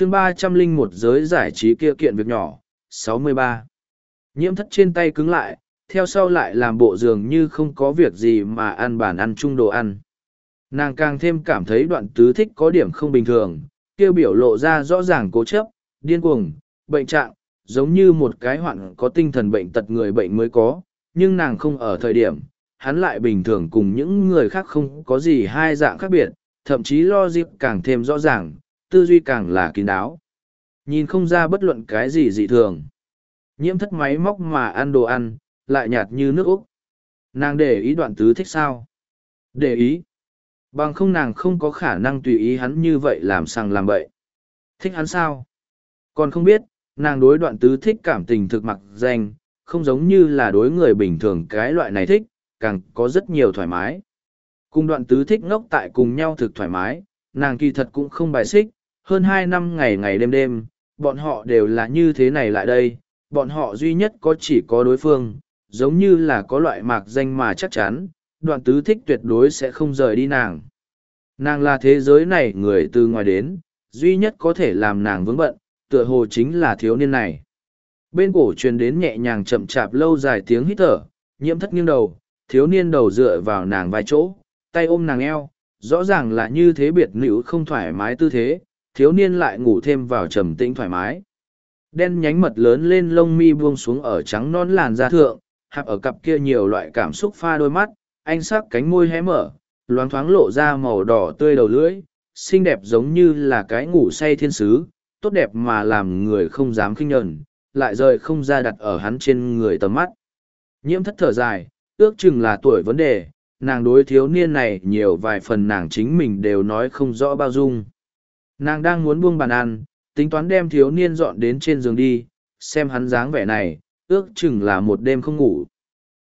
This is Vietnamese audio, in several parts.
chương ba trăm linh một giới giải trí kia kiện việc nhỏ, sáu mươi ba. Nhiễm thất trên tay cứng lại, theo sau lại làm bộ dường như không có việc gì mà ăn bản ăn chung đồ ăn. Nàng càng thêm cảm thấy đoạn tứ thích có điểm không bình thường, kêu biểu lộ ra rõ ràng cố chấp, điên cuồng, bệnh trạng, giống như một cái hoạn có tinh thần bệnh tật người bệnh mới có, nhưng nàng không ở thời điểm, hắn lại bình thường cùng những người khác không có gì hai dạng khác biệt, thậm chí lo dịp càng thêm rõ ràng, tư duy càng là kín đáo. Nhìn không ra bất luận cái gì dị thường. Nhiễm thất máy móc mà ăn đồ ăn, lại nhạt như nước Úc. Nàng để ý đoạn tứ thích sao? Để ý. Bằng không nàng không có khả năng tùy ý hắn như vậy làm sang làm bậy. Thích hắn sao? Còn không biết, nàng đối đoạn tứ thích cảm tình thực mặc danh, không giống như là đối người bình thường cái loại này thích, càng có rất nhiều thoải mái. Cùng đoạn tứ thích ngốc tại cùng nhau thực thoải mái, nàng kỳ thật cũng không bài xích, hơn hai năm ngày ngày đêm đêm, bọn họ đều là như thế này lại đây, bọn họ duy nhất có chỉ có đối phương, giống như là có loại mạc danh mà chắc chắn, đoạn tứ thích tuyệt đối sẽ không rời đi nàng. Nàng là thế giới này người từ ngoài đến, duy nhất có thể làm nàng vững bận, tựa hồ chính là thiếu niên này. Bên cổ truyền đến nhẹ nhàng chậm chạp lâu dài tiếng hít thở, nhiễm thất nghiêng đầu, thiếu niên đầu dựa vào nàng vài chỗ, tay ôm nàng eo, rõ ràng là như thế biệt nữ không thoải mái tư thế, thiếu niên lại ngủ thêm vào trầm tĩnh thoải mái. Đen nhánh mật lớn lên lông mi buông xuống ở trắng non làn da thượng, hạp ở cặp kia nhiều loại cảm xúc pha đôi mắt, anh sắc cánh môi hé mở, loáng thoáng lộ ra màu đỏ tươi đầu lưỡi, xinh đẹp giống như là cái ngủ say thiên sứ, tốt đẹp mà làm người không dám khinh nhẫn, lại rời không ra đặt ở hắn trên người tầm mắt. Nhiễm thất thở dài, ước chừng là tuổi vấn đề, nàng đối thiếu niên này nhiều vài phần nàng chính mình đều nói không rõ bao dung. Nàng đang muốn buông bàn ăn, tính toán đem thiếu niên dọn đến trên giường đi, xem hắn dáng vẻ này, ước chừng là một đêm không ngủ.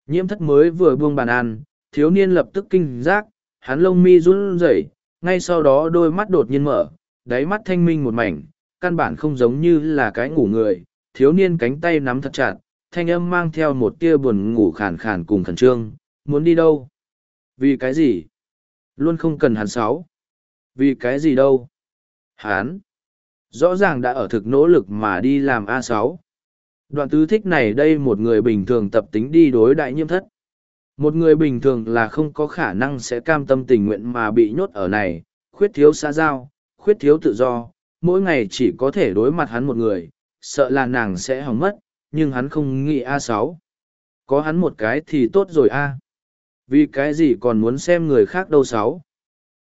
Nhiễm thất mới vừa buông bàn ăn, thiếu niên lập tức kinh giác, hắn lông mi run rẩy, ngay sau đó đôi mắt đột nhiên mở, đáy mắt thanh minh một mảnh, căn bản không giống như là cái ngủ người, thiếu niên cánh tay nắm thật chặt, thanh âm mang theo một tia buồn ngủ khàn khàn cùng khẩn trương, muốn đi đâu? Vì cái gì? Luôn không cần hắn sáu. Vì cái gì đâu? Hán Rõ ràng đã ở thực nỗ lực mà đi làm a sáu. Đoạn tứ thích này đây một người bình thường tập tính đi đối đại nhiễm thất. Một người bình thường là không có khả năng sẽ cam tâm tình nguyện mà bị nhốt ở này, khuyết thiếu xã giao, khuyết thiếu tự do, mỗi ngày chỉ có thể đối mặt hắn một người, sợ là nàng sẽ hỏng mất, nhưng hắn không nghĩ a sáu. Có hắn một cái thì tốt rồi a. Vì cái gì còn muốn xem người khác đâu sáu?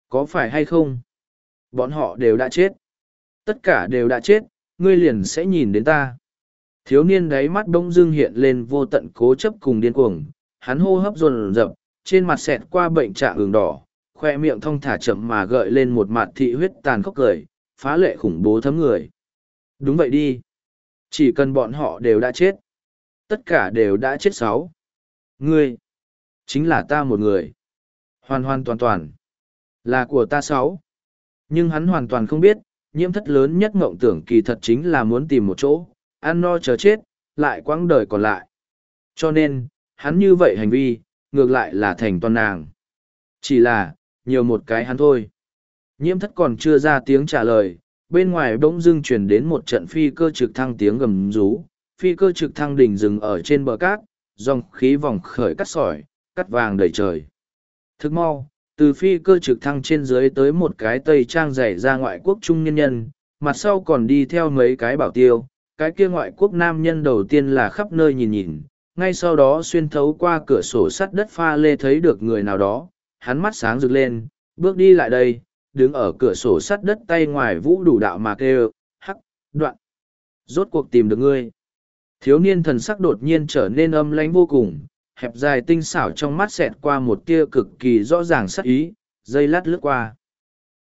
Có phải hay không? Bọn họ đều đã chết. Tất cả đều đã chết, ngươi liền sẽ nhìn đến ta. Thiếu niên đáy mắt bỗng dưng hiện lên vô tận cố chấp cùng điên cuồng, hắn hô hấp dồn dập, trên mặt xẹt qua bệnh trạng ửng đỏ, khoe miệng thong thả chậm mà gợi lên một mặt thị huyết tàn khốc cười, phá lệ khủng bố thấm người. Đúng vậy đi. Chỉ cần bọn họ đều đã chết. Tất cả đều đã chết sáu. Ngươi. Chính là ta một người. Hoàn hoàn toàn toàn. Là của ta sáu. Nhưng hắn hoàn toàn không biết, nhiễm thất lớn nhất mộng tưởng kỳ thật chính là muốn tìm một chỗ, ăn no chờ chết, lại quãng đời còn lại. Cho nên, hắn như vậy hành vi, ngược lại là thành toàn nàng. Chỉ là, nhiều một cái hắn thôi. Nhiễm thất còn chưa ra tiếng trả lời, bên ngoài bỗng dưng truyền đến một trận phi cơ trực thăng tiếng gầm rú, phi cơ trực thăng đỉnh dừng ở trên bờ cát, dòng khí vòng khởi cắt sỏi, cắt vàng đầy trời. Thức mau, từ phi cơ trực thăng trên dưới tới một cái tây trang dày ra ngoại quốc trung nhân nhân, mặt sau còn đi theo mấy cái bảo tiêu, cái kia ngoại quốc nam nhân đầu tiên là khắp nơi nhìn nhìn, ngay sau đó xuyên thấu qua cửa sổ sắt đất pha lê thấy được người nào đó, hắn mắt sáng rực lên, bước đi lại đây, đứng ở cửa sổ sắt đất tay ngoài vũ đủ đạo mà kêu, hắc, đoạn. Rốt cuộc tìm được ngươi. Thiếu niên thần sắc đột nhiên trở nên âm lãnh vô cùng, hẹp dài tinh xảo trong mắt xẹt qua một tia cực kỳ rõ ràng sắc ý, dây lát lướt qua.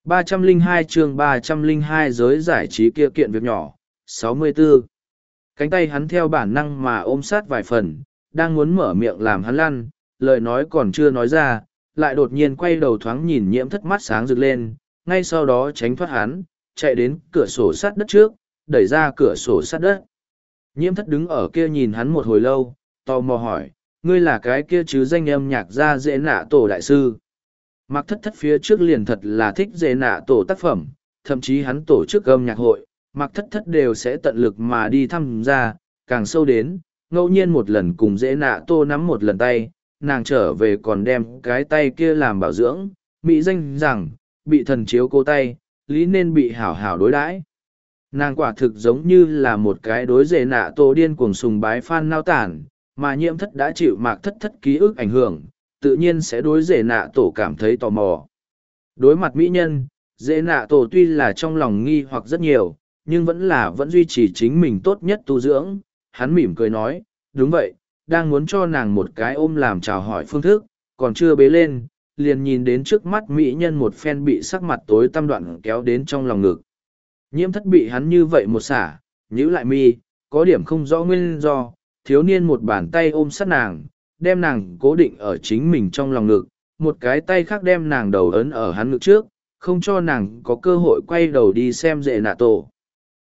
302 chương 302 giới giải trí kia kiện việc nhỏ, 64. Cánh tay hắn theo bản năng mà ôm sát vài phần, đang muốn mở miệng làm hắn lăn, lời nói còn chưa nói ra, lại đột nhiên quay đầu thoáng nhìn nhiễm thất mắt sáng rực lên, ngay sau đó tránh thoát hắn, chạy đến cửa sổ sắt đất trước, đẩy ra cửa sổ sắt đất. Nhiễm thất đứng ở kia nhìn hắn một hồi lâu, tò mò hỏi, ngươi là cái kia chứ danh âm nhạc gia dễ nạ tổ đại sư. Mặc thất thất phía trước liền thật là thích dễ nạ tổ tác phẩm, thậm chí hắn tổ chức âm nhạc hội, mặc thất thất đều sẽ tận lực mà đi thăm ra, càng sâu đến, ngẫu nhiên một lần cùng dễ nạ tô nắm một lần tay, nàng trở về còn đem cái tay kia làm bảo dưỡng, mỹ danh rằng, bị thần chiếu cô tay, lý nên bị hảo hảo đối đãi. Nàng quả thực giống như là một cái đối dễ nạ tô điên cuồng sùng bái phan nao tản, mà nhiễm thất đã chịu mạc thất thất ký ức ảnh hưởng, tự nhiên sẽ đối dễ nạ tổ cảm thấy tò mò. Đối mặt mỹ nhân, dễ nạ tổ tuy là trong lòng nghi hoặc rất nhiều, nhưng vẫn là vẫn duy trì chính mình tốt nhất tu dưỡng. Hắn mỉm cười nói, đúng vậy, đang muốn cho nàng một cái ôm làm chào hỏi phương thức, còn chưa bế lên, liền nhìn đến trước mắt mỹ nhân một phen bị sắc mặt tối tăm đoạn kéo đến trong lòng ngực. Nhiễm thất bị hắn như vậy một xả, nhữ lại mi, có điểm không rõ nguyên do, thiếu niên một bàn tay ôm sát nàng, đem nàng cố định ở chính mình trong lòng ngực, một cái tay khác đem nàng đầu ấn ở hắn ngực trước, không cho nàng có cơ hội quay đầu đi xem dễ nạ tổ.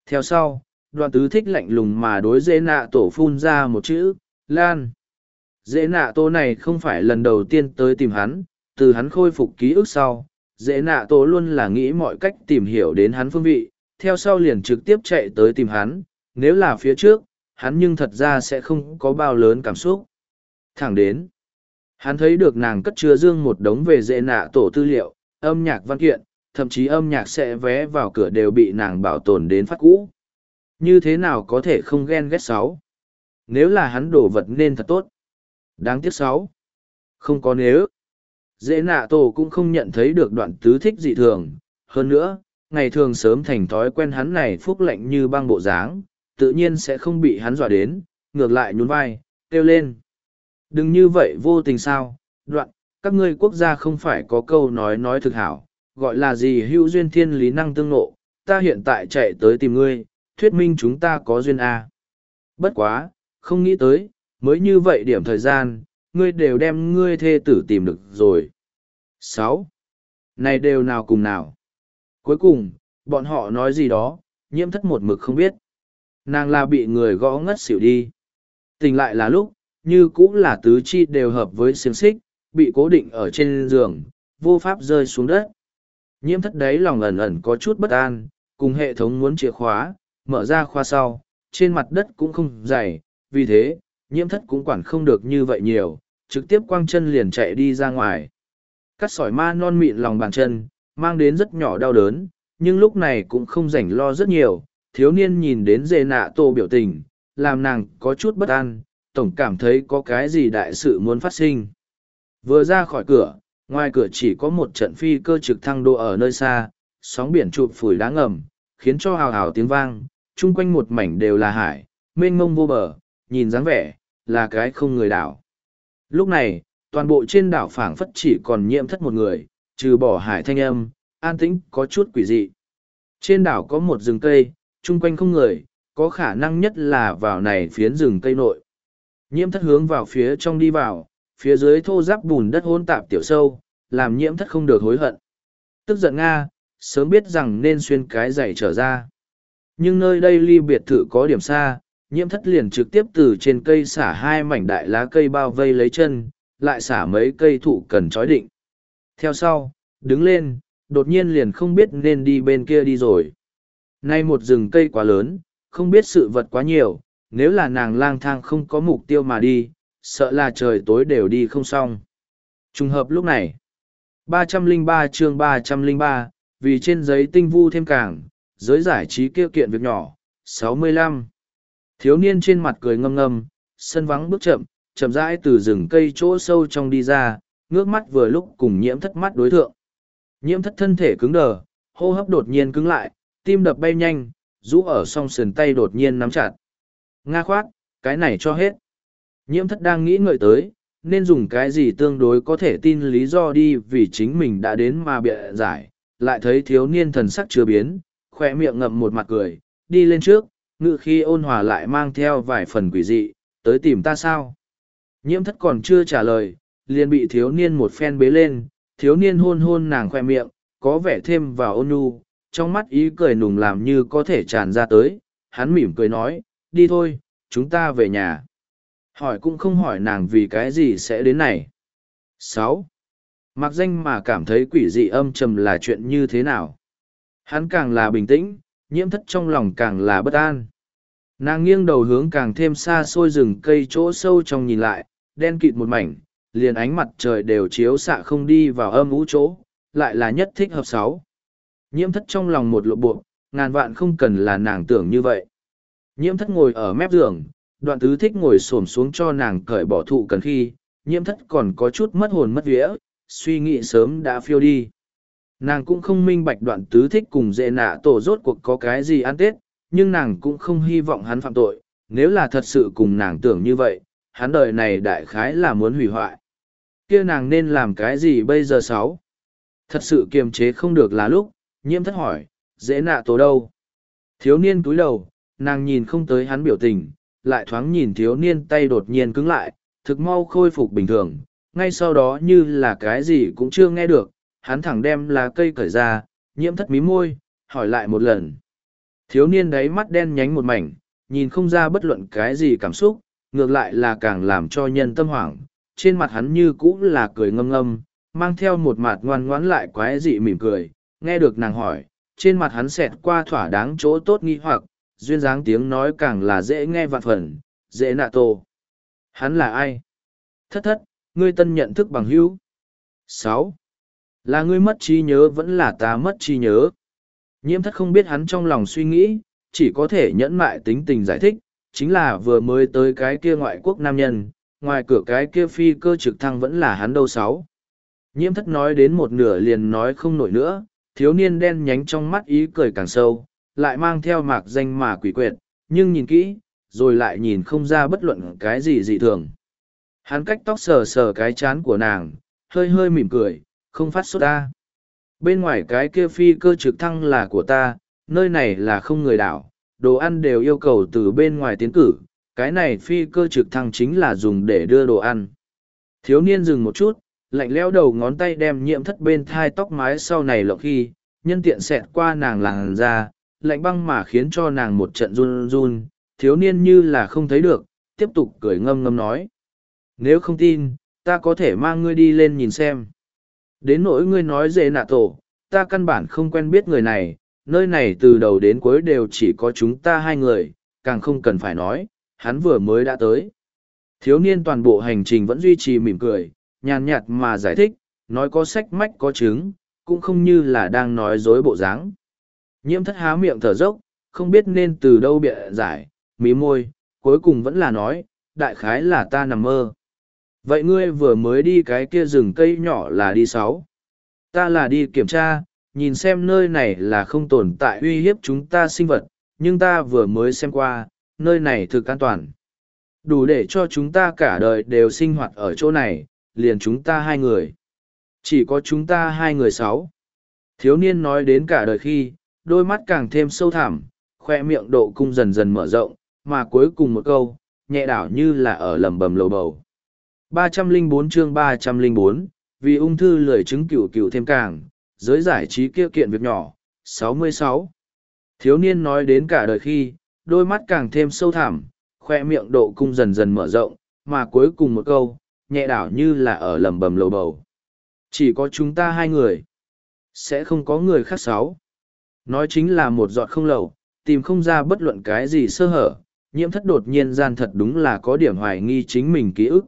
Theo sau, đoạn tứ thích lạnh lùng mà đối dễ nạ tổ phun ra một chữ, Lan. Dễ nạ tổ này không phải lần đầu tiên tới tìm hắn, từ hắn khôi phục ký ức sau, dễ nạ tổ luôn là nghĩ mọi cách tìm hiểu đến hắn phương vị, theo sau liền trực tiếp chạy tới tìm hắn, nếu là phía trước, hắn nhưng thật ra sẽ không có bao lớn cảm xúc. Thẳng đến, hắn thấy được nàng cất chứa dương một đống về dễ nạ tổ tư liệu, âm nhạc văn kiện, thậm chí âm nhạc sẽ vé vào cửa đều bị nàng bảo tồn đến phát cũ. Như thế nào có thể không ghen ghét sáu? Nếu là hắn đổ vật nên thật tốt. Đáng tiếc sáu. Không có nếu. Dễ nạ tổ cũng không nhận thấy được đoạn tứ thích dị thường. Hơn nữa, ngày thường sớm thành thói quen hắn này phúc lạnh như băng bộ dáng, tự nhiên sẽ không bị hắn dọa đến, ngược lại nhún vai, kêu lên. Đừng như vậy vô tình sao, đoạn, các ngươi quốc gia không phải có câu nói nói thực hảo, gọi là gì hữu duyên thiên lý năng tương nộ, ta hiện tại chạy tới tìm ngươi, thuyết minh chúng ta có duyên A. Bất quá, không nghĩ tới, mới như vậy điểm thời gian, ngươi đều đem ngươi thê tử tìm được rồi. sáu Này đều nào cùng nào. Cuối cùng, bọn họ nói gì đó, nhiễm thất một mực không biết. Nàng là bị người gõ ngất xỉu đi. Tình lại là lúc, như cũng là tứ chi đều hợp với xiềng xích, bị cố định ở trên giường, vô pháp rơi xuống đất. Nhiễm thất đấy lòng ẩn ẩn có chút bất an, cùng hệ thống muốn chìa khóa, mở ra khoa sau, trên mặt đất cũng không dày, vì thế, nhiễm thất cũng quản không được như vậy nhiều, trực tiếp quăng chân liền chạy đi ra ngoài. Cắt sỏi ma non mịn lòng bàn chân, mang đến rất nhỏ đau đớn, nhưng lúc này cũng không rảnh lo rất nhiều, thiếu niên nhìn đến dê nạ tô biểu tình, làm nàng có chút bất an, tổng cảm thấy có cái gì đại sự muốn phát sinh. Vừa ra khỏi cửa, ngoài cửa chỉ có một trận phi cơ trực thăng đô ở nơi xa, sóng biển chụp phủi đá ngầm, khiến cho hào hào tiếng vang, chung quanh một mảnh đều là hải, mênh mông vô bờ, nhìn dáng vẻ, là cái không người đảo. Lúc này, toàn bộ trên đảo phảng phất chỉ còn nhiễm thất một người, trừ bỏ hải thanh âm, an tĩnh có chút quỷ dị. Trên đảo có một rừng cây, chung quanh không người, có khả năng nhất là vào này phiến rừng cây nội. Nhiễm thất hướng vào phía trong đi vào, phía dưới thô giáp bùn đất hôn tạp tiểu sâu, làm nhiễm thất không được hối hận. Tức giận Nga, sớm biết rằng nên xuyên cái giày trở ra. Nhưng nơi đây ly biệt thự có điểm xa, nhiễm thất liền trực tiếp từ trên cây xả hai mảnh đại lá cây bao vây lấy chân, lại xả mấy cây thụ cần trói định. Theo sau, đứng lên, đột nhiên liền không biết nên đi bên kia đi rồi. Nay một rừng cây quá lớn, không biết sự vật quá nhiều, nếu là nàng lang thang không có mục tiêu mà đi, sợ là trời tối đều đi không xong. Trùng hợp lúc này, 303 chương 303, vì trên giấy tinh vu thêm càng, giới giải trí kêu kiện việc nhỏ, 65. Thiếu niên trên mặt cười ngâm ngâm, sân vắng bước chậm, chậm rãi từ rừng cây chỗ sâu trong đi ra, ngước mắt vừa lúc cùng nhiễm thất mắt đối thượng. Nhiễm thất thân thể cứng đờ, hô hấp đột nhiên cứng lại, tim đập bay nhanh, rũ ở song sườn tay đột nhiên nắm chặt. Nga khoát, cái này cho hết. Nhiễm thất đang nghĩ ngợi tới, nên dùng cái gì tương đối có thể tin lý do đi vì chính mình đã đến mà bịa giải, lại thấy thiếu niên thần sắc chưa biến, khoe miệng ngậm một mặt cười, đi lên trước, ngự khi ôn hòa lại mang theo vài phần quỷ dị, tới tìm ta sao? Nhiễm thất còn chưa trả lời, liền bị thiếu niên một phen bế lên, thiếu niên hôn hôn nàng khoe miệng, có vẻ thêm vào ôn nhu, trong mắt ý cười nùng làm như có thể tràn ra tới, hắn mỉm cười nói, đi thôi, chúng ta về nhà. Hỏi cũng không hỏi nàng vì cái gì sẽ đến này. sáu Mặc danh mà cảm thấy quỷ dị âm trầm là chuyện như thế nào. Hắn càng là bình tĩnh, nhiễm thất trong lòng càng là bất an. Nàng nghiêng đầu hướng càng thêm xa xôi rừng cây chỗ sâu trong nhìn lại, đen kịt một mảnh, liền ánh mặt trời đều chiếu xạ không đi vào âm ú chỗ, lại là nhất thích hợp sáu. Nhiễm thất trong lòng một lộ bộ, ngàn vạn không cần là nàng tưởng như vậy. Nhiễm thất ngồi ở mép giường, đoạn tứ thích ngồi xổm xuống cho nàng cởi bỏ thụ cần khi, nhiễm thất còn có chút mất hồn mất vía, suy nghĩ sớm đã phiêu đi. Nàng cũng không minh bạch đoạn tứ thích cùng dễ nạ tổ rốt cuộc có cái gì ăn tết, nhưng nàng cũng không hy vọng hắn phạm tội, nếu là thật sự cùng nàng tưởng như vậy, hắn đời này đại khái là muốn hủy hoại. kia nàng nên làm cái gì bây giờ sáu? Thật sự kiềm chế không được là lúc, nhiễm thất hỏi, dễ nạ tổ đâu? Thiếu niên cúi đầu, nàng nhìn không tới hắn biểu tình, lại thoáng nhìn thiếu niên tay đột nhiên cứng lại, thực mau khôi phục bình thường, ngay sau đó như là cái gì cũng chưa nghe được, hắn thẳng đem lá cây cởi ra, nhiễm thất mí môi, hỏi lại một lần. Thiếu niên đấy mắt đen nhánh một mảnh, nhìn không ra bất luận cái gì cảm xúc, ngược lại là càng làm cho nhân tâm hoảng, trên mặt hắn như cũ là cười ngâm ngâm, mang theo một mặt ngoan ngoãn lại quái dị mỉm cười, nghe được nàng hỏi, trên mặt hắn xẹt qua thỏa đáng chỗ tốt nghi hoặc, duyên dáng tiếng nói càng là dễ nghe vạn phần, dễ nạ tô. Hắn là ai? Thất thất, ngươi tân nhận thức bằng hữu. sáu Là ngươi mất trí nhớ vẫn là ta mất trí nhớ. Nhiễm thất không biết hắn trong lòng suy nghĩ, chỉ có thể nhẫn mại tính tình giải thích, chính là vừa mới tới cái kia ngoại quốc nam nhân, ngoài cửa cái kia phi cơ trực thăng vẫn là hắn đâu sáu. Nhiễm thất nói đến một nửa liền nói không nổi nữa, thiếu niên đen nhánh trong mắt ý cười càng sâu, lại mang theo mạc danh mà quỷ quyệt, nhưng nhìn kỹ, rồi lại nhìn không ra bất luận cái gì dị thường. Hắn cách tóc sờ sờ cái chán của nàng, hơi hơi mỉm cười, không phát sốt ta. Bên ngoài cái kia phi cơ trực thăng là của ta, nơi này là không người đảo, đồ ăn đều yêu cầu từ bên ngoài tiến cử, cái này phi cơ trực thăng chính là dùng để đưa đồ ăn. Thiếu niên dừng một chút, lạnh leo đầu ngón tay đem nhiễm thất bên thai tóc mái sau này lộng khi, nhân tiện xẹt qua nàng làng ra, lạnh băng mà khiến cho nàng một trận run run, thiếu niên như là không thấy được, tiếp tục cười ngâm ngâm nói. Nếu không tin, ta có thể mang ngươi đi lên nhìn xem. Đến nỗi ngươi nói dễ nạ tổ, ta căn bản không quen biết người này, nơi này từ đầu đến cuối đều chỉ có chúng ta hai người, càng không cần phải nói, hắn vừa mới đã tới. Thiếu niên toàn bộ hành trình vẫn duy trì mỉm cười, nhàn nhạt mà giải thích, nói có sách mách có chứng, cũng không như là đang nói dối bộ dáng. Nhiễm thất há miệng thở dốc, không biết nên từ đâu bịa giải, mí môi, cuối cùng vẫn là nói, đại khái là ta nằm mơ. Vậy ngươi vừa mới đi cái kia rừng cây nhỏ là đi sáu. Ta là đi kiểm tra, nhìn xem nơi này là không tồn tại uy hiếp chúng ta sinh vật, nhưng ta vừa mới xem qua, nơi này thực an toàn. Đủ để cho chúng ta cả đời đều sinh hoạt ở chỗ này, liền chúng ta hai người. Chỉ có chúng ta hai người sáu. Thiếu niên nói đến cả đời khi, đôi mắt càng thêm sâu thẳm, khoe miệng độ cung dần dần mở rộng, mà cuối cùng một câu, nhẹ đảo như là ở lầm bầm lầu bầu. 304 chương 304, vì ung thư lười chứng cửu cửu thêm càng, giới giải trí kia kiện việc nhỏ, 66. Thiếu niên nói đến cả đời khi, đôi mắt càng thêm sâu thẳm, khoe miệng độ cung dần dần mở rộng, mà cuối cùng một câu, nhẹ đảo như là ở lầm bầm lầu bầu. Chỉ có chúng ta hai người. Sẽ không có người khác sáu. Nói chính là một giọt không lầu, tìm không ra bất luận cái gì sơ hở, nhiễm thất đột nhiên gian thật đúng là có điểm hoài nghi chính mình ký ức.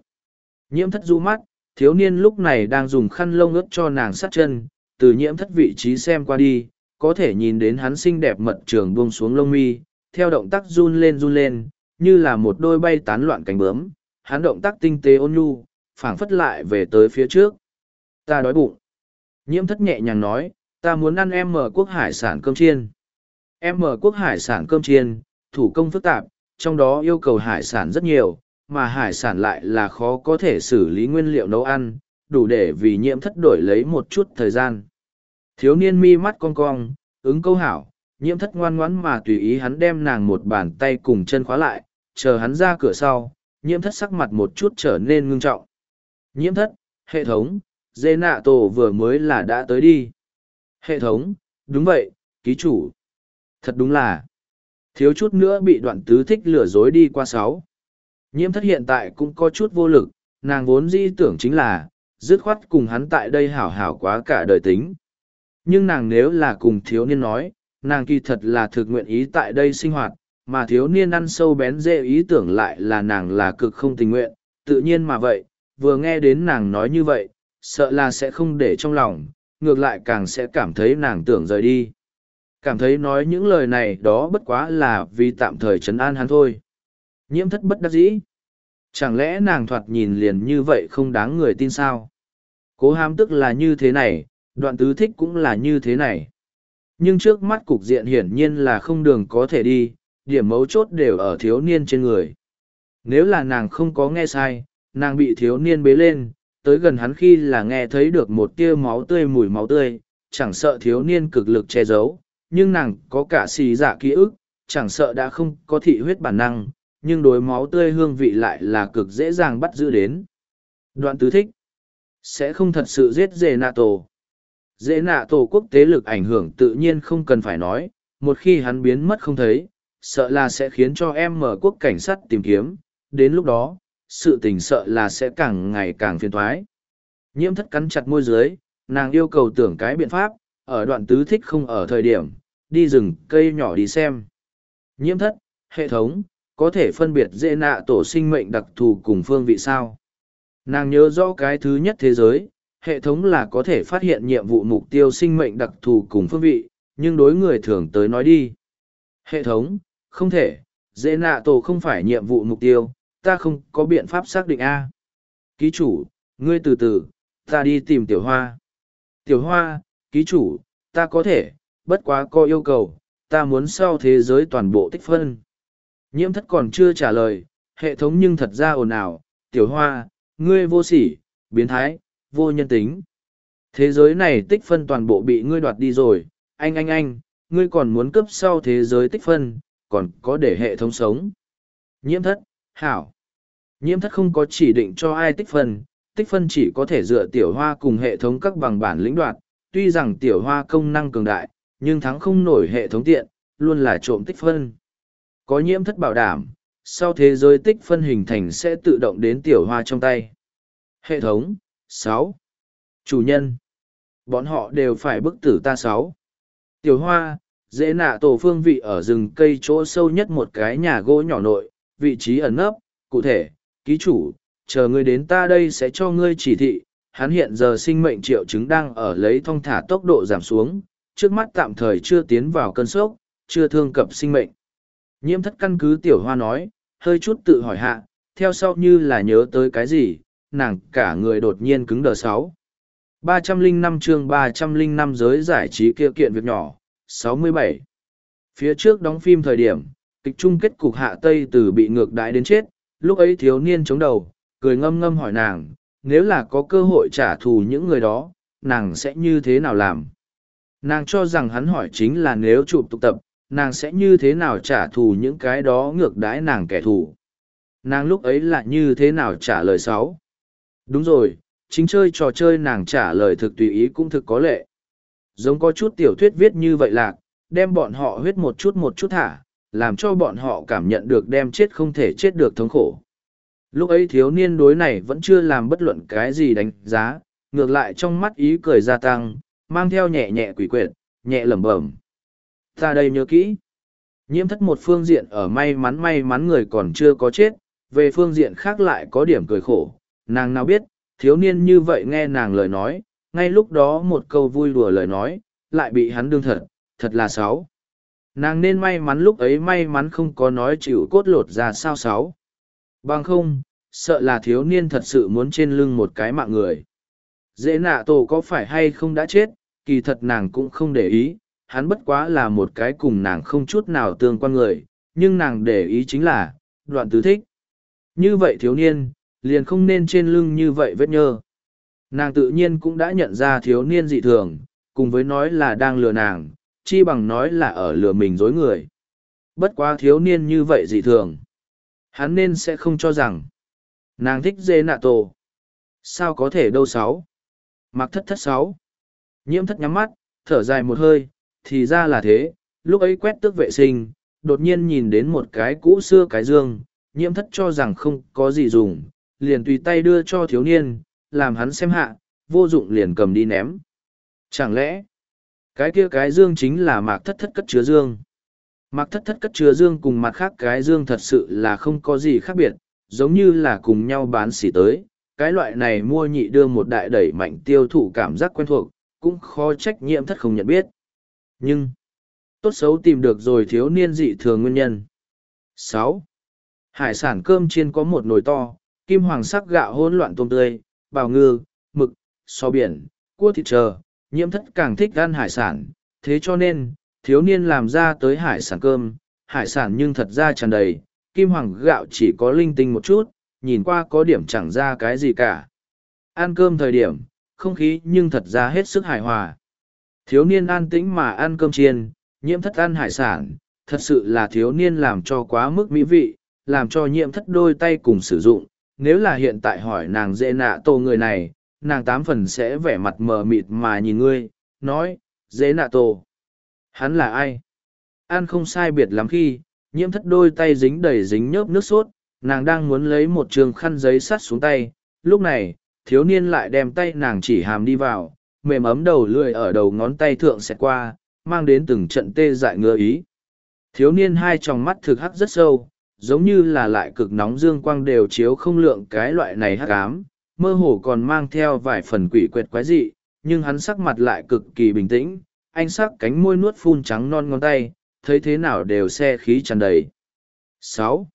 Nhiễm thất du mắt, thiếu niên lúc này đang dùng khăn lông ướt cho nàng sát chân, từ nhiễm thất vị trí xem qua đi, có thể nhìn đến hắn xinh đẹp mật trường buông xuống lông mi, theo động tác run lên run lên, như là một đôi bay tán loạn cánh bướm, hắn động tác tinh tế ôn nhu, phảng phất lại về tới phía trước. Ta đói bụng. Nhiễm thất nhẹ nhàng nói, ta muốn ăn em mở quốc hải sản cơm chiên. Em mở quốc hải sản cơm chiên, thủ công phức tạp, trong đó yêu cầu hải sản rất nhiều, mà hải sản lại là khó có thể xử lý nguyên liệu nấu ăn, đủ để vì nhiễm thất đổi lấy một chút thời gian. Thiếu niên mi mắt cong cong, ứng câu hảo, nhiễm thất ngoan ngoãn mà tùy ý hắn đem nàng một bàn tay cùng chân khóa lại, chờ hắn ra cửa sau, nhiễm thất sắc mặt một chút trở nên ngưng trọng. Nhiễm thất, hệ thống, dê nạ tổ vừa mới là đã tới đi. Hệ thống, đúng vậy, ký chủ. Thật đúng là, thiếu chút nữa bị đoạn tứ thích lừa dối đi qua sáu. Nhiễm thất hiện tại cũng có chút vô lực, nàng vốn di tưởng chính là, dứt khoát cùng hắn tại đây hảo hảo quá cả đời tính. Nhưng nàng nếu là cùng thiếu niên nói, nàng kỳ thật là thực nguyện ý tại đây sinh hoạt, mà thiếu niên ăn sâu bén dễ ý tưởng lại là nàng là cực không tình nguyện, tự nhiên mà vậy, vừa nghe đến nàng nói như vậy, sợ là sẽ không để trong lòng, ngược lại càng sẽ cảm thấy nàng tưởng rời đi. Cảm thấy nói những lời này đó bất quá là vì tạm thời trấn an hắn thôi. Nhiễm thất bất đắc dĩ. Chẳng lẽ nàng thoạt nhìn liền như vậy không đáng người tin sao? Cố hám tức là như thế này, đoạn tứ thích cũng là như thế này. Nhưng trước mắt cục diện hiển nhiên là không đường có thể đi, điểm mấu chốt đều ở thiếu niên trên người. Nếu là nàng không có nghe sai, nàng bị thiếu niên bế lên, tới gần hắn khi là nghe thấy được một tia máu tươi mùi máu tươi, chẳng sợ thiếu niên cực lực che giấu, nhưng nàng có cả xì dạ ký ức, chẳng sợ đã không có thị huyết bản năng, nhưng đối máu tươi hương vị lại là cực dễ dàng bắt giữ đến. Đoạn tứ thích sẽ không thật sự giết dễ nạ tổ. Dễ nạ tổ quốc tế lực ảnh hưởng tự nhiên không cần phải nói, một khi hắn biến mất không thấy, sợ là sẽ khiến cho em mở quốc cảnh sát tìm kiếm, đến lúc đó, sự tình sợ là sẽ càng ngày càng phiền thoái. Nhiễm thất cắn chặt môi dưới, nàng yêu cầu tưởng cái biện pháp, ở đoạn tứ thích không ở thời điểm, đi rừng cây nhỏ đi xem. Nhiễm thất, hệ thống, có thể phân biệt dễ nạ tổ sinh mệnh đặc thù cùng phương vị sao. Nàng nhớ rõ cái thứ nhất thế giới, hệ thống là có thể phát hiện nhiệm vụ mục tiêu sinh mệnh đặc thù cùng phương vị, nhưng đối người thường tới nói đi. Hệ thống, không thể, dễ nạ tổ không phải nhiệm vụ mục tiêu, ta không có biện pháp xác định A. Ký chủ, ngươi từ từ, ta đi tìm tiểu hoa. Tiểu hoa, ký chủ, ta có thể, bất quá có yêu cầu, ta muốn sau thế giới toàn bộ tích phân. Nhiễm thất còn chưa trả lời, hệ thống nhưng thật ra ồn ào, tiểu hoa, ngươi vô sỉ, biến thái, vô nhân tính. Thế giới này tích phân toàn bộ bị ngươi đoạt đi rồi, anh anh anh, ngươi còn muốn cấp sau thế giới tích phân, còn có để hệ thống sống. Nhiễm thất, hảo. Nhiễm thất không có chỉ định cho ai tích phân, tích phân chỉ có thể dựa tiểu hoa cùng hệ thống các bằng bản lĩnh đoạt, tuy rằng tiểu hoa công năng cường đại, nhưng thắng không nổi hệ thống tiện, luôn là trộm tích phân. Có nhiễm thất bảo đảm, sau thế giới tích phân hình thành sẽ tự động đến tiểu hoa trong tay. Hệ thống, sáu Chủ nhân. Bọn họ đều phải bức tử ta sáu. Tiểu hoa, dễ nạ tổ phương vị ở rừng cây chỗ sâu nhất một cái nhà gỗ nhỏ nội, vị trí ẩn nấp, cụ thể, ký chủ, chờ ngươi đến ta đây sẽ cho ngươi chỉ thị, hắn hiện giờ sinh mệnh triệu chứng đang ở lấy thong thả tốc độ giảm xuống, trước mắt tạm thời chưa tiến vào cơn sốc, chưa thương cập sinh mệnh. Nhiễm thất căn cứ tiểu hoa nói, hơi chút tự hỏi hạ, theo sau như là nhớ tới cái gì, nàng cả người đột nhiên cứng đờ sáu. ba trăm linh năm chương ba trăm linh năm giới giải trí kia kiện việc nhỏ, sáu mươi bảy Phía trước đóng phim thời điểm, kịch chung kết cục hạ Tây từ bị ngược đãi đến chết, lúc ấy thiếu niên chống đầu, cười ngâm ngâm hỏi nàng, nếu là có cơ hội trả thù những người đó, nàng sẽ như thế nào làm? Nàng cho rằng hắn hỏi chính là nếu chụp tục tập, nàng sẽ như thế nào trả thù những cái đó ngược đãi nàng kẻ thù. Nàng lúc ấy là như thế nào trả lời sáu? Đúng rồi, chính chơi trò chơi nàng trả lời thực tùy ý cũng thực có lệ. Giống có chút tiểu thuyết viết như vậy lạc, đem bọn họ huyết một chút một chút thả, làm cho bọn họ cảm nhận được đem chết không thể chết được thống khổ. Lúc ấy thiếu niên đối này vẫn chưa làm bất luận cái gì đánh giá, ngược lại trong mắt ý cười gia tăng, mang theo nhẹ nhẹ quỷ quyệt, nhẹ lẩm bẩm. Ta đây nhớ kỹ. Nhiễm thất một phương diện ở may mắn may mắn người còn chưa có chết, về phương diện khác lại có điểm cười khổ. Nàng nào biết, thiếu niên như vậy nghe nàng lời nói, ngay lúc đó một câu vui đùa lời nói, lại bị hắn đương thật, thật là xấu. Nàng nên may mắn lúc ấy may mắn không có nói chịu cốt lột ra sao xấu. Bằng không, sợ là thiếu niên thật sự muốn trên lưng một cái mạng người. Dễ nạ tổ có phải hay không đã chết, kỳ thật nàng cũng không để ý, hắn bất quá là một cái cùng nàng không chút nào tương quan người, nhưng nàng để ý chính là, đoạn tứ thích. Như vậy thiếu niên, liền không nên trên lưng như vậy vết nhơ. Nàng tự nhiên cũng đã nhận ra thiếu niên dị thường, cùng với nói là đang lừa nàng, chi bằng nói là ở lừa mình dối người. Bất quá thiếu niên như vậy dị thường. Hắn nên sẽ không cho rằng, nàng thích dê nạ tổ. Sao có thể đâu sáu? Mặc thất thất sáu. Nhiễm thất nhắm mắt, thở dài một hơi, thì ra là thế, lúc ấy quét tước vệ sinh, đột nhiên nhìn đến một cái cũ xưa cái dương, nhiễm thất cho rằng không có gì dùng, liền tùy tay đưa cho thiếu niên, làm hắn xem hạ, vô dụng liền cầm đi ném. Chẳng lẽ, Cái kia cái dương chính là mạc thất thất cất chứa dương. Mạc thất thất cất chứa dương cùng mặt khác cái dương thật sự là không có gì khác biệt, giống như là cùng nhau bán xỉ tới. Cái loại này mua nhị đưa một đại đẩy mạnh tiêu thụ cảm giác quen thuộc, cũng khó trách nhiệm thất không nhận biết. Nhưng, tốt xấu tìm được rồi thiếu niên dị thường nguyên nhân. sáu Hải sản cơm chiên có một nồi to, kim hoàng sắc gạo hỗn loạn tôm tươi, bào ngư, mực, so biển, cua thịt chờ, nhiễm thất càng thích ăn hải sản, thế cho nên, thiếu niên làm ra tới hải sản cơm, hải sản nhưng thật ra tràn đầy, kim hoàng gạo chỉ có linh tinh một chút, nhìn qua có điểm chẳng ra cái gì cả. Ăn cơm thời điểm, không khí nhưng thật ra hết sức hài hòa. Thiếu niên an tĩnh mà ăn cơm chiên, nhiễm thất ăn hải sản, thật sự là thiếu niên làm cho quá mức mỹ vị, làm cho nhiễm thất đôi tay cùng sử dụng. Nếu là hiện tại hỏi nàng dễ nạ tổ người này, nàng tám phần sẽ vẻ mặt mờ mịt mà nhìn ngươi, nói, dễ nạ tổ. Hắn là ai? Ăn không sai biệt lắm khi, nhiễm thất đôi tay dính đầy dính nhớp nước sốt, nàng đang muốn lấy một trường khăn giấy sắt xuống tay. Lúc này, thiếu niên lại đem tay nàng chỉ hàm đi vào, mềm ấm đầu lười ở đầu ngón tay thượng xẹt qua, mang đến từng trận tê dại ngứa ý. Thiếu niên hai tròng mắt thực hắc rất sâu, giống như là lại cực nóng dương quang đều chiếu không lượng cái loại này hắc ám, mơ hồ còn mang theo vài phần quỷ quệt quái dị, nhưng hắn sắc mặt lại cực kỳ bình tĩnh, anh sắc cánh môi nuốt phun trắng non ngón tay, thấy thế nào đều xe khí tràn đầy. sáu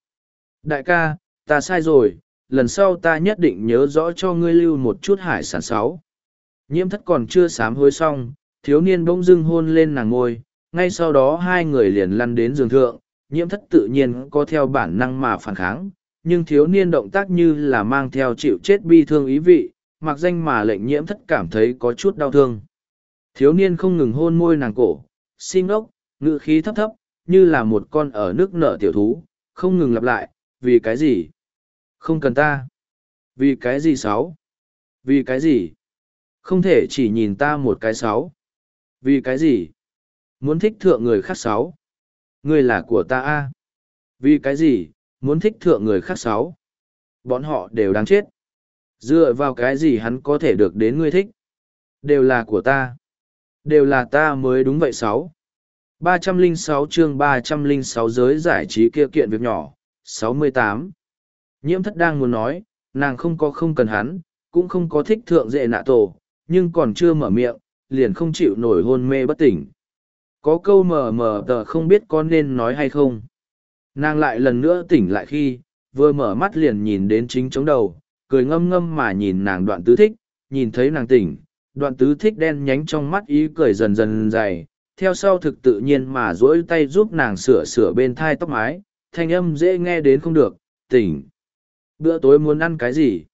Đại ca, ta sai rồi, lần sau ta nhất định nhớ rõ cho ngươi lưu một chút hải sản sáu. Nhiễm thất còn chưa sám hối xong, thiếu niên bỗng dưng hôn lên nàng ngôi, ngay sau đó hai người liền lăn đến giường thượng, nhiễm thất tự nhiên có theo bản năng mà phản kháng, nhưng thiếu niên động tác như là mang theo chịu chết bi thương ý vị, mặc danh mà lệnh nhiễm thất cảm thấy có chút đau thương. Thiếu niên không ngừng hôn môi nàng cổ, xin ốc, ngự khí thấp thấp, như là một con ở nước nở tiểu thú, không ngừng lặp lại, vì cái gì? Không cần ta. Vì cái gì sáu? Vì cái gì? Không thể chỉ nhìn ta một cái sáu. Vì cái gì? Muốn thích thượng người khác sáu. Ngươi là của ta a. Vì cái gì? Muốn thích thượng người khác sáu. Bọn họ đều đáng chết. Dựa vào cái gì hắn có thể được đến ngươi thích? Đều là của ta. Đều là ta mới đúng vậy sáu. Ba trăm linh sáu chương ba trăm linh sáu giới giải trí kia kiện việc nhỏ, sáu mươi tám. Nhiễm thất đang muốn nói, nàng không có không cần hắn, cũng không có thích thượng dệ nạ tổ, nhưng còn chưa mở miệng, liền không chịu nổi hôn mê bất tỉnh. Có câu mờ mờ tờ không biết con nên nói hay không. Nàng lại lần nữa tỉnh lại khi, vừa mở mắt liền nhìn đến chính chống đầu, cười ngâm ngâm mà nhìn nàng đoạn tứ thích, nhìn thấy nàng tỉnh, đoạn tứ thích đen nhánh trong mắt ý cười dần dần dày, theo sau thực tự nhiên mà duỗi tay giúp nàng sửa sửa bên thai tóc mái, thanh âm dễ nghe đến không được, tỉnh. Bữa tối muốn ăn cái gì?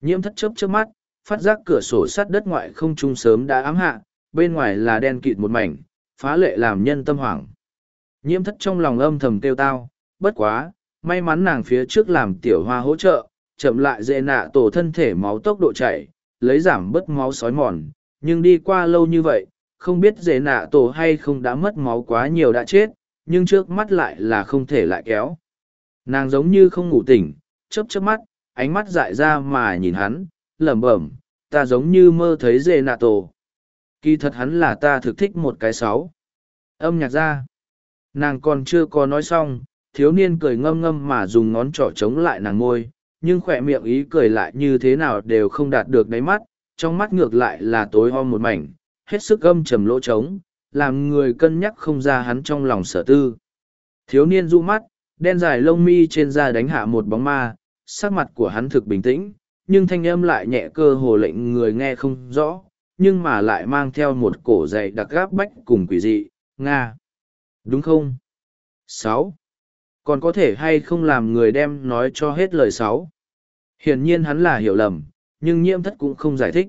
Nhiễm thất chớp trước mắt, phát giác cửa sổ sắt đất ngoại không trung sớm đã ám hạ, bên ngoài là đen kịt một mảnh, phá lệ làm nhân tâm hoảng. Nhiễm thất trong lòng âm thầm kêu tao, bất quá, may mắn nàng phía trước làm tiểu hoa hỗ trợ, chậm lại dễ nạ tổ thân thể máu tốc độ chảy, lấy giảm bớt máu sói mòn, nhưng đi qua lâu như vậy, không biết dễ nạ tổ hay không đã mất máu quá nhiều đã chết, nhưng trước mắt lại là không thể lại kéo. Nàng giống như không ngủ tỉnh, chớp chớp mắt, ánh mắt dại ra mà nhìn hắn, lẩm bẩm, ta giống như mơ thấy dê nạ tổ. Kỳ thật hắn là ta thực thích một cái sáu. Âm nhạc ra. Nàng còn chưa có nói xong, thiếu niên cười ngâm ngâm mà dùng ngón trỏ chống lại nàng ngôi, nhưng khỏe miệng ý cười lại như thế nào đều không đạt được đáy mắt, trong mắt ngược lại là tối om một mảnh, hết sức âm trầm lỗ trống, làm người cân nhắc không ra hắn trong lòng sở tư. Thiếu niên du mắt, đen dài lông mi trên da đánh hạ một bóng ma, sắc mặt của hắn thực bình tĩnh, nhưng thanh âm lại nhẹ cơ hồ lệnh người nghe không rõ, nhưng mà lại mang theo một cổ dày đặc gáp bách cùng quỷ dị, Nga. Đúng không? sáu Còn có thể hay không làm người đem nói cho hết lời sáu Hiển nhiên hắn là hiểu lầm, nhưng nhiễm thất cũng không giải thích.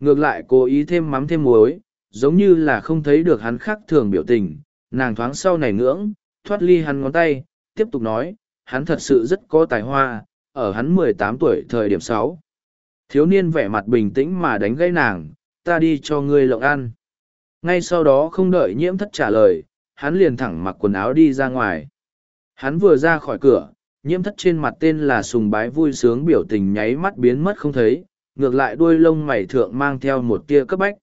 Ngược lại cố ý thêm mắm thêm muối, giống như là không thấy được hắn khác thường biểu tình, nàng thoáng sau này ngưỡng, thoát ly hắn ngón tay, tiếp tục nói, hắn thật sự rất có tài hoa, ở hắn mười tám tuổi thời điểm sáu thiếu niên vẻ mặt bình tĩnh mà đánh gãy nàng ta đi cho ngươi lộng ăn. Ngay sau đó không đợi nhiễm thất trả lời, hắn liền thẳng mặc quần áo đi ra ngoài. Hắn vừa ra khỏi cửa, nhiễm thất trên mặt tên là sùng bái vui sướng biểu tình nháy mắt biến mất không thấy, ngược lại đuôi lông mày thượng mang theo một tia cấp bách.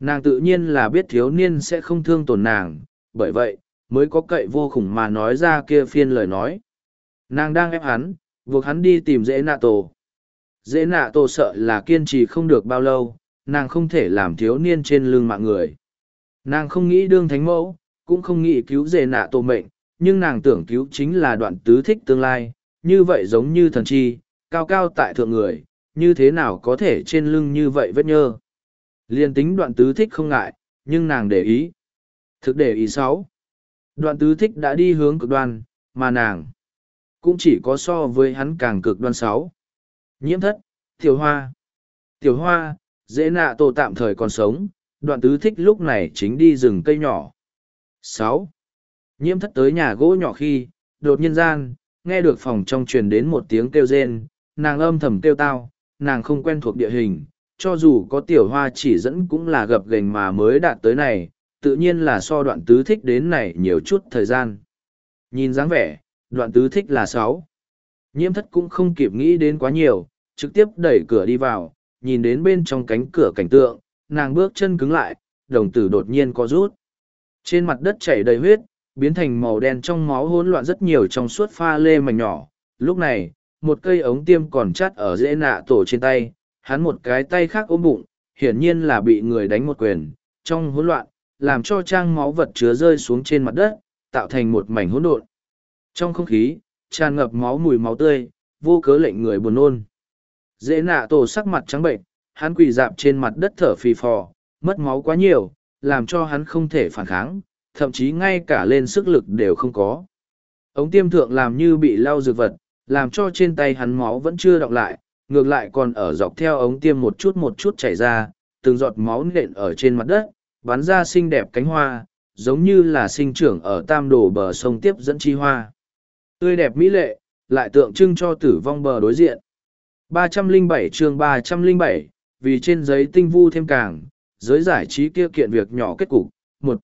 Nàng tự nhiên là biết thiếu niên sẽ không thương tổn nàng, bởi vậy, mới có cậy vô khủng mà nói ra kia phiên lời nói. Nàng đang ép hắn, buộc hắn đi tìm dễ nạ tổ. Dễ nạ tổ sợ là kiên trì không được bao lâu nàng không thể làm thiếu niên trên lưng mạng người nàng không nghĩ đương thánh mẫu cũng không nghĩ cứu dề nạ tổ mệnh nhưng nàng tưởng cứu chính là đoạn tứ thích tương lai như vậy giống như thần chi cao cao tại thượng người như thế nào có thể trên lưng như vậy vết nhơ Liên tính đoạn tứ thích không ngại, nhưng nàng để ý. Thực để ý sáu. Đoạn tứ thích đã đi hướng cực đoan, mà nàng cũng chỉ có so với hắn càng cực đoan sáu. Nhiễm thất, tiểu hoa. Tiểu hoa, dễ nạ tổ tạm thời còn sống, đoạn tứ thích lúc này chính đi rừng cây nhỏ. sáu. Nhiễm thất tới nhà gỗ nhỏ khi, đột nhiên gian, nghe được phòng trong truyền đến một tiếng kêu rên, nàng âm thầm kêu tao, nàng không quen thuộc địa hình, cho dù có tiểu hoa chỉ dẫn cũng là gập gành mà mới đạt tới này, tự nhiên là so đoạn tứ thích đến này nhiều chút thời gian. Nhìn dáng vẻ, đoạn tứ thích là sáu. Nhiễm thất cũng không kịp nghĩ đến quá nhiều, trực tiếp đẩy cửa đi vào, nhìn đến bên trong cánh cửa cảnh tượng, nàng bước chân cứng lại, đồng tử đột nhiên co rút. Trên mặt đất chảy đầy huyết, biến thành màu đen trong máu hỗn loạn rất nhiều trong suốt pha lê mảnh nhỏ. Lúc này, một cây ống tiêm còn chắt ở dễ nạ tổ trên tay, hắn một cái tay khác ôm bụng, hiển nhiên là bị người đánh một quyền, trong hỗn loạn, làm cho trang máu vật chứa rơi xuống trên mặt đất, tạo thành một mảnh hỗn độn. Trong không khí, tràn ngập máu mùi máu tươi, vô cớ lệnh người buồn nôn. Dễ nạ tổ sắc mặt trắng bệnh, hắn quỳ dạp trên mặt đất thở phì phò, mất máu quá nhiều, làm cho hắn không thể phản kháng, thậm chí ngay cả lên sức lực đều không có. Ống tiêm thượng làm như bị lau dược vật, làm cho trên tay hắn máu vẫn chưa đọng lại, ngược lại còn ở dọc theo ống tiêm một chút một chút chảy ra, từng giọt máu nện ở trên mặt đất, bắn ra xinh đẹp cánh hoa, giống như là sinh trưởng ở tam đồ bờ sông tiếp dẫn chi hoa. Tươi đẹp mỹ lệ, lại tượng trưng cho tử vong bờ đối diện. 307 chương 307, vì trên giấy tinh vu thêm càng, giới giải trí kia kiện việc nhỏ kết cục. một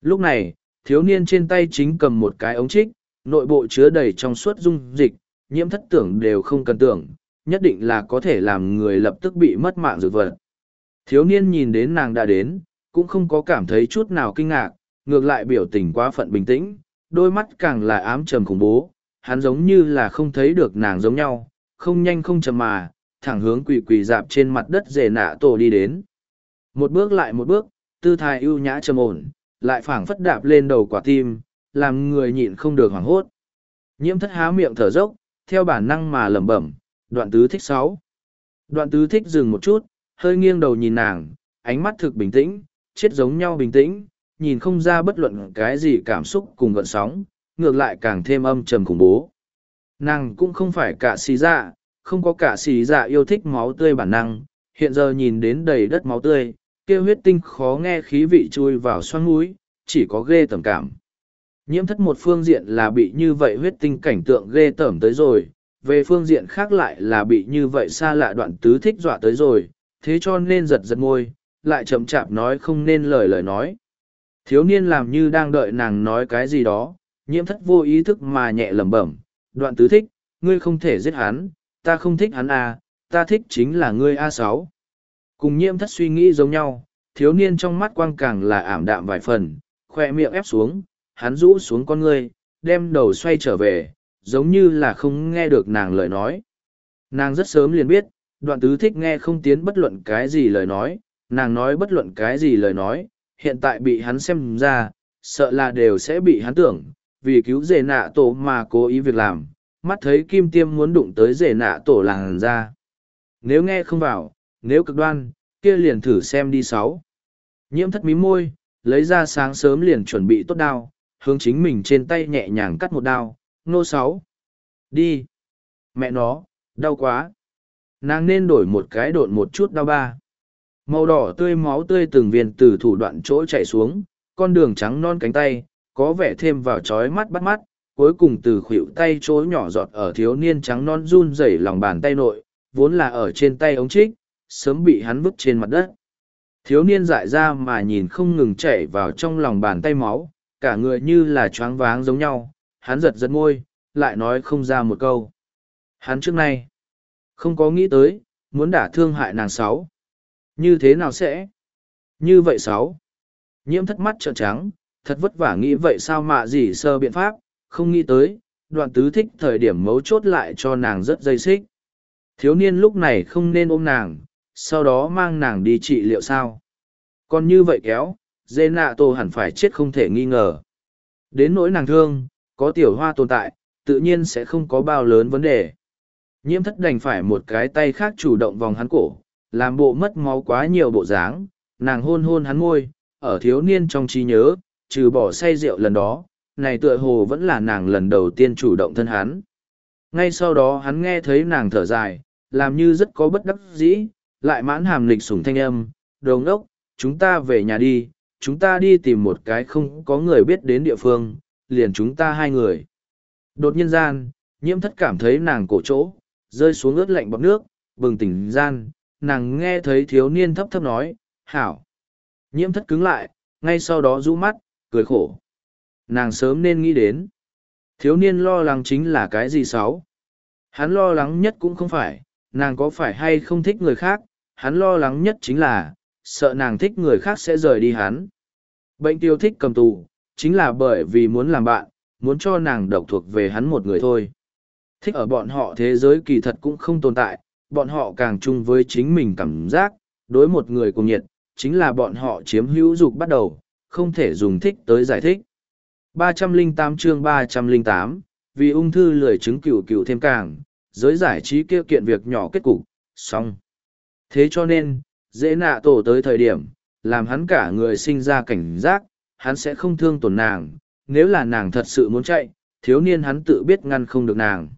Lúc này, thiếu niên trên tay chính cầm một cái ống trích, nội bộ chứa đầy trong suốt dung dịch, nhiễm thất tưởng đều không cần tưởng, nhất định là có thể làm người lập tức bị mất mạng dược vật. Thiếu niên nhìn đến nàng đã đến, cũng không có cảm thấy chút nào kinh ngạc, ngược lại biểu tình quá phận bình tĩnh, đôi mắt càng là ám trầm khủng bố, hắn giống như là không thấy được nàng giống nhau, không nhanh không chậm mà, thẳng hướng quỳ quỳ dạp trên mặt đất rể nạ tổ đi đến. Một bước lại một bước, tư thái ưu nhã trầm ổn, lại phảng phất đạp lên đầu quả tim, làm người nhịn không được hoảng hốt. Nhiễm thất há miệng thở dốc, theo bản năng mà lẩm bẩm, đoạn tứ thích sáu đoạn tứ thích dừng một chút hơi nghiêng đầu nhìn nàng ánh mắt thực bình tĩnh chết giống nhau bình tĩnh nhìn không ra bất luận cái gì cảm xúc cùng gợn sóng ngược lại càng thêm âm trầm khủng bố nàng cũng không phải cả xì dạ không có cả xì dạ yêu thích máu tươi bản năng hiện giờ nhìn đến đầy đất máu tươi kêu huyết tinh khó nghe khí vị chui vào xoăn núi chỉ có ghê tởm cảm nhiễm thất một phương diện là bị như vậy huyết tinh cảnh tượng ghê tởm tới rồi về phương diện khác lại là bị như vậy xa lạ đoạn tứ thích dọa tới rồi, thế cho nên giật giật môi, lại chậm chạp nói không nên lời lời nói. Thiếu niên làm như đang đợi nàng nói cái gì đó, nhiễm thất vô ý thức mà nhẹ lẩm bẩm, đoạn tứ thích, ngươi không thể giết hắn, ta không thích hắn à, ta thích chính là ngươi a sáu. Cùng nhiễm thất suy nghĩ giống nhau, thiếu niên trong mắt quang càng là ảm đạm vài phần, khoe miệng ép xuống, hắn rũ xuống con ngươi, đem đầu xoay trở về, giống như là không nghe được nàng lời nói. Nàng rất sớm liền biết, đoạn tứ thích nghe không tiến bất luận cái gì lời nói, nàng nói bất luận cái gì lời nói, hiện tại bị hắn xem ra, sợ là đều sẽ bị hắn tưởng, vì cứu rể nạ tổ mà cố ý việc làm, mắt thấy kim tiêm muốn đụng tới rể nạ tổ làng ra. Nếu nghe không vào, nếu cực đoan, kia liền thử xem đi sáu. Nhiễm thất mí môi, lấy ra sáng sớm liền chuẩn bị tốt đao, hướng chính mình trên tay nhẹ nhàng cắt một đao, nô sáu đi mẹ nó đau quá nàng nên đổi một cái độn một chút đau ba màu đỏ tươi máu tươi từng viên từ thủ đoạn chỗ chạy xuống con đường trắng non cánh tay có vẻ thêm vào trói mắt bắt mắt cuối cùng từ khuỷu tay chối nhỏ giọt ở thiếu niên trắng non run rẩy lòng bàn tay nội vốn là ở trên tay ống trích sớm bị hắn vứt trên mặt đất thiếu niên dại ra mà nhìn không ngừng chảy vào trong lòng bàn tay máu cả người như là choáng váng giống nhau hắn giật giật môi, lại nói không ra một câu. Hắn trước nay, không có nghĩ tới, muốn đả thương hại nàng sáu. Như thế nào sẽ? Như vậy sáu. Nhiễm thất mắt trợn trắng, thật vất vả nghĩ vậy sao mạ gì sơ biện pháp, không nghĩ tới, đoạn tứ thích thời điểm mấu chốt lại cho nàng rất dây xích. Thiếu niên lúc này không nên ôm nàng, sau đó mang nàng đi trị liệu sao. Còn như vậy kéo, dê nạ tô hẳn phải chết không thể nghi ngờ. Đến nỗi nàng thương, có tiểu hoa tồn tại, tự nhiên sẽ không có bao lớn vấn đề. Nhiễm thất đành phải một cái tay khác chủ động vòng hắn cổ, làm bộ mất máu quá nhiều bộ dáng, nàng hôn hôn hắn môi, ở thiếu niên trong trí nhớ, trừ bỏ say rượu lần đó, này tựa hồ vẫn là nàng lần đầu tiên chủ động thân hắn. Ngay sau đó hắn nghe thấy nàng thở dài, làm như rất có bất đắc dĩ, lại mãn hàm lịch sủng thanh âm, đồng ốc, chúng ta về nhà đi, chúng ta đi tìm một cái không có người biết đến địa phương, liền chúng ta hai người. Đột nhiên gian, nhiễm thất cảm thấy nàng cổ chỗ, rơi xuống ướt lạnh bọc nước, bừng tỉnh gian, nàng nghe thấy thiếu niên thấp thấp nói, hảo. Nhiễm thất cứng lại, ngay sau đó rũ mắt, cười khổ. Nàng sớm nên nghĩ đến. Thiếu niên lo lắng chính là cái gì xấu. Hắn lo lắng nhất cũng không phải, nàng có phải hay không thích người khác, hắn lo lắng nhất chính là, sợ nàng thích người khác sẽ rời đi hắn. Bệnh tiêu thích cầm tù, chính là bởi vì muốn làm bạn, muốn cho nàng độc thuộc về hắn một người thôi. Thích ở bọn họ thế giới kỳ thật cũng không tồn tại, bọn họ càng chung với chính mình cảm giác, đối một người cùng nhiệt, chính là bọn họ chiếm hữu dục bắt đầu, không thể dùng thích tới giải thích. 308 chương 308, vì ung thư lười chứng cựu cựu thêm càng, giới giải trí kia kiện việc nhỏ kết cục, xong. Thế cho nên, dễ nạ tổ tới thời điểm, làm hắn cả người sinh ra cảnh giác, hắn sẽ không thương tổn nàng, nếu là nàng thật sự muốn chạy, thiếu niên hắn tự biết ngăn không được nàng.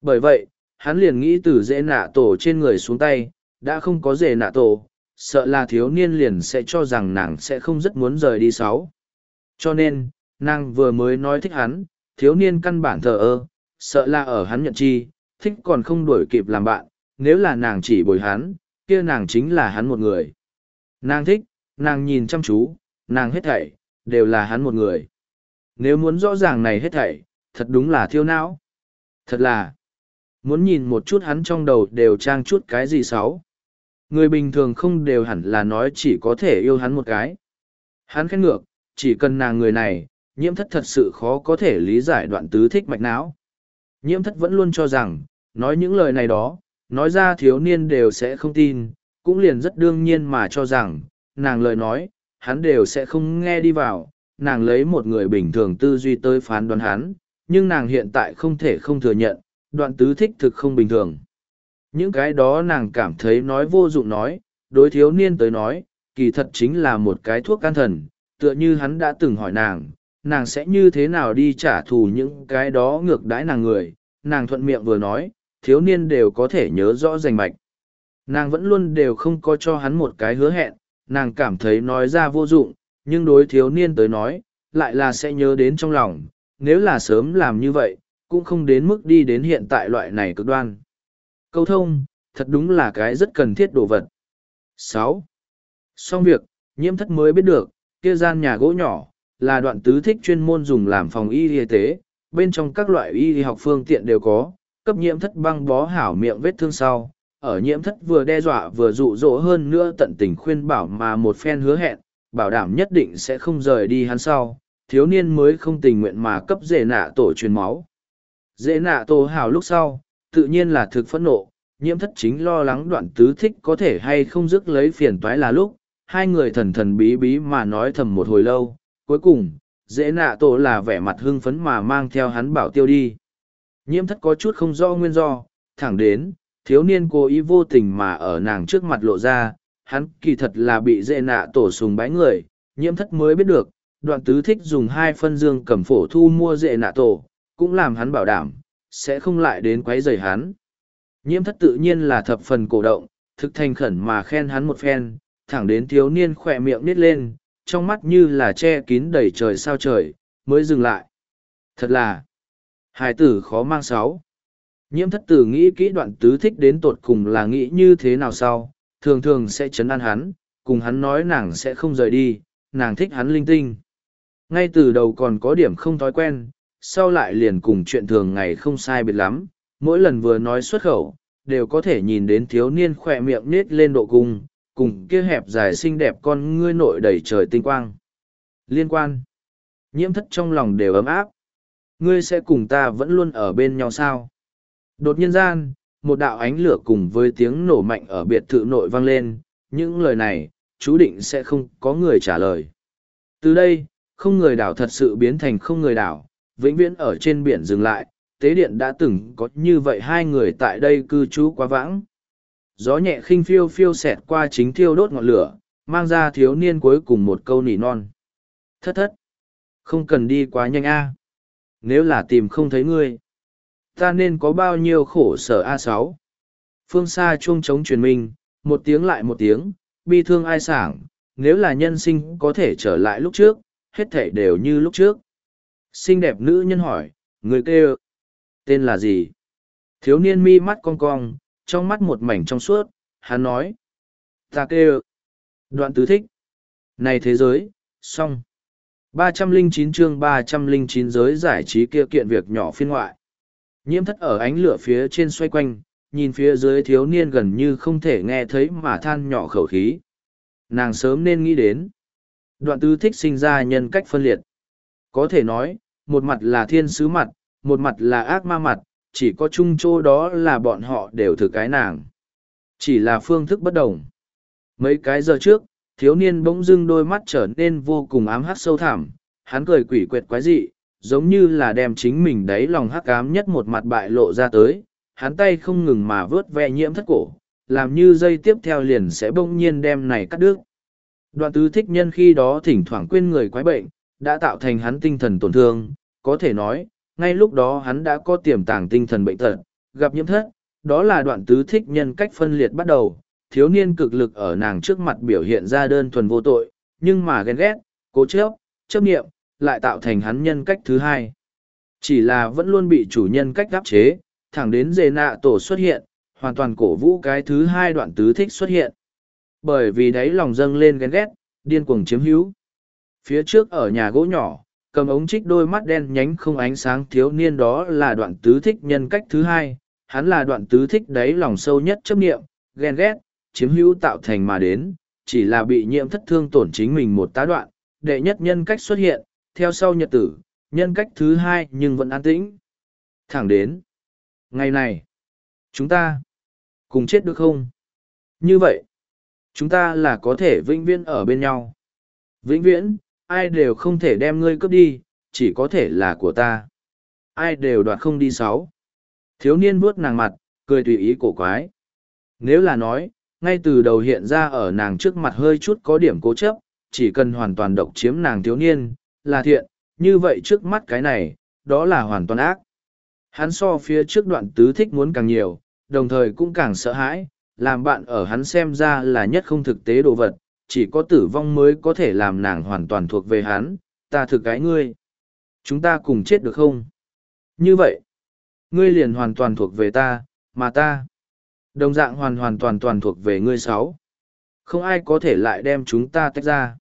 Bởi vậy, hắn liền nghĩ từ dễ nạ tổ trên người xuống tay, đã không có dễ nạ tổ, sợ là thiếu niên liền sẽ cho rằng nàng sẽ không rất muốn rời đi sáu. Cho nên, nàng vừa mới nói thích hắn, thiếu niên căn bản thờ ơ, sợ là ở hắn nhận chi, thích còn không đuổi kịp làm bạn, nếu là nàng chỉ bồi hắn, kia nàng chính là hắn một người. Nàng thích, nàng nhìn chăm chú, nàng hết thảy, đều là hắn một người. Nếu muốn rõ ràng này hết thảy, thật đúng là thiêu não. Thật là, muốn nhìn một chút hắn trong đầu đều trang chút cái gì xấu. Người bình thường không đều hẳn là nói chỉ có thể yêu hắn một cái. Hắn khen ngược, chỉ cần nàng người này, nhiễm thất thật sự khó có thể lý giải đoạn tứ thích mạch não. Nhiễm thất vẫn luôn cho rằng, nói những lời này đó, nói ra thiếu niên đều sẽ không tin, cũng liền rất đương nhiên mà cho rằng, nàng lời nói, hắn đều sẽ không nghe đi vào, nàng lấy một người bình thường tư duy tới phán đoán hắn, nhưng nàng hiện tại không thể không thừa nhận, đoạn tứ thích thực không bình thường. Những cái đó nàng cảm thấy nói vô dụng nói, đối thiếu niên tới nói, kỳ thật chính là một cái thuốc can thần, tựa như hắn đã từng hỏi nàng, nàng sẽ như thế nào đi trả thù những cái đó ngược đãi nàng người, nàng thuận miệng vừa nói, thiếu niên đều có thể nhớ rõ rành mạch. Nàng vẫn luôn đều không có cho hắn một cái hứa hẹn, nàng cảm thấy nói ra vô dụng, nhưng đối thiếu niên tới nói, lại là sẽ nhớ đến trong lòng, nếu là sớm làm như vậy, cũng không đến mức đi đến hiện tại loại này cực đoan. Câu thông, thật đúng là cái rất cần thiết đồ vật. sáu Xong việc, nhiễm thất mới biết được, kia gian nhà gỗ nhỏ, là đoạn tứ thích chuyên môn dùng làm phòng y y tế, bên trong các loại y học phương tiện đều có, cấp nhiễm thất băng bó hảo miệng vết thương sau. Ở nhiễm thất vừa đe dọa vừa dụ dỗ hơn nữa tận tình khuyên bảo mà một phen hứa hẹn, bảo đảm nhất định sẽ không rời đi hắn sau, thiếu niên mới không tình nguyện mà cấp dễ nạ tổ truyền máu. Dễ nạ tổ hảo lúc sau, tự nhiên là thực phẫn nộ, nhiễm thất chính lo lắng đoạn tứ thích có thể hay không dứt lấy phiền toái là lúc, hai người thần thần bí bí mà nói thầm một hồi lâu, cuối cùng, dễ nạ tổ là vẻ mặt hưng phấn mà mang theo hắn bảo tiêu đi. Nhiễm thất có chút không do nguyên do, thẳng đến, thiếu niên cố ý vô tình mà ở nàng trước mặt lộ ra, hắn kỳ thật là bị dễ nạ tổ sùng bái người, nhiễm thất mới biết được, đoạn tứ thích dùng hai phân dương cầm phổ thu mua dễ nạ tổ, cũng làm hắn bảo đảm, sẽ không lại đến quấy rầy hắn. Nhiễm thất tự nhiên là thập phần cổ động, thực thành khẩn mà khen hắn một phen, thẳng đến thiếu niên khỏe miệng nít lên, trong mắt như là che kín đầy trời sao trời, mới dừng lại. Thật là, hài tử khó mang sáu. Nhiễm thất tử nghĩ kỹ đoạn tứ thích đến tột cùng là nghĩ như thế nào sau, thường thường sẽ chấn an hắn, cùng hắn nói nàng sẽ không rời đi, nàng thích hắn linh tinh. Ngay từ đầu còn có điểm không thói quen, sau lại liền cùng chuyện thường ngày không sai biệt lắm, mỗi lần vừa nói xuất khẩu, đều có thể nhìn đến thiếu niên khỏe miệng nết lên độ cung, cùng kia hẹp dài xinh đẹp con ngươi nội đầy trời tinh quang. Liên quan. Nhiễm thất trong lòng đều ấm áp. Ngươi sẽ cùng ta vẫn luôn ở bên nhau sao? Đột nhiên gian, một đạo ánh lửa cùng với tiếng nổ mạnh ở biệt thự nội vang lên. Những lời này, chú định sẽ không có người trả lời. Từ đây, không người đảo thật sự biến thành không người đảo, vĩnh viễn ở trên biển dừng lại. Tế điện đã từng có như vậy hai người tại đây cư trú quá vãng. Gió nhẹ khinh phiêu phiêu xẹt qua chính thiêu đốt ngọn lửa, mang ra thiếu niên cuối cùng một câu nỉ non. Thất thất, không cần đi quá nhanh a. Nếu là tìm không thấy ngươi, ta nên có bao nhiêu khổ sở a sáu? Phương xa chuông trống truyền minh, một tiếng lại một tiếng, bi thương ai sảng, nếu là nhân sinh có thể trở lại lúc trước, hết thể đều như lúc trước xinh đẹp nữ nhân hỏi người kêu tên là gì thiếu niên mi mắt cong cong trong mắt một mảnh trong suốt, hắn nói. Ta kêu. Đoạn tứ thích. Này thế giới, xong. ba trăm linh chín chương ba trăm linh chín giới giải trí kia kiện việc nhỏ phiên ngoại. Nhiễm thất ở ánh lửa phía trên xoay quanh, nhìn phía dưới thiếu niên gần như không thể nghe thấy mà than nhỏ khẩu khí. Nàng sớm nên nghĩ đến. Đoạn tứ thích sinh ra nhân cách phân liệt. Có thể nói, một mặt là thiên sứ mặt, một mặt là ác ma mặt, chỉ có chung chỗ đó là bọn họ đều thử cái nàng. Chỉ là phương thức bất đồng. Mấy cái giờ trước, thiếu niên bỗng dưng đôi mắt trở nên vô cùng ám hắc sâu thẳm, hắn cười quỷ quyệt quái dị, giống như là đem chính mình đáy lòng hắc ám nhất một mặt bại lộ ra tới, hắn tay không ngừng mà vớt ve nhiễm thất cổ, làm như dây tiếp theo liền sẽ bỗng nhiên đem này cắt đứt. Đoạn tứ thích nhân khi đó thỉnh thoảng quên người quái bệnh, đã tạo thành hắn tinh thần tổn thương, có thể nói, ngay lúc đó hắn đã có tiềm tàng tinh thần bệnh tật, gặp nhiễm thất, đó là đoạn tứ thích nhân cách phân liệt bắt đầu, thiếu niên cực lực ở nàng trước mặt biểu hiện ra đơn thuần vô tội, nhưng mà ghen ghét, cố chấp, chấp nghiệm, lại tạo thành hắn nhân cách thứ hai. Chỉ là vẫn luôn bị chủ nhân cách đáp chế, thẳng đến dề nạ tổ xuất hiện, hoàn toàn cổ vũ cái thứ hai đoạn tứ thích xuất hiện. Bởi vì đấy lòng dâng lên ghen ghét, điên cuồng chiếm hữu. Phía trước ở nhà gỗ nhỏ, cầm ống trích đôi mắt đen nhánh không ánh sáng thiếu niên đó là đoạn tứ thích nhân cách thứ hai. Hắn là đoạn tứ thích đáy lòng sâu nhất chấp nghiệm ghen ghét chiếm hữu tạo thành mà đến chỉ là bị nhiễm thất thương tổn chính mình một tá đoạn. Đệ nhất nhân cách xuất hiện theo sau nhật tử nhân cách thứ hai nhưng vẫn an tĩnh. Thẳng đến ngày này chúng ta cùng chết được không? Như vậy chúng ta là có thể vĩnh viễn ở bên nhau. Vĩnh viễn ai đều không thể đem ngươi cướp đi, chỉ có thể là của ta. Ai đều đoạt không đi sáu. Thiếu niên vuốt nàng mặt, cười tùy ý cổ quái. Nếu là nói, ngay từ đầu hiện ra ở nàng trước mặt hơi chút có điểm cố chấp, chỉ cần hoàn toàn độc chiếm nàng thiếu niên, là thiện, như vậy trước mắt cái này, đó là hoàn toàn ác. Hắn so phía trước đoạn tứ thích muốn càng nhiều, đồng thời cũng càng sợ hãi, làm bạn ở hắn xem ra là nhất không thực tế đồ vật, chỉ có tử vong mới có thể làm nàng hoàn toàn thuộc về hắn, ta thực cái ngươi. Chúng ta cùng chết được không? Như vậy, ngươi liền hoàn toàn thuộc về ta, mà ta, đồng dạng hoàn hoàn toàn toàn thuộc về ngươi sáu. Không ai có thể lại đem chúng ta tách ra.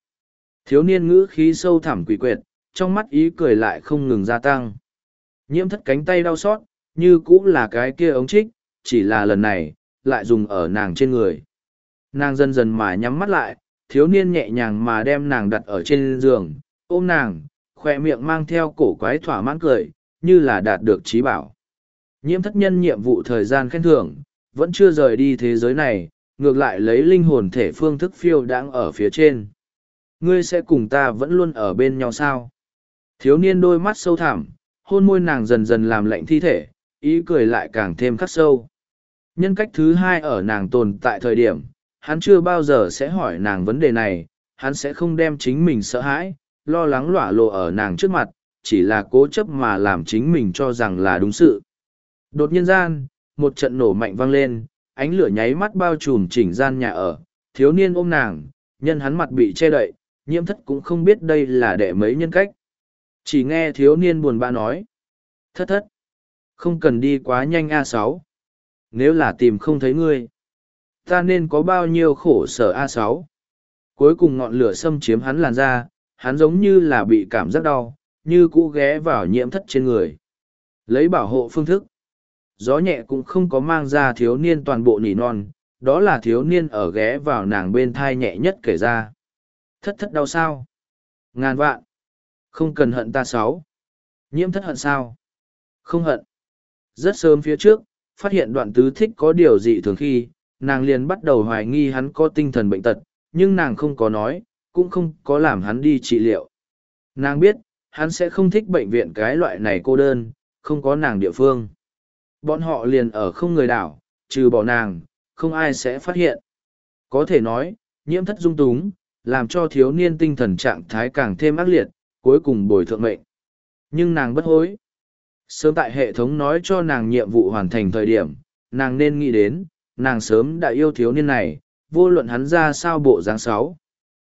Thiếu niên ngữ khí sâu thẳm quỷ quyệt, trong mắt ý cười lại không ngừng gia tăng. Nhiễm thất cánh tay đau xót, như cũng là cái kia ống trích, chỉ là lần này, lại dùng ở nàng trên người. Nàng dần dần mà nhắm mắt lại, thiếu niên nhẹ nhàng mà đem nàng đặt ở trên giường, ôm nàng, khoe miệng mang theo cổ quái thỏa mãn cười, như là đạt được trí bảo. Nhiễm thất nhân nhiệm vụ thời gian khen thưởng, vẫn chưa rời đi thế giới này, ngược lại lấy linh hồn thể phương thức phiêu đang ở phía trên. Ngươi sẽ cùng ta vẫn luôn ở bên nhau sao? Thiếu niên đôi mắt sâu thẳm, hôn môi nàng dần dần làm lạnh thi thể, ý cười lại càng thêm khắc sâu. Nhân cách thứ hai ở nàng tồn tại thời điểm, hắn chưa bao giờ sẽ hỏi nàng vấn đề này, hắn sẽ không đem chính mình sợ hãi, lo lắng lỏa lộ ở nàng trước mặt, chỉ là cố chấp mà làm chính mình cho rằng là đúng sự. Đột nhiên gian, một trận nổ mạnh vang lên, ánh lửa nháy mắt bao trùm chỉnh gian nhà ở, thiếu niên ôm nàng, nhân hắn mặt bị che đậy, nhiễm thất cũng không biết đây là đệ mấy nhân cách. Chỉ nghe thiếu niên buồn bã nói. Thất thất. Không cần đi quá nhanh A6. Nếu là tìm không thấy ngươi ta nên có bao nhiêu khổ sở a sáu? Cuối cùng ngọn lửa xâm chiếm hắn làn da, hắn giống như là bị cảm giác đau, như cũ ghé vào nhiễm thất trên người. Lấy bảo hộ phương thức, gió nhẹ cũng không có mang ra thiếu niên toàn bộ nỉ non, đó là thiếu niên ở ghé vào nàng bên thai nhẹ nhất kể ra. Thất thất đau sao? Ngàn vạn. Không cần hận ta sáu. Nhiễm thất hận sao? Không hận. Rất sớm phía trước, phát hiện đoạn tứ thích có điều gì thường khi nàng liền bắt đầu hoài nghi hắn có tinh thần bệnh tật, nhưng nàng không có nói, cũng không có làm hắn đi trị liệu. Nàng biết, hắn sẽ không thích bệnh viện cái loại này cô đơn, không có nàng địa phương. Bọn họ liền ở không người đảo, trừ bỏ nàng, không ai sẽ phát hiện. Có thể nói, nhiễm thất dung túng, làm cho thiếu niên tinh thần trạng thái càng thêm ác liệt, cuối cùng bồi thượng mệnh. Nhưng nàng bất hối. Sớm tại hệ thống nói cho nàng nhiệm vụ hoàn thành thời điểm, nàng nên nghĩ đến nàng sớm đã yêu thiếu niên này, vô luận hắn ra sao bộ dáng sáu.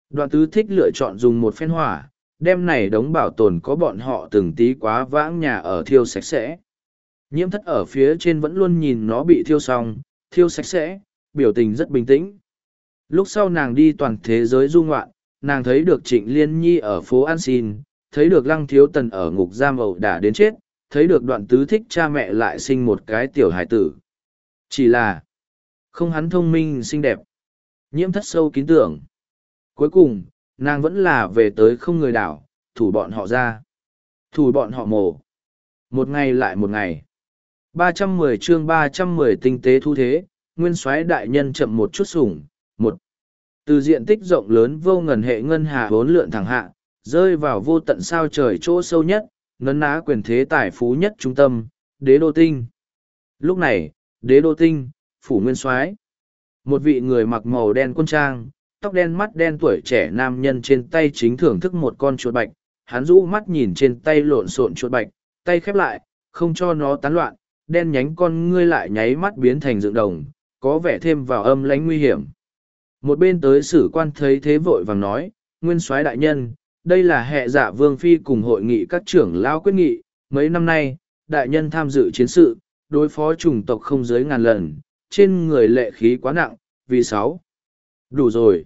Đoạn tứ thích lựa chọn dùng một phen hỏa, đem này đống bảo tồn có bọn họ từng tí quá vãng nhà ở thiêu sạch sẽ. Nhiễm thất ở phía trên vẫn luôn nhìn nó bị thiêu xong, thiêu sạch sẽ, biểu tình rất bình tĩnh. Lúc sau nàng đi toàn thế giới du ngoạn, nàng thấy được trịnh liên nhi ở phố an xin, thấy được lăng thiếu tần ở ngục giam ẩu đả đến chết, thấy được đoạn tứ thích cha mẹ lại sinh một cái tiểu hải tử. Chỉ là không hắn thông minh, xinh đẹp. Nhiễm thất sâu kín tưởng. Cuối cùng, nàng vẫn là về tới không người đảo, thủ bọn họ ra. Thủ bọn họ mổ. Một ngày lại một ngày. ba trăm mười chương ba trăm mười tinh tế thu thế, nguyên soái đại nhân chậm một chút sủng, một. Từ diện tích rộng lớn vô ngần hệ ngân hà bốn lượn thẳng hạ, rơi vào vô tận sao trời chỗ sâu nhất, nấn ná quyền thế tài phú nhất trung tâm, đế đô tinh. Lúc này, đế đô tinh phủ nguyên soái. Một vị người mặc màu đen quân trang, tóc đen mắt đen tuổi trẻ nam nhân trên tay chính thưởng thức một con chuột bạch. Hắn rũ mắt nhìn trên tay lộn xộn chuột bạch, tay khép lại, không cho nó tán loạn, đen nhánh con ngươi lại nháy mắt biến thành dựng đồng, có vẻ thêm vào âm lánh nguy hiểm. Một bên tới sử quan thấy thế vội vàng nói, nguyên soái đại nhân, đây là hệ giả vương phi cùng hội nghị các trưởng lao quyết nghị. Mấy năm nay, đại nhân tham dự chiến sự, đối phó chủng tộc không dưới ngàn lần trên người lệ khí quá nặng, vì sáu. Đủ rồi.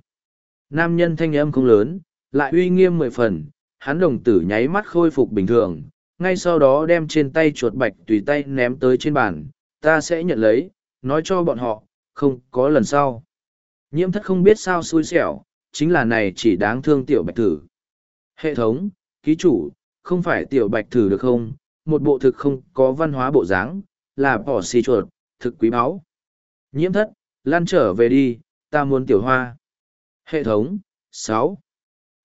Nam nhân thanh âm không lớn, lại uy nghiêm mười phần, hắn đồng tử nháy mắt khôi phục bình thường, ngay sau đó đem trên tay chuột bạch tùy tay ném tới trên bàn, ta sẽ nhận lấy, nói cho bọn họ, không có lần sau. Nhiễm thất không biết sao xui xẻo, chính là này chỉ đáng thương tiểu bạch thử. Hệ thống, ký chủ, không phải tiểu bạch thử được không? Một bộ thực không có văn hóa bộ dáng, là bỏ xì chuột, thực quý báu nhiễm thất, lan trở về đi, ta muốn tiểu hoa. Hệ thống, sáu.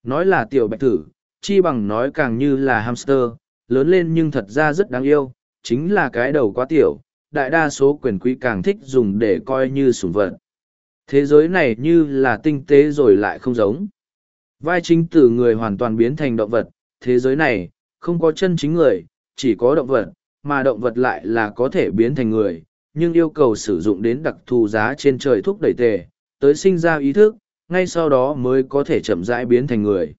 Nói là tiểu bạch thử chi bằng nói càng như là hamster, lớn lên nhưng thật ra rất đáng yêu, chính là cái đầu quá tiểu, đại đa số quyền quý càng thích dùng để coi như sủng vật. Thế giới này như là tinh tế rồi lại không giống. Vai chính từ người hoàn toàn biến thành động vật, thế giới này, không có chân chính người, chỉ có động vật, mà động vật lại là có thể biến thành người nhưng yêu cầu sử dụng đến đặc thù giá trên trời thúc đẩy tề, tới sinh ra ý thức, ngay sau đó mới có thể chậm rãi biến thành người.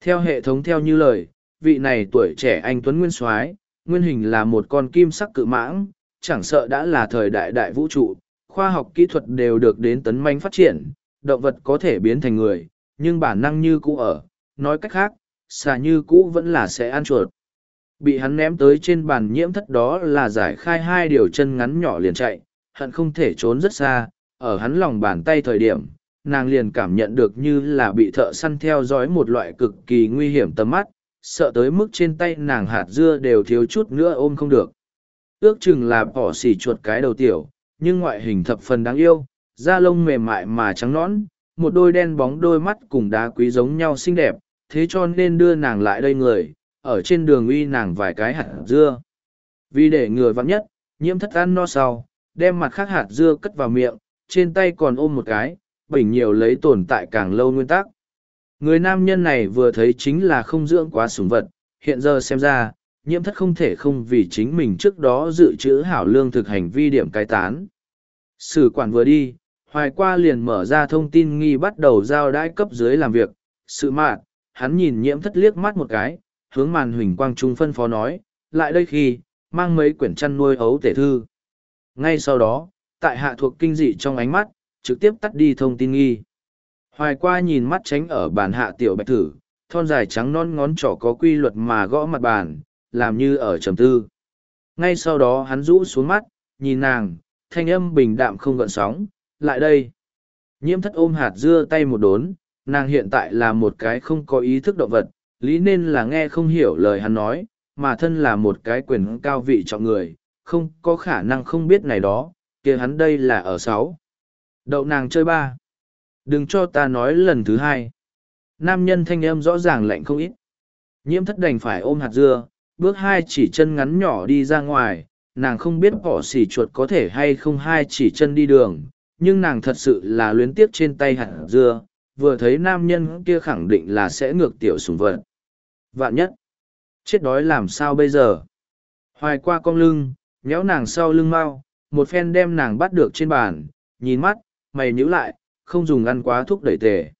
Theo hệ thống theo như lời, vị này tuổi trẻ anh tuấn nguyên soái, nguyên hình là một con kim sắc cự mãng, chẳng sợ đã là thời đại đại vũ trụ, khoa học kỹ thuật đều được đến tấn manh phát triển, động vật có thể biến thành người, nhưng bản năng như cũ ở, nói cách khác, xà như cũ vẫn là sẽ ăn chuột bị hắn ném tới trên bàn nhiễm thất đó là giải khai hai điều chân ngắn nhỏ liền chạy, hận không thể trốn rất xa, ở hắn lòng bàn tay thời điểm, nàng liền cảm nhận được như là bị thợ săn theo dõi một loại cực kỳ nguy hiểm tầm mắt, sợ tới mức trên tay nàng hạt dưa đều thiếu chút nữa ôm không được. Ước chừng là bỏ xỉ chuột cái đầu tiểu, nhưng ngoại hình thập phần đáng yêu, da lông mềm mại mà trắng nõn, một đôi đen bóng đôi mắt cùng đá quý giống nhau xinh đẹp, thế cho nên đưa nàng lại đây người ở trên đường uy nàng vài cái hạt dưa. Vì để ngừa vắng nhất, nhiễm thất ăn no sau, đem mặt khác hạt dưa cất vào miệng, trên tay còn ôm một cái bình nhiều lấy tồn tại càng lâu nguyên tắc. Người nam nhân này vừa thấy chính là không dưỡng quá sủng vật, hiện giờ xem ra, nhiễm thất không thể không vì chính mình trước đó dự trữ hảo lương thực hành vi điểm cai tán. Sử quản vừa đi, hoài qua liền mở ra thông tin nghi bắt đầu giao đãi cấp dưới làm việc, sự mạn hắn nhìn nhiễm thất liếc mắt một cái hướng màn huỳnh quang trung phân phó nói lại đây khi mang mấy quyển chăn nuôi ấu tể thư. Ngay sau đó tại hạ thuộc kinh dị trong ánh mắt trực tiếp tắt đi thông tin nghi. Hoài qua nhìn mắt tránh ở bàn hạ tiểu bạch thử thon dài trắng non ngón trỏ có quy luật mà gõ mặt bàn làm như ở trầm tư. Ngay sau đó hắn rũ xuống mắt nhìn nàng thanh âm bình đạm không gợn sóng lại đây. Nhiễm thất ôm hạt dưa tay một đốn, nàng hiện tại là một cái không có ý thức động vật, lý nên là nghe không hiểu lời hắn nói, mà thân là một cái quyền cao vị trọng người, không có khả năng không biết này đó, kia hắn đây là ở sáu. Đậu nàng chơi ba. Đừng cho ta nói lần thứ hai. Nam nhân thanh âm rõ ràng lạnh không ít. Nhiễm thất đành phải ôm hạt dưa, bước hai chỉ chân ngắn nhỏ đi ra ngoài, nàng không biết bỏ xỉ chuột có thể hay không hai chỉ chân đi đường, nhưng nàng thật sự là luyến tiếc trên tay hạt dưa, vừa thấy nam nhân kia khẳng định là sẽ ngược tiểu sùng vật. Vạn nhất, chết đói làm sao bây giờ? Hoài qua cong lưng, nhéo nàng sau lưng mau, một phen đem nàng bắt được trên bàn, nhìn mắt, mày nhíu lại, không dùng ăn quá thuốc đẩy tề.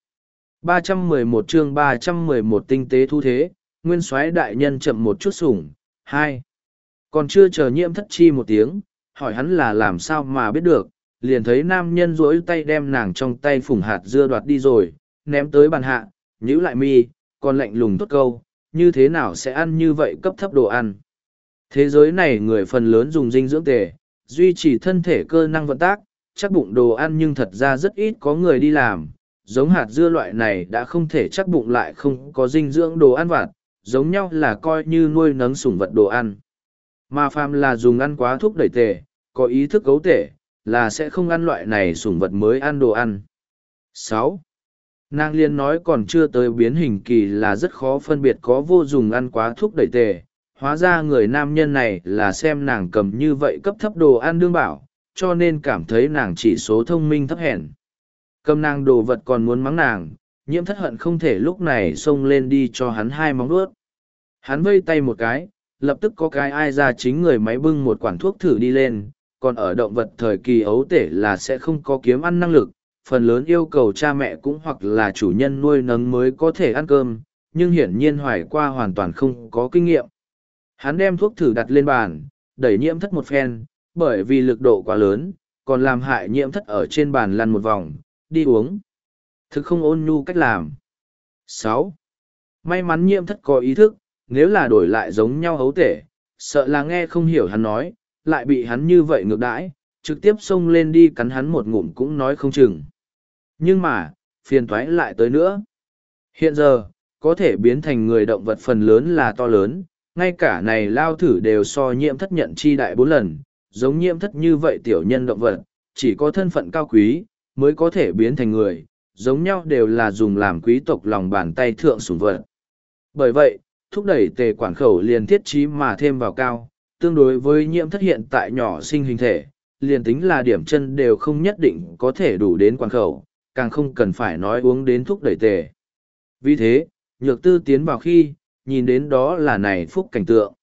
311 chương 311 tinh tế thu thế, nguyên soái đại nhân chậm một chút sủng, hai. Còn chưa chờ nhiễm thất chi một tiếng, hỏi hắn là làm sao mà biết được, liền thấy nam nhân rỗi tay đem nàng trong tay phủng hạt dưa đoạt đi rồi, ném tới bàn hạ, nhữ lại mi, còn lạnh lùng tốt câu, như thế nào sẽ ăn như vậy cấp thấp đồ ăn. Thế giới này người phần lớn dùng dinh dưỡng tề, duy trì thân thể cơ năng vận tác, chắc bụng đồ ăn nhưng thật ra rất ít có người đi làm. Giống hạt dưa loại này đã không thể chắc bụng lại không có dinh dưỡng đồ ăn vặt, giống nhau là coi như nuôi nấng sủng vật đồ ăn. Mà phàm là dùng ăn quá thuốc đẩy tề, có ý thức cấu tể, là sẽ không ăn loại này sủng vật mới ăn đồ ăn. sáu Nàng liên nói còn chưa tới biến hình kỳ là rất khó phân biệt có vô dùng ăn quá thuốc đẩy tề. Hóa ra người nam nhân này là xem nàng cầm như vậy cấp thấp đồ ăn đương bảo, cho nên cảm thấy nàng chỉ số thông minh thấp hèn. Cầm nàng đồ vật còn muốn mắng nàng, nhiễm thất hận không thể lúc này xông lên đi cho hắn hai móng ướt Hắn vây tay một cái, lập tức có cái ai ra chính người máy bưng một quản thuốc thử đi lên, còn ở động vật thời kỳ ấu tể là sẽ không có kiếm ăn năng lực, phần lớn yêu cầu cha mẹ cũng hoặc là chủ nhân nuôi nấng mới có thể ăn cơm, nhưng hiển nhiên hoài qua hoàn toàn không có kinh nghiệm. Hắn đem thuốc thử đặt lên bàn, đẩy nhiễm thất một phen, bởi vì lực độ quá lớn, còn làm hại nhiễm thất ở trên bàn lăn một vòng, đi uống. Thực không ôn nhu cách làm. sáu May mắn nhiễm thất có ý thức, nếu là đổi lại giống nhau hấu tể, sợ là nghe không hiểu hắn nói, lại bị hắn như vậy ngược đãi, trực tiếp xông lên đi cắn hắn một ngụm cũng nói không chừng. Nhưng mà, phiền thoái lại tới nữa. Hiện giờ, có thể biến thành người động vật phần lớn là to lớn, ngay cả này lao thử đều so nhiễm thất nhận chi đại bốn lần, giống nhiễm thất như vậy tiểu nhân động vật, chỉ có thân phận cao quý, mới có thể biến thành người, giống nhau đều là dùng làm quý tộc lòng bàn tay thượng sủng vật. Bởi vậy, thúc đẩy tề quản khẩu liền thiết trí mà thêm vào cao, tương đối với nhiễm thất hiện tại nhỏ sinh hình thể, liền tính là điểm chân đều không nhất định có thể đủ đến quản khẩu, càng không cần phải nói uống đến thuốc đẩy tề. Vì thế, nhược tư tiến vào khi, nhìn đến đó là này phúc cảnh tượng.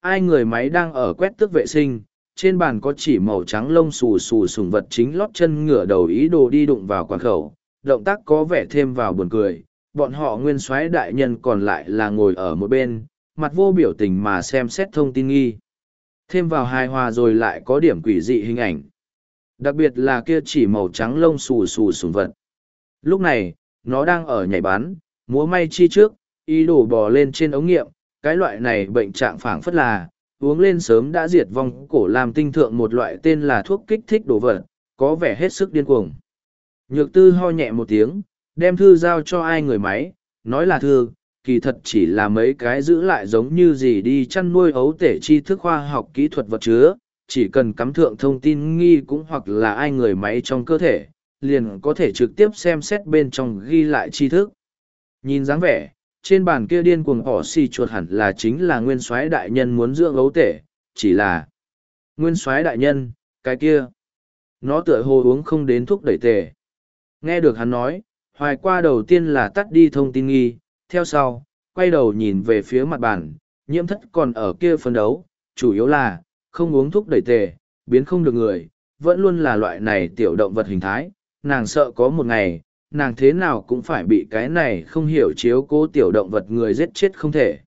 Ai người máy đang ở quét tước vệ sinh, trên bàn có chỉ màu trắng lông xù xù sùng vật chính lót chân ngửa đầu ý đồ đi đụng vào quán khẩu, động tác có vẻ thêm vào buồn cười, bọn họ nguyên soái đại nhân còn lại là ngồi ở một bên, mặt vô biểu tình mà xem xét thông tin nghi. Thêm vào hài hòa rồi lại có điểm quỷ dị hình ảnh. Đặc biệt là kia chỉ màu trắng lông xù xù sùng vật. Lúc này, nó đang ở nhảy bán, múa may chi trước, ý đồ bò lên trên ống nghiệm, cái loại này bệnh trạng phảng phất là, uống lên sớm đã diệt vong cổ làm tinh thượng một loại tên là thuốc kích thích đồ vật, có vẻ hết sức điên cuồng. Nhược tư ho nhẹ một tiếng, đem thư giao cho ai người máy, nói là thư, kỳ thật chỉ là mấy cái giữ lại giống như gì đi chăn nuôi ấu tể tri thức khoa học kỹ thuật vật chứa, chỉ cần cắm thượng thông tin nghi cũng hoặc là ai người máy trong cơ thể, liền có thể trực tiếp xem xét bên trong ghi lại tri thức. Nhìn dáng vẻ, trên bàn kia điên cuồng họ xì chuột hẳn là chính là nguyên soái đại nhân muốn dưỡng ấu tể, chỉ là nguyên soái đại nhân, cái kia. Nó tựa hồ uống không đến thuốc đẩy tề. Nghe được hắn nói, hoài qua đầu tiên là tắt đi thông tin nghi, theo sau, quay đầu nhìn về phía mặt bàn, nhiễm thất còn ở kia phân đấu, chủ yếu là, không uống thuốc đẩy tề, biến không được người, vẫn luôn là loại này tiểu động vật hình thái, nàng sợ có một ngày, nàng thế nào cũng phải bị cái này không hiểu chiếu cố tiểu động vật người giết chết không thể.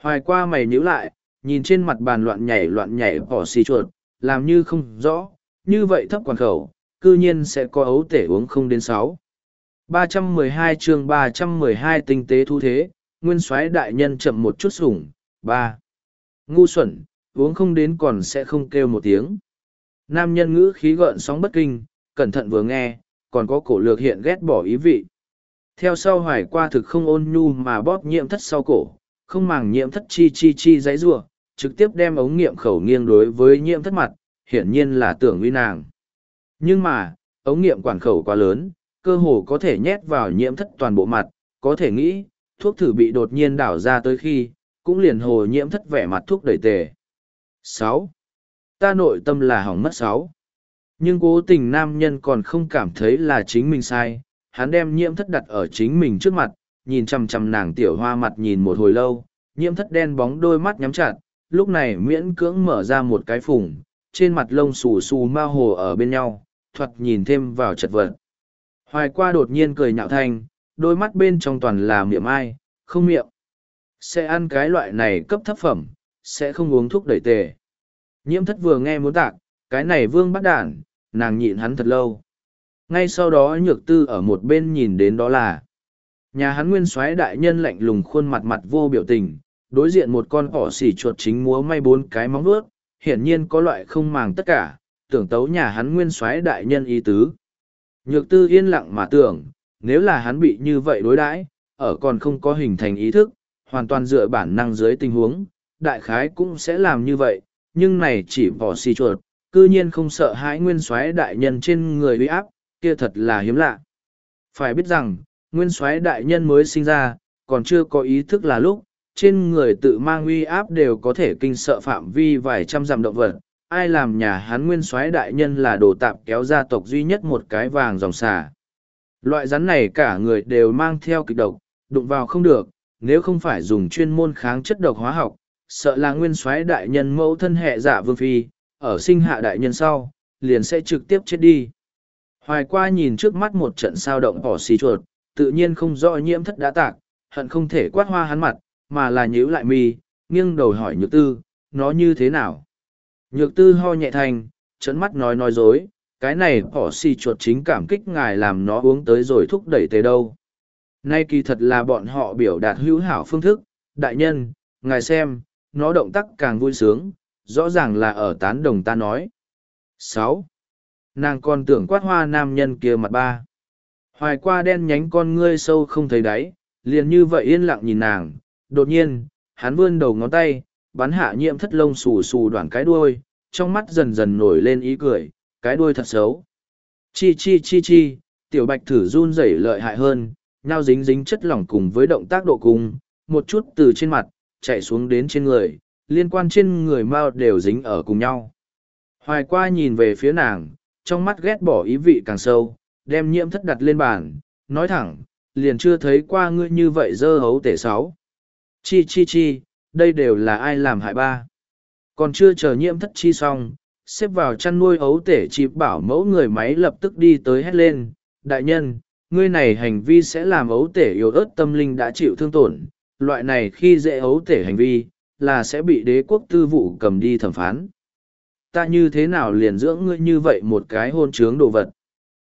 Hoài qua mày nhíu lại, nhìn trên mặt bàn loạn nhảy loạn nhảy bỏ xì chuột, làm như không rõ, như vậy thấp quản khẩu, cư nhiên sẽ có ấu tể uống không đến sáu. 312 chương 312 tinh tế thu thế, nguyên soái đại nhân chậm một chút sủng, ba Ngu xuẩn, uống không đến còn sẽ không kêu một tiếng. Nam nhân ngữ khí gợn sóng bất kinh, cẩn thận vừa nghe, còn có cổ lược hiện ghét bỏ ý vị. Theo sau hoài qua thực không ôn nhu mà bóp nhiễm thất sau cổ, không màng nhiễm thất chi chi chi giấy rua, trực tiếp đem ống nghiệm khẩu nghiêng đối với nhiễm thất mặt, hiển nhiên là tưởng uy nàng. Nhưng mà, ống nghiệm quản khẩu quá lớn, cơ hồ có thể nhét vào nhiễm thất toàn bộ mặt, có thể nghĩ, thuốc thử bị đột nhiên đảo ra tới khi, cũng liền hồ nhiễm thất vẻ mặt thuốc đầy tề sáu Ta nội tâm là hỏng mất sáu Nhưng cố tình nam nhân còn không cảm thấy là chính mình sai, hắn đem nhiễm thất đặt ở chính mình trước mặt, nhìn chằm chằm nàng tiểu hoa mặt nhìn một hồi lâu, nhiễm thất đen bóng đôi mắt nhắm chặt, lúc này miễn cưỡng mở ra một cái phùng, trên mặt lông xù xù ma hồ ở bên nhau, thoạt nhìn thêm vào chật vật. Hoài qua đột nhiên cười nhạo thanh, đôi mắt bên trong toàn là miệng ai, không miệng. Sẽ ăn cái loại này cấp thấp phẩm, sẽ không uống thuốc đẩy tề. Nhiễm thất vừa nghe muốn tạc, cái này vương bắt đản, nàng nhịn hắn thật lâu. Ngay sau đó nhược tư ở một bên nhìn đến đó là nhà hắn nguyên soái đại nhân lạnh lùng khuôn mặt mặt vô biểu tình, đối diện một con ỏ xỉ chuột chính múa may bốn cái móng vuốt, hiển nhiên có loại không màng tất cả, tưởng tấu nhà hắn nguyên soái đại nhân ý tứ. Nhược tư yên lặng mà tưởng, nếu là hắn bị như vậy đối đãi, ở còn không có hình thành ý thức, hoàn toàn dựa bản năng dưới tình huống, đại khái cũng sẽ làm như vậy, nhưng này chỉ bỏ xì chuột, cư nhiên không sợ hãi nguyên soái đại nhân trên người uy áp, kia thật là hiếm lạ. Phải biết rằng, nguyên soái đại nhân mới sinh ra, còn chưa có ý thức là lúc, trên người tự mang uy áp đều có thể kinh sợ phạm vi vài trăm dặm động vật. Ai làm nhà hắn nguyên soái đại nhân là đồ tạp kéo gia tộc duy nhất một cái vàng dòng xà. Loại rắn này cả người đều mang theo kịch độc, đụng vào không được, nếu không phải dùng chuyên môn kháng chất độc hóa học, sợ là nguyên soái đại nhân mẫu thân hệ giả vương phi, ở sinh hạ đại nhân sau, liền sẽ trực tiếp chết đi. Hoài qua nhìn trước mắt một trận sao động bỏ xì chuột, tự nhiên không rõ nhiễm thất đã tạc, hận không thể quát hoa hắn mặt, mà là nhíu lại mi, nghiêng đầu hỏi nhược tư, nó như thế nào? Nhược tư ho nhẹ thành, trấn mắt nói nói dối, cái này bỏ xì chuột chính cảm kích ngài làm nó uống tới rồi thúc đẩy tới đâu. Nay kỳ thật là bọn họ biểu đạt hữu hảo phương thức, đại nhân, ngài xem, nó động tác càng vui sướng, rõ ràng là ở tán đồng ta nói. sáu Nàng còn tưởng quát hoa nam nhân kia mặt ba. Hoài qua đen nhánh con ngươi sâu không thấy đáy, liền như vậy yên lặng nhìn nàng, đột nhiên, hắn vươn đầu ngón tay, bắn hạ nhiễm thất lông xù xù đoạn cái đuôi, trong mắt dần dần nổi lên ý cười, cái đuôi thật xấu. Chi chi chi chi, tiểu bạch thử run rẩy lợi hại hơn, nhao dính dính chất lỏng cùng với động tác độ cùng, một chút từ trên mặt, chạy xuống đến trên người, liên quan trên người mao đều dính ở cùng nhau. Hoài qua nhìn về phía nàng, trong mắt ghét bỏ ý vị càng sâu, đem nhiễm thất đặt lên bàn, nói thẳng, liền chưa thấy qua ngươi như vậy dơ hấu tể sáu. Chi chi chi, đây đều là ai làm hại ba. Còn chưa chờ nhiễm thất chi xong, xếp vào chăn nuôi hấu tể chịp bảo mẫu người máy lập tức đi tới hét lên, đại nhân, ngươi này hành vi sẽ làm ấu tể yếu ớt tâm linh đã chịu thương tổn, loại này khi dễ ấu tể hành vi, là sẽ bị đế quốc tư vụ cầm đi thẩm phán. Ta như thế nào liền dưỡng ngươi như vậy một cái hôn trướng đồ vật.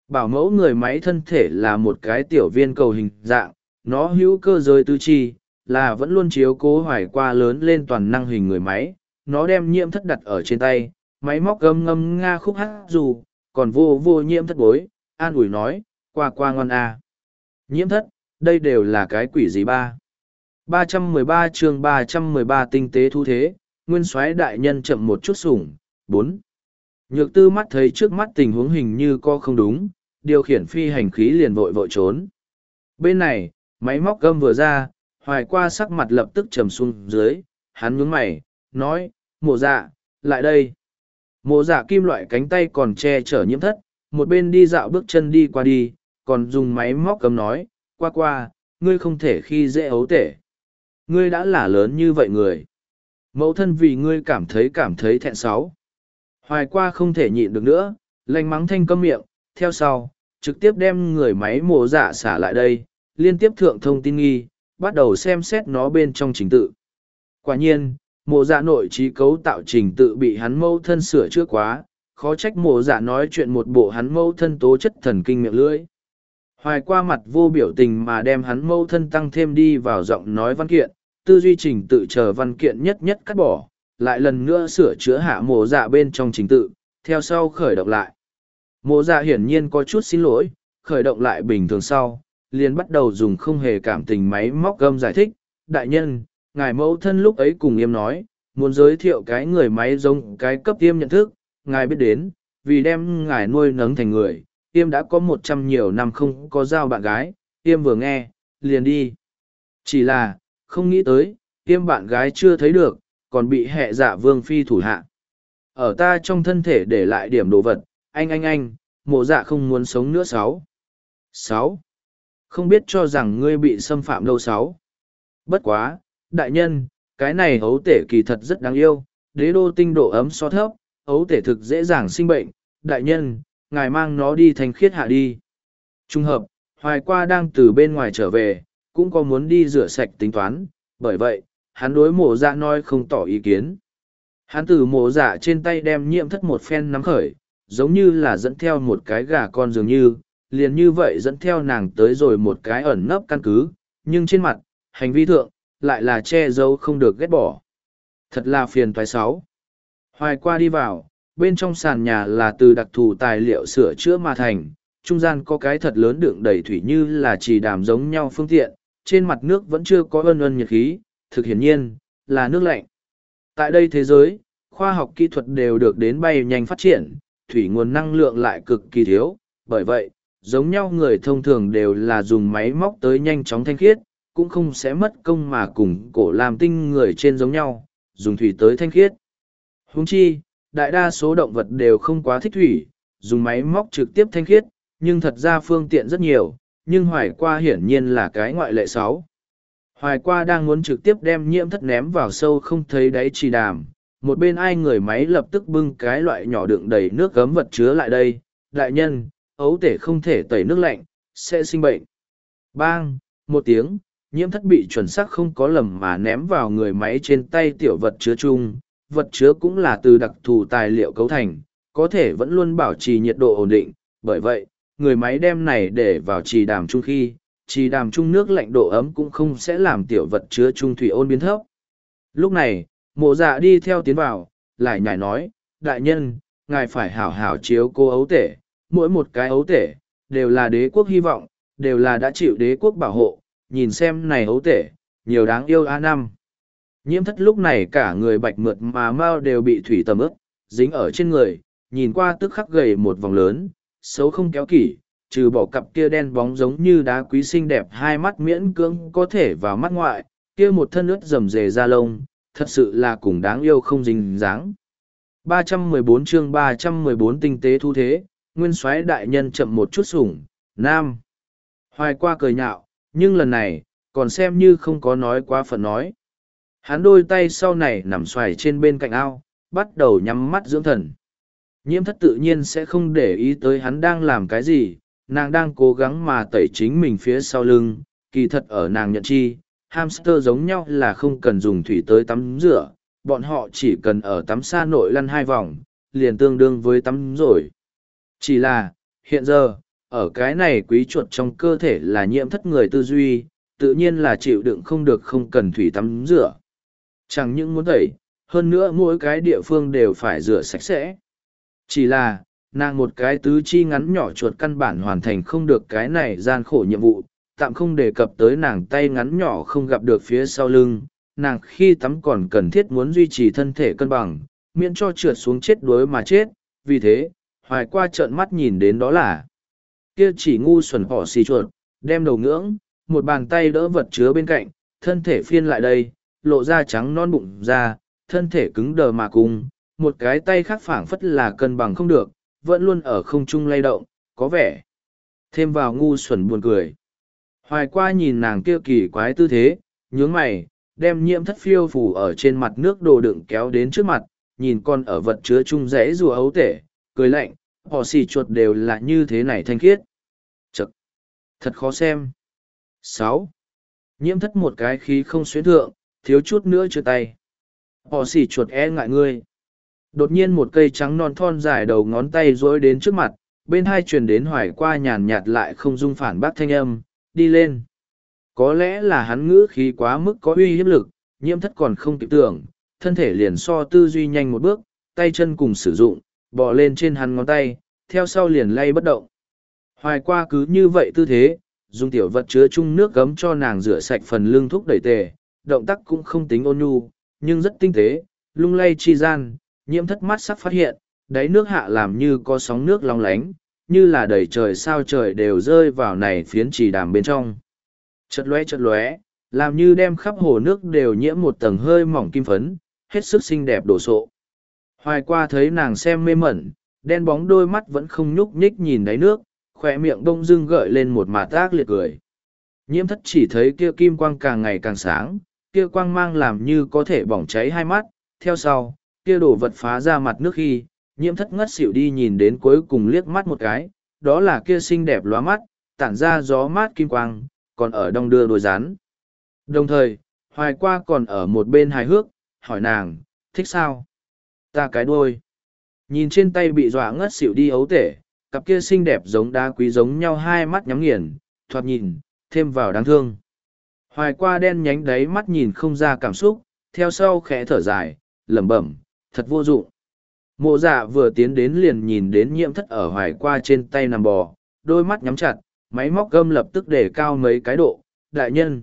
Bảo mẫu người máy thân thể là một cái tiểu viên cầu hình dạng, nó hữu cơ giới tư chi, là vẫn luôn chiếu cố hoài qua lớn lên toàn năng hình người máy, nó đem nhiễm thất đặt ở trên tay, máy móc gâm ngâm nga khúc hát dù, còn vô vô nhiễm thất bối, an ủi nói, qua qua ngon à. Nhiễm thất, đây đều là cái quỷ gì ba? 313 chương 313 tinh tế thu thế, nguyên soái đại nhân chậm một chút sủng, 4. Nhược tư mắt thấy trước mắt tình huống hình như co không đúng, điều khiển phi hành khí liền vội vội trốn. Bên này, máy móc gâm vừa ra, hoài qua sắc mặt lập tức trầm xuống dưới, hắn nhướng mày, nói, mộ dạ, lại đây. Mộ dạ kim loại cánh tay còn che chở nhiễm thất, một bên đi dạo bước chân đi qua đi, còn dùng máy móc cầm nói, qua qua, ngươi không thể khi dễ ấu tể. Ngươi đã là lớn như vậy người. Mẫu thân vì ngươi cảm thấy cảm thấy thẹn sáu. Hoài qua không thể nhịn được nữa, lanh mắng thanh câm miệng, theo sau, trực tiếp đem người máy mổ dạ xả lại đây, liên tiếp thượng thông tin nghi, bắt đầu xem xét nó bên trong trình tự. Quả nhiên, mộ dạ nội trí cấu tạo trình tự bị hắn mâu thân sửa chữa quá, khó trách mộ dạ nói chuyện một bộ hắn mâu thân tố chất thần kinh miệng lưỡi. Hoài qua mặt vô biểu tình mà đem hắn mâu thân tăng thêm đi vào giọng nói văn kiện, tư duy trình tự chờ văn kiện nhất nhất cắt bỏ, lại lần nữa sửa chữa hạ mộ dạ bên trong trình tự, theo sau khởi động lại. Mộ dạ hiển nhiên có chút xin lỗi, khởi động lại bình thường sau, liền bắt đầu dùng không hề cảm tình máy móc gâm giải thích. Đại nhân, ngài mẫu thân lúc ấy cùng em nói, muốn giới thiệu cái người máy giống cái cấp tiêm nhận thức, ngài biết đến, vì đem ngài nuôi nấng thành người, yêm đã có một trăm nhiều năm không có giao bạn gái, yêm vừa nghe, liền đi. Chỉ là, không nghĩ tới, tiêm bạn gái chưa thấy được, còn bị hệ giả dạ vương phi thủ hạ. Ở ta trong thân thể để lại điểm đồ vật, anh anh anh, mộ dạ không muốn sống nữa sáu. Sáu. Không biết cho rằng ngươi bị xâm phạm đâu sáu. Bất quá, đại nhân, cái này ấu tể kỳ thật rất đáng yêu, đế đô tinh độ ấm so thấp, ấu tể thực dễ dàng sinh bệnh, đại nhân, ngài mang nó đi thành khiết hạ đi. Trung hợp, hoài qua đang từ bên ngoài trở về, cũng có muốn đi rửa sạch tính toán, bởi vậy, hắn đối mộ dạ nói không tỏ ý kiến. Hắn từ mộ dạ trên tay đem nhiễm thất một phen nắm khởi, giống như là dẫn theo một cái gà con dường như, liền như vậy dẫn theo nàng tới rồi một cái ẩn nấp căn cứ, nhưng trên mặt, hành vi thượng, lại là che giấu không được ghét bỏ. Thật là phiền toái sáu. Hoài qua đi vào, bên trong sàn nhà là từ đặc thù tài liệu sửa chữa mà thành, trung gian có cái thật lớn đựng đầy thủy như là chỉ đàm giống nhau phương tiện, trên mặt nước vẫn chưa có ân ân nhiệt khí, thực hiển nhiên, là nước lạnh. Tại đây thế giới, khoa học kỹ thuật đều được đến bay nhanh phát triển, thủy nguồn năng lượng lại cực kỳ thiếu, bởi vậy, giống nhau người thông thường đều là dùng máy móc tới nhanh chóng thanh khiết, cũng không sẽ mất công mà cùng cổ làm tinh người trên giống nhau, dùng thủy tới thanh khiết. Húng chi, đại đa số động vật đều không quá thích thủy, dùng máy móc trực tiếp thanh khiết, nhưng thật ra phương tiện rất nhiều, nhưng hoài qua hiển nhiên là cái ngoại lệ sáu. Hoài qua đang muốn trực tiếp đem nhiễm thất ném vào sâu không thấy đáy trì đàm, một bên ai người máy lập tức bưng cái loại nhỏ đựng đầy nước gấm vật chứa lại đây. Đại nhân, ấu tể không thể tẩy nước lạnh, sẽ sinh bệnh. Bang, một tiếng, nhiễm thất bị chuẩn xác không có lầm mà ném vào người máy trên tay tiểu vật chứa chung. Vật chứa cũng là từ đặc thù tài liệu cấu thành, có thể vẫn luôn bảo trì nhiệt độ ổn định. Bởi vậy, người máy đem này để vào trì đàm chung khi, trì đàm chung nước lạnh độ ấm cũng không sẽ làm tiểu vật chứa chung thủy ôn biến thấp. Lúc này, mộ dạ đi theo tiến vào, lại nhảy nói, đại nhân, ngài phải hảo hảo chiếu cô ấu tể, mỗi một cái ấu tể, đều là đế quốc hy vọng, đều là đã chịu đế quốc bảo hộ, nhìn xem này ấu tể, nhiều đáng yêu a năm. Nhiễm thất lúc này cả người bạch mượt mà mau đều bị thủy tầm ướp, dính ở trên người, nhìn qua tức khắc gầy một vòng lớn, xấu không kéo kỷ, trừ bỏ cặp kia đen bóng giống như đá quý xinh đẹp hai mắt miễn cưỡng có thể vào mắt ngoại, kia một thân ướt rầm rề da lông, thật sự là cùng đáng yêu không dính dáng. 314 chương 314 tinh tế thu thế, nguyên soái đại nhân chậm một chút sủng, nam. Hoài qua cười nhạo, nhưng lần này, còn xem như không có nói quá phần nói. Hắn đôi tay sau này nằm xoài trên bên cạnh ao, bắt đầu nhắm mắt dưỡng thần. Nhiễm thất tự nhiên sẽ không để ý tới hắn đang làm cái gì, nàng đang cố gắng mà tẩy chính mình phía sau lưng, kỳ thật ở nàng nhận chi, hamster giống nhau là không cần dùng thủy tới tắm rửa, bọn họ chỉ cần ở tắm xa nội lăn hai vòng, liền tương đương với tắm rồi. Chỉ là, hiện giờ, ở cái này quý chuột trong cơ thể là nhiễm thất người tư duy, tự nhiên là chịu đựng không được không cần thủy tắm rửa. Chẳng những muốn tẩy, hơn nữa mỗi cái địa phương đều phải rửa sạch sẽ. Chỉ là, nàng một cái tứ chi ngắn nhỏ chuột căn bản hoàn thành không được cái này gian khổ nhiệm vụ, tạm không đề cập tới nàng tay ngắn nhỏ không gặp được phía sau lưng, nàng khi tắm còn cần thiết muốn duy trì thân thể cân bằng, miễn cho trượt xuống chết đuối mà chết, vì thế, hoài qua trợn mắt nhìn đến đó là kia chỉ ngu xuẩn họ xì chuột, đem đầu ngưỡng, một bàn tay đỡ vật chứa bên cạnh, thân thể phiên lại đây, lộ ra trắng non bụng ra, thân thể cứng đờ mà cùng, một cái tay khác phảng phất là cân bằng không được, vẫn luôn ở không trung lay động, có vẻ. Thêm vào ngu xuẩn buồn cười. Hoài qua nhìn nàng kia kỳ quái tư thế, nhướng mày, đem nhiễm thất phiêu phủ ở trên mặt nước đồ đựng kéo đến trước mặt, nhìn con ở vật chứa chung rẽ rùa ấu tể, cười lạnh, họ xì chuột đều là như thế này thanh khiết. Chật! Thật khó xem. sáu Nhiễm thất một cái khí không xuyến thượng, thiếu chút nữa chưa tay. Họ xì chuột e ngại ngươi. Đột nhiên một cây trắng non thon dài đầu ngón tay rối đến trước mặt, bên hai truyền đến hoài qua nhàn nhạt lại không dung phản bác thanh âm, đi lên. Có lẽ là hắn ngữ khí quá mức có uy hiếp lực, nhiễm thất còn không kịp tưởng, thân thể liền so tư duy nhanh một bước, tay chân cùng sử dụng, bò lên trên hắn ngón tay, theo sau liền lay bất động. Hoài qua cứ như vậy tư thế, dùng tiểu vật chứa chung nước gấm cho nàng rửa sạch phần lương thúc đẩy tề, động tác cũng không tính ôn nhu, nhưng rất tinh tế, lung lay chi gian, nhiễm thất mắt sắp phát hiện, đáy nước hạ làm như có sóng nước long lánh, như là đầy trời sao trời đều rơi vào này phiến trì đàm bên trong. Chật lóe chật lóe, làm như đem khắp hồ nước đều nhiễm một tầng hơi mỏng kim phấn, hết sức xinh đẹp đổ sộ. Hoài qua thấy nàng xem mê mẩn, đen bóng đôi mắt vẫn không nhúc nhích nhìn đáy nước, khỏe miệng đông dưng gợi lên một mạt tác liệt cười. Nhiễm thất chỉ thấy kia kim quang càng ngày càng sáng, kia quang mang làm như có thể bỏng cháy hai mắt, theo sau, kia đổ vật phá ra mặt nước khi, nhiễm thất ngất xỉu đi nhìn đến cuối cùng liếc mắt một cái, đó là kia xinh đẹp lóa mắt, tản ra gió mát kim quang, còn ở đông đưa đôi rán. Đồng thời, hoài qua còn ở một bên hài hước, hỏi nàng, thích sao? Ta cái đuôi. Nhìn trên tay bị dọa ngất xỉu đi ấu tể, cặp kia xinh đẹp giống đá quý giống nhau hai mắt nhắm nghiền, thoạt nhìn, thêm vào đáng thương. Hoài qua đen nhánh đáy mắt nhìn không ra cảm xúc, theo sau khẽ thở dài, lẩm bẩm, thật vô dụng. Mộ dạ vừa tiến đến liền nhìn đến nhiễm thất ở hoài qua trên tay nằm bò, đôi mắt nhắm chặt, máy móc gâm lập tức để cao mấy cái độ, đại nhân.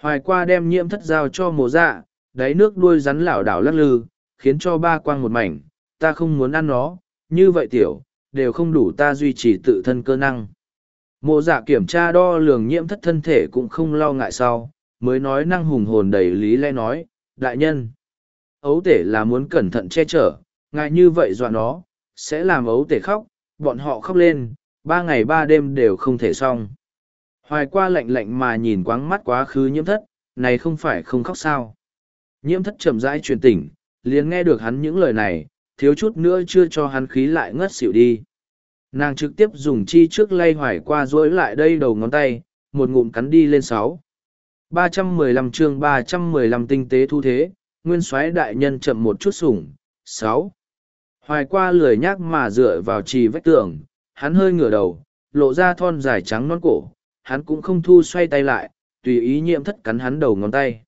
Hoài qua đem nhiễm thất giao cho mộ dạ, đáy nước đuôi rắn lảo đảo lắc lư, khiến cho ba quang một mảnh, ta không muốn ăn nó, như vậy tiểu, đều không đủ ta duy trì tự thân cơ năng. Mộ dạ kiểm tra đo lường nhiễm thất thân thể cũng không lo ngại sau, mới nói năng hùng hồn đầy lý lẽ nói, đại nhân. Ấu tể là muốn cẩn thận che chở, ngại như vậy dọa nó, sẽ làm ấu tể khóc, bọn họ khóc lên, ba ngày ba đêm đều không thể xong. Hoài qua lạnh lạnh mà nhìn quáng mắt quá khứ nhiễm thất, này không phải không khóc sao. Nhiễm thất chậm rãi truyền tỉnh, liền nghe được hắn những lời này, thiếu chút nữa chưa cho hắn khí lại ngất xỉu đi. Nàng trực tiếp dùng chi trước lay hoài qua dối lại đây đầu ngón tay, một ngụm cắn đi lên sáu. ba trăm mười lăm chương ba trăm mười lăm tinh tế thu thế, nguyên soái đại nhân chậm một chút sủng. sáu. Hoài qua lười nhác mà dựa vào trì vách tường, hắn hơi ngửa đầu, lộ ra thon dài trắng non cổ, hắn cũng không thu xoay tay lại, tùy ý nhiễm thất cắn hắn đầu ngón tay.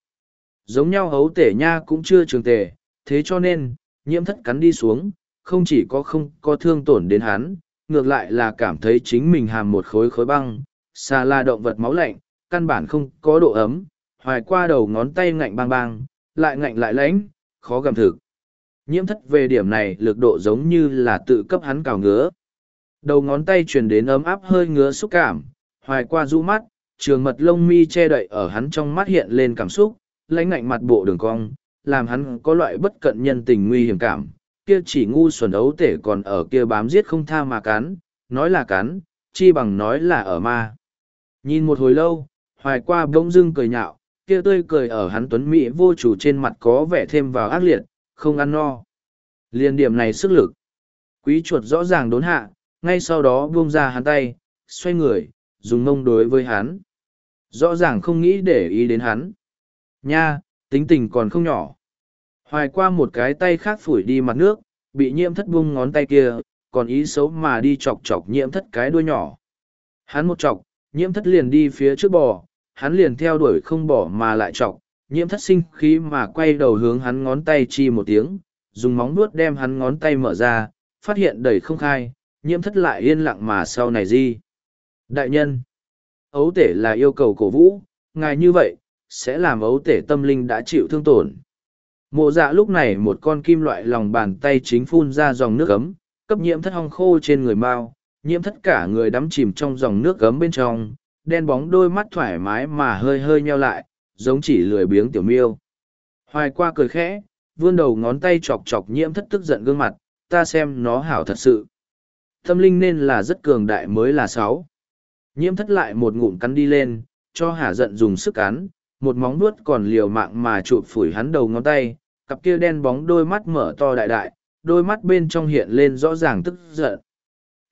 Giống nhau hấu tể nha cũng chưa trường tề, thế cho nên, nhiễm thất cắn đi xuống, không chỉ có không có thương tổn đến hắn, ngược lại là cảm thấy chính mình hàm một khối khối băng, xa là động vật máu lạnh, căn bản không có độ ấm, hoài qua đầu ngón tay ngạnh bang bang, lại ngạnh lại lãnh, khó cảm thực. Nhiễm thất về điểm này lực độ giống như là tự cấp hắn cào ngứa. Đầu ngón tay truyền đến ấm áp hơi ngứa xúc cảm, hoài qua rũ mắt, trường mật lông mi che đậy ở hắn trong mắt hiện lên cảm xúc, lãnh ngạnh mặt bộ đường cong, làm hắn có loại bất cận nhân tình nguy hiểm cảm. Kia chỉ ngu xuẩn ấu tể còn ở kia bám giết không tha mà cắn, nói là cắn, chi bằng nói là ở ma. Nhìn một hồi lâu, hoài qua bỗng dưng cười nhạo, kia tươi cười ở hắn tuấn mỹ vô chủ trên mặt có vẻ thêm vào ác liệt, không ăn no. Liên điểm này sức lực. Quý chuột rõ ràng đốn hạ, ngay sau đó buông ra hắn tay, xoay người, dùng mông đối với hắn. Rõ ràng không nghĩ để ý đến hắn. Nha, tính tình còn không nhỏ. Hoài qua một cái tay khác phủi đi mặt nước, bị nhiễm thất buông ngón tay kia, còn ý xấu mà đi chọc chọc nhiễm thất cái đuôi nhỏ. Hắn một chọc, nhiễm thất liền đi phía trước bò, hắn liền theo đuổi không bỏ mà lại chọc, nhiễm thất sinh khí mà quay đầu hướng hắn ngón tay chi một tiếng, dùng móng nuốt đem hắn ngón tay mở ra, phát hiện đầy không khai, nhiễm thất lại yên lặng mà sau này gì. Đại nhân, ấu tể là yêu cầu cổ vũ, ngài như vậy, sẽ làm ấu tể tâm linh đã chịu thương tổn. Mộ dạ lúc này một con kim loại lòng bàn tay chính phun ra dòng nước ấm, cấp nhiễm thất hong khô trên người mao, nhiễm thất cả người đắm chìm trong dòng nước ấm bên trong, đen bóng đôi mắt thoải mái mà hơi hơi nheo lại, giống chỉ lười biếng tiểu miêu. Hoài qua cười khẽ, vươn đầu ngón tay chọc chọc nhiễm thất tức giận gương mặt, ta xem nó hảo thật sự. Tâm linh nên là rất cường đại mới là sáu. Nhiễm thất lại một ngụm cắn đi lên, cho hả giận dùng sức cắn, một móng nuốt còn liều mạng mà chụp phủi hắn đầu ngón tay, cặp kia đen bóng đôi mắt mở to đại đại, đôi mắt bên trong hiện lên rõ ràng tức giận.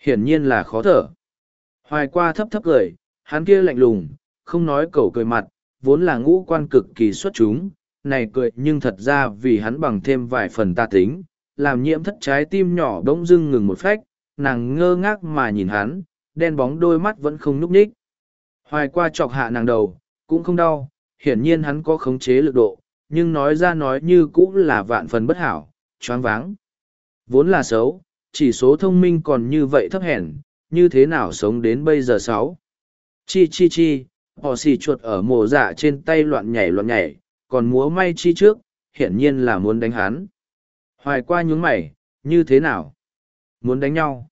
Hiển nhiên là khó thở. Hoài qua thấp thấp cười, hắn kia lạnh lùng, không nói cầu cười mặt, vốn là ngũ quan cực kỳ xuất chúng, này cười nhưng thật ra vì hắn bằng thêm vài phần ta tính, làm nhiễm thất trái tim nhỏ bỗng dưng ngừng một phách, nàng ngơ ngác mà nhìn hắn, đen bóng đôi mắt vẫn không núp ních. Hoài qua chọc hạ nàng đầu, cũng không đau, hiển nhiên hắn có khống chế lực độ, nhưng nói ra nói như cũ là vạn phần bất hảo, choáng váng. Vốn là xấu, chỉ số thông minh còn như vậy thấp hèn, như thế nào sống đến bây giờ sáu. Chi chi chi, họ xì chuột ở mồ dạ trên tay loạn nhảy loạn nhảy, còn múa may chi trước, hiển nhiên là muốn đánh hắn. Hoài qua nhướng mày, như thế nào? Muốn đánh nhau?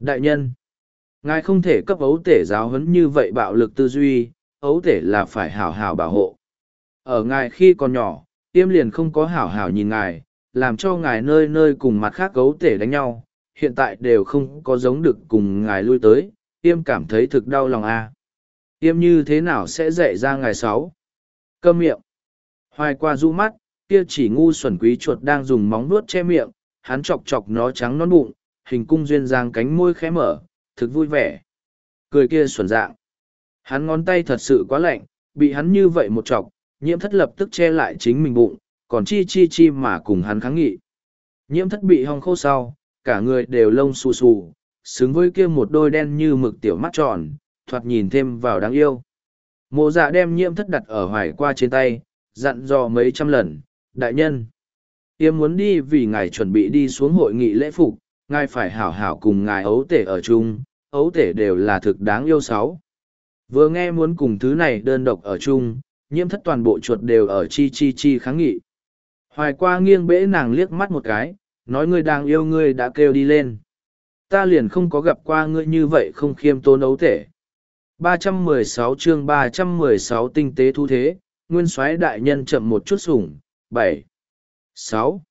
Đại nhân, ngài không thể cấp ấu tể giáo huấn như vậy bạo lực tư duy, ấu tể là phải hảo hảo bảo hộ. Ở ngài khi còn nhỏ, tiêm liền không có hảo hảo nhìn ngài, làm cho ngài nơi nơi cùng mặt khác ấu tể đánh nhau, hiện tại đều không có giống được cùng ngài lui tới, tiêm cảm thấy thực đau lòng a. À. Tiêm như thế nào sẽ dạy ra ngày sáu? Câm miệng. Hoài qua du mắt, kia chỉ ngu xuẩn quý chuột đang dùng móng nuốt che miệng, hắn chọc chọc nó trắng non bụng, hình cung duyên giang cánh môi khẽ mở, thực vui vẻ. Cười kia xuẩn dạng. Hắn ngón tay thật sự quá lạnh, bị hắn như vậy một chọc, nhiễm thất lập tức che lại chính mình bụng, còn chi chi chi mà cùng hắn kháng nghị. Nhiễm thất bị hong khô sau, cả người đều lông xù xù, xứng với kia một đôi đen như mực tiểu mắt tròn, thoạt nhìn thêm vào đáng yêu. Mộ dạ đem nhiễm thất đặt ở hoài qua trên tay, dặn dò mấy trăm lần, đại nhân. Yêm muốn đi vì ngài chuẩn bị đi xuống hội nghị lễ phục, ngài phải hảo hảo cùng ngài ấu tể ở chung, ấu tể đều là thực đáng yêu sáu. Vừa nghe muốn cùng thứ này đơn độc ở chung, nhiễm thất toàn bộ chuột đều ở chi chi chi kháng nghị. Hoài qua nghiêng bẽ nàng liếc mắt một cái, nói ngươi đang yêu ngươi đã kêu đi lên. Ta liền không có gặp qua ngươi như vậy không khiêm tốn ấu tể. 316 chương 316 tinh tế thu thế, nguyên soái đại nhân chậm một chút sủng, 7. 6.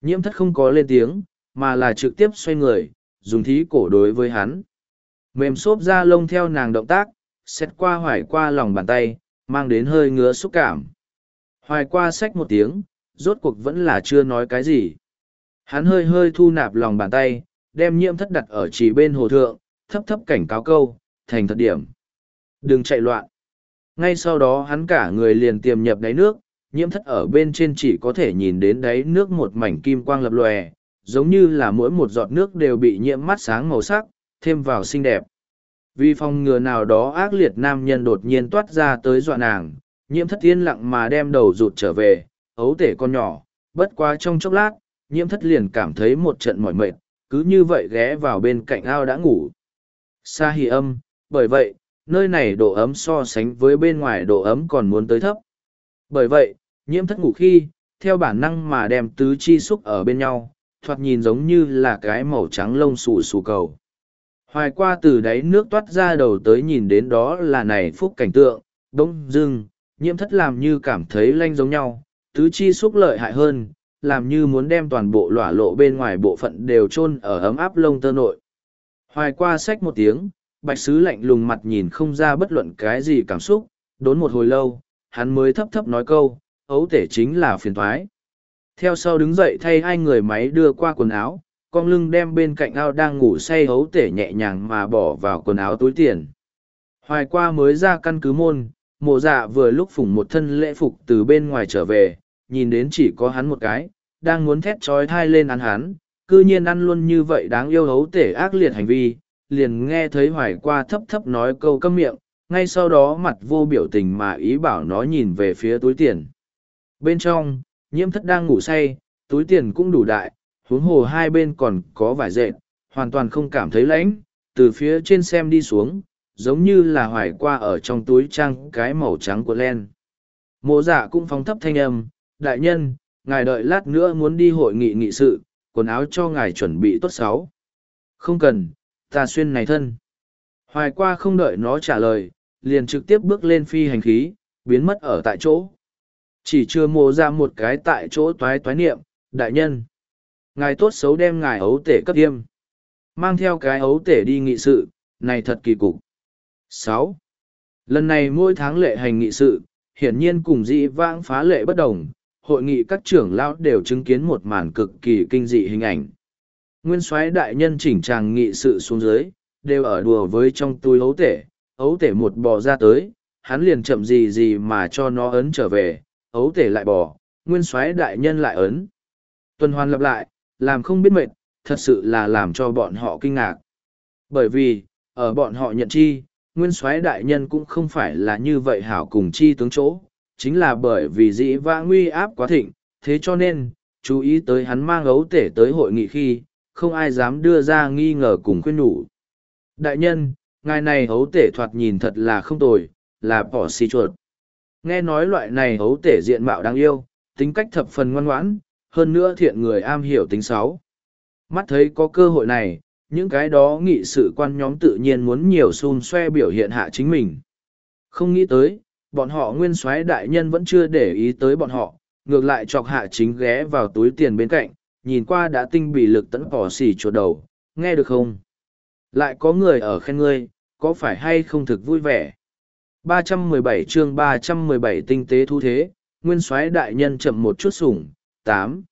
Nhiễm thất không có lên tiếng, mà là trực tiếp xoay người, dùng thí cổ đối với hắn. Mềm xốp da lông theo nàng động tác, xét qua hoài qua lòng bàn tay, mang đến hơi ngứa xúc cảm. Hoài qua xách một tiếng, rốt cuộc vẫn là chưa nói cái gì. Hắn hơi hơi thu nạp lòng bàn tay, đem nhiễm thất đặt ở chỉ bên hồ thượng, thấp thấp cảnh cáo câu, thành thật điểm. Đừng chạy loạn. Ngay sau đó hắn cả người liền tiềm nhập đáy nước, nhiễm thất ở bên trên chỉ có thể nhìn đến đáy nước một mảnh kim quang lập lòe, giống như là mỗi một giọt nước đều bị nhiễm mắt sáng màu sắc, thêm vào xinh đẹp. Vì phòng ngừa nào đó ác liệt nam nhân đột nhiên toát ra tới dọa nàng, nhiễm thất yên lặng mà đem đầu rụt trở về, ấu tể con nhỏ, bất quá trong chốc lát, nhiễm thất liền cảm thấy một trận mỏi mệt, cứ như vậy ghé vào bên cạnh ao đã ngủ. Sa hì âm, bởi vậy, nơi này độ ấm so sánh với bên ngoài độ ấm còn muốn tới thấp. Bởi vậy, nhiễm thất ngủ khi, theo bản năng mà đem tứ chi xúc ở bên nhau, thoạt nhìn giống như là cái màu trắng lông xù xù cầu. Hoài qua từ đáy nước toát ra đầu tới nhìn đến đó là này phúc cảnh tượng, đông dưng, nhiễm thất làm như cảm thấy lanh giống nhau, tứ chi xúc lợi hại hơn, làm như muốn đem toàn bộ lỏa lộ bên ngoài bộ phận đều chôn ở ấm áp lông tơ nội. Hoài qua sách một tiếng, bạch sứ lạnh lùng mặt nhìn không ra bất luận cái gì cảm xúc, đốn một hồi lâu, hắn mới thấp thấp nói câu, ấu tể chính là phiền thoái. Theo sau đứng dậy thay hai người máy đưa qua quần áo, con lưng đem bên cạnh ao đang ngủ say ấu tể nhẹ nhàng mà bỏ vào quần áo túi tiền. Hoài qua mới ra căn cứ môn, mộ dạ vừa lúc phủng một thân lễ phục từ bên ngoài trở về, nhìn đến chỉ có hắn một cái, đang muốn thét trói thai lên ăn hắn, cư nhiên ăn luôn như vậy đáng yêu hấu tể ác liệt hành vi, liền nghe thấy hoài qua thấp thấp nói câu câm miệng, ngay sau đó mặt vô biểu tình mà ý bảo nó nhìn về phía túi tiền. Bên trong, nhiễm thất đang ngủ say, túi tiền cũng đủ đại, huống hồ hai bên còn có vải dệt, hoàn toàn không cảm thấy lãnh, từ phía trên xem đi xuống, giống như là hoài qua ở trong túi trăng cái màu trắng của len. Mộ dạ cũng phóng thấp thanh âm, đại nhân, ngài đợi lát nữa muốn đi hội nghị nghị sự, quần áo cho ngài chuẩn bị tốt sáu. Không cần, ta xuyên này thân. Hoài qua không đợi nó trả lời, liền trực tiếp bước lên phi hành khí, biến mất ở tại chỗ. Chỉ chưa mộ ra một cái tại chỗ toái toái niệm, đại nhân. Ngài tốt xấu đem ngài ấu tể cấp tiêm. Mang theo cái ấu tể đi nghị sự, này thật kỳ cục. sáu Lần này mỗi tháng lệ hành nghị sự, hiển nhiên cùng dị vãng phá lệ bất đồng, hội nghị các trưởng lão đều chứng kiến một màn cực kỳ kinh dị hình ảnh. Nguyên soái đại nhân chỉnh tràng nghị sự xuống dưới, đều ở đùa với trong túi ấu tể, ấu tể một bò ra tới, hắn liền chậm gì gì mà cho nó ấn trở về, ấu tể lại bò, nguyên soái đại nhân lại ấn. Tuần hoàn lặp lại, làm không biết mệt, thật sự là làm cho bọn họ kinh ngạc. Bởi vì, ở bọn họ nhận chi, nguyên soái đại nhân cũng không phải là như vậy hảo cùng chi tướng chỗ, chính là bởi vì dĩ vã nguy áp quá thịnh, thế cho nên, chú ý tới hắn mang ấu tể tới hội nghị khi, không ai dám đưa ra nghi ngờ cùng khuyên nhủ. Đại nhân, ngài này hấu tể thoạt nhìn thật là không tồi, là bỏ xì chuột. Nghe nói loại này hấu tể diện mạo đáng yêu, tính cách thập phần ngoan ngoãn, hơn nữa thiện người am hiểu tính xấu. Mắt thấy có cơ hội này, những cái đó nghị sự quan nhóm tự nhiên muốn nhiều xun xoe biểu hiện hạ chính mình. Không nghĩ tới, bọn họ nguyên soái đại nhân vẫn chưa để ý tới bọn họ, ngược lại chọc hạ chính ghé vào túi tiền bên cạnh, nhìn qua đã tinh bị lực tẫn bỏ xỉ chuột đầu, nghe được không? Lại có người ở khen ngươi, có phải hay không thực vui vẻ? 317 chương 317 tinh tế thu thế, nguyên soái đại nhân chậm một chút sủng, 8.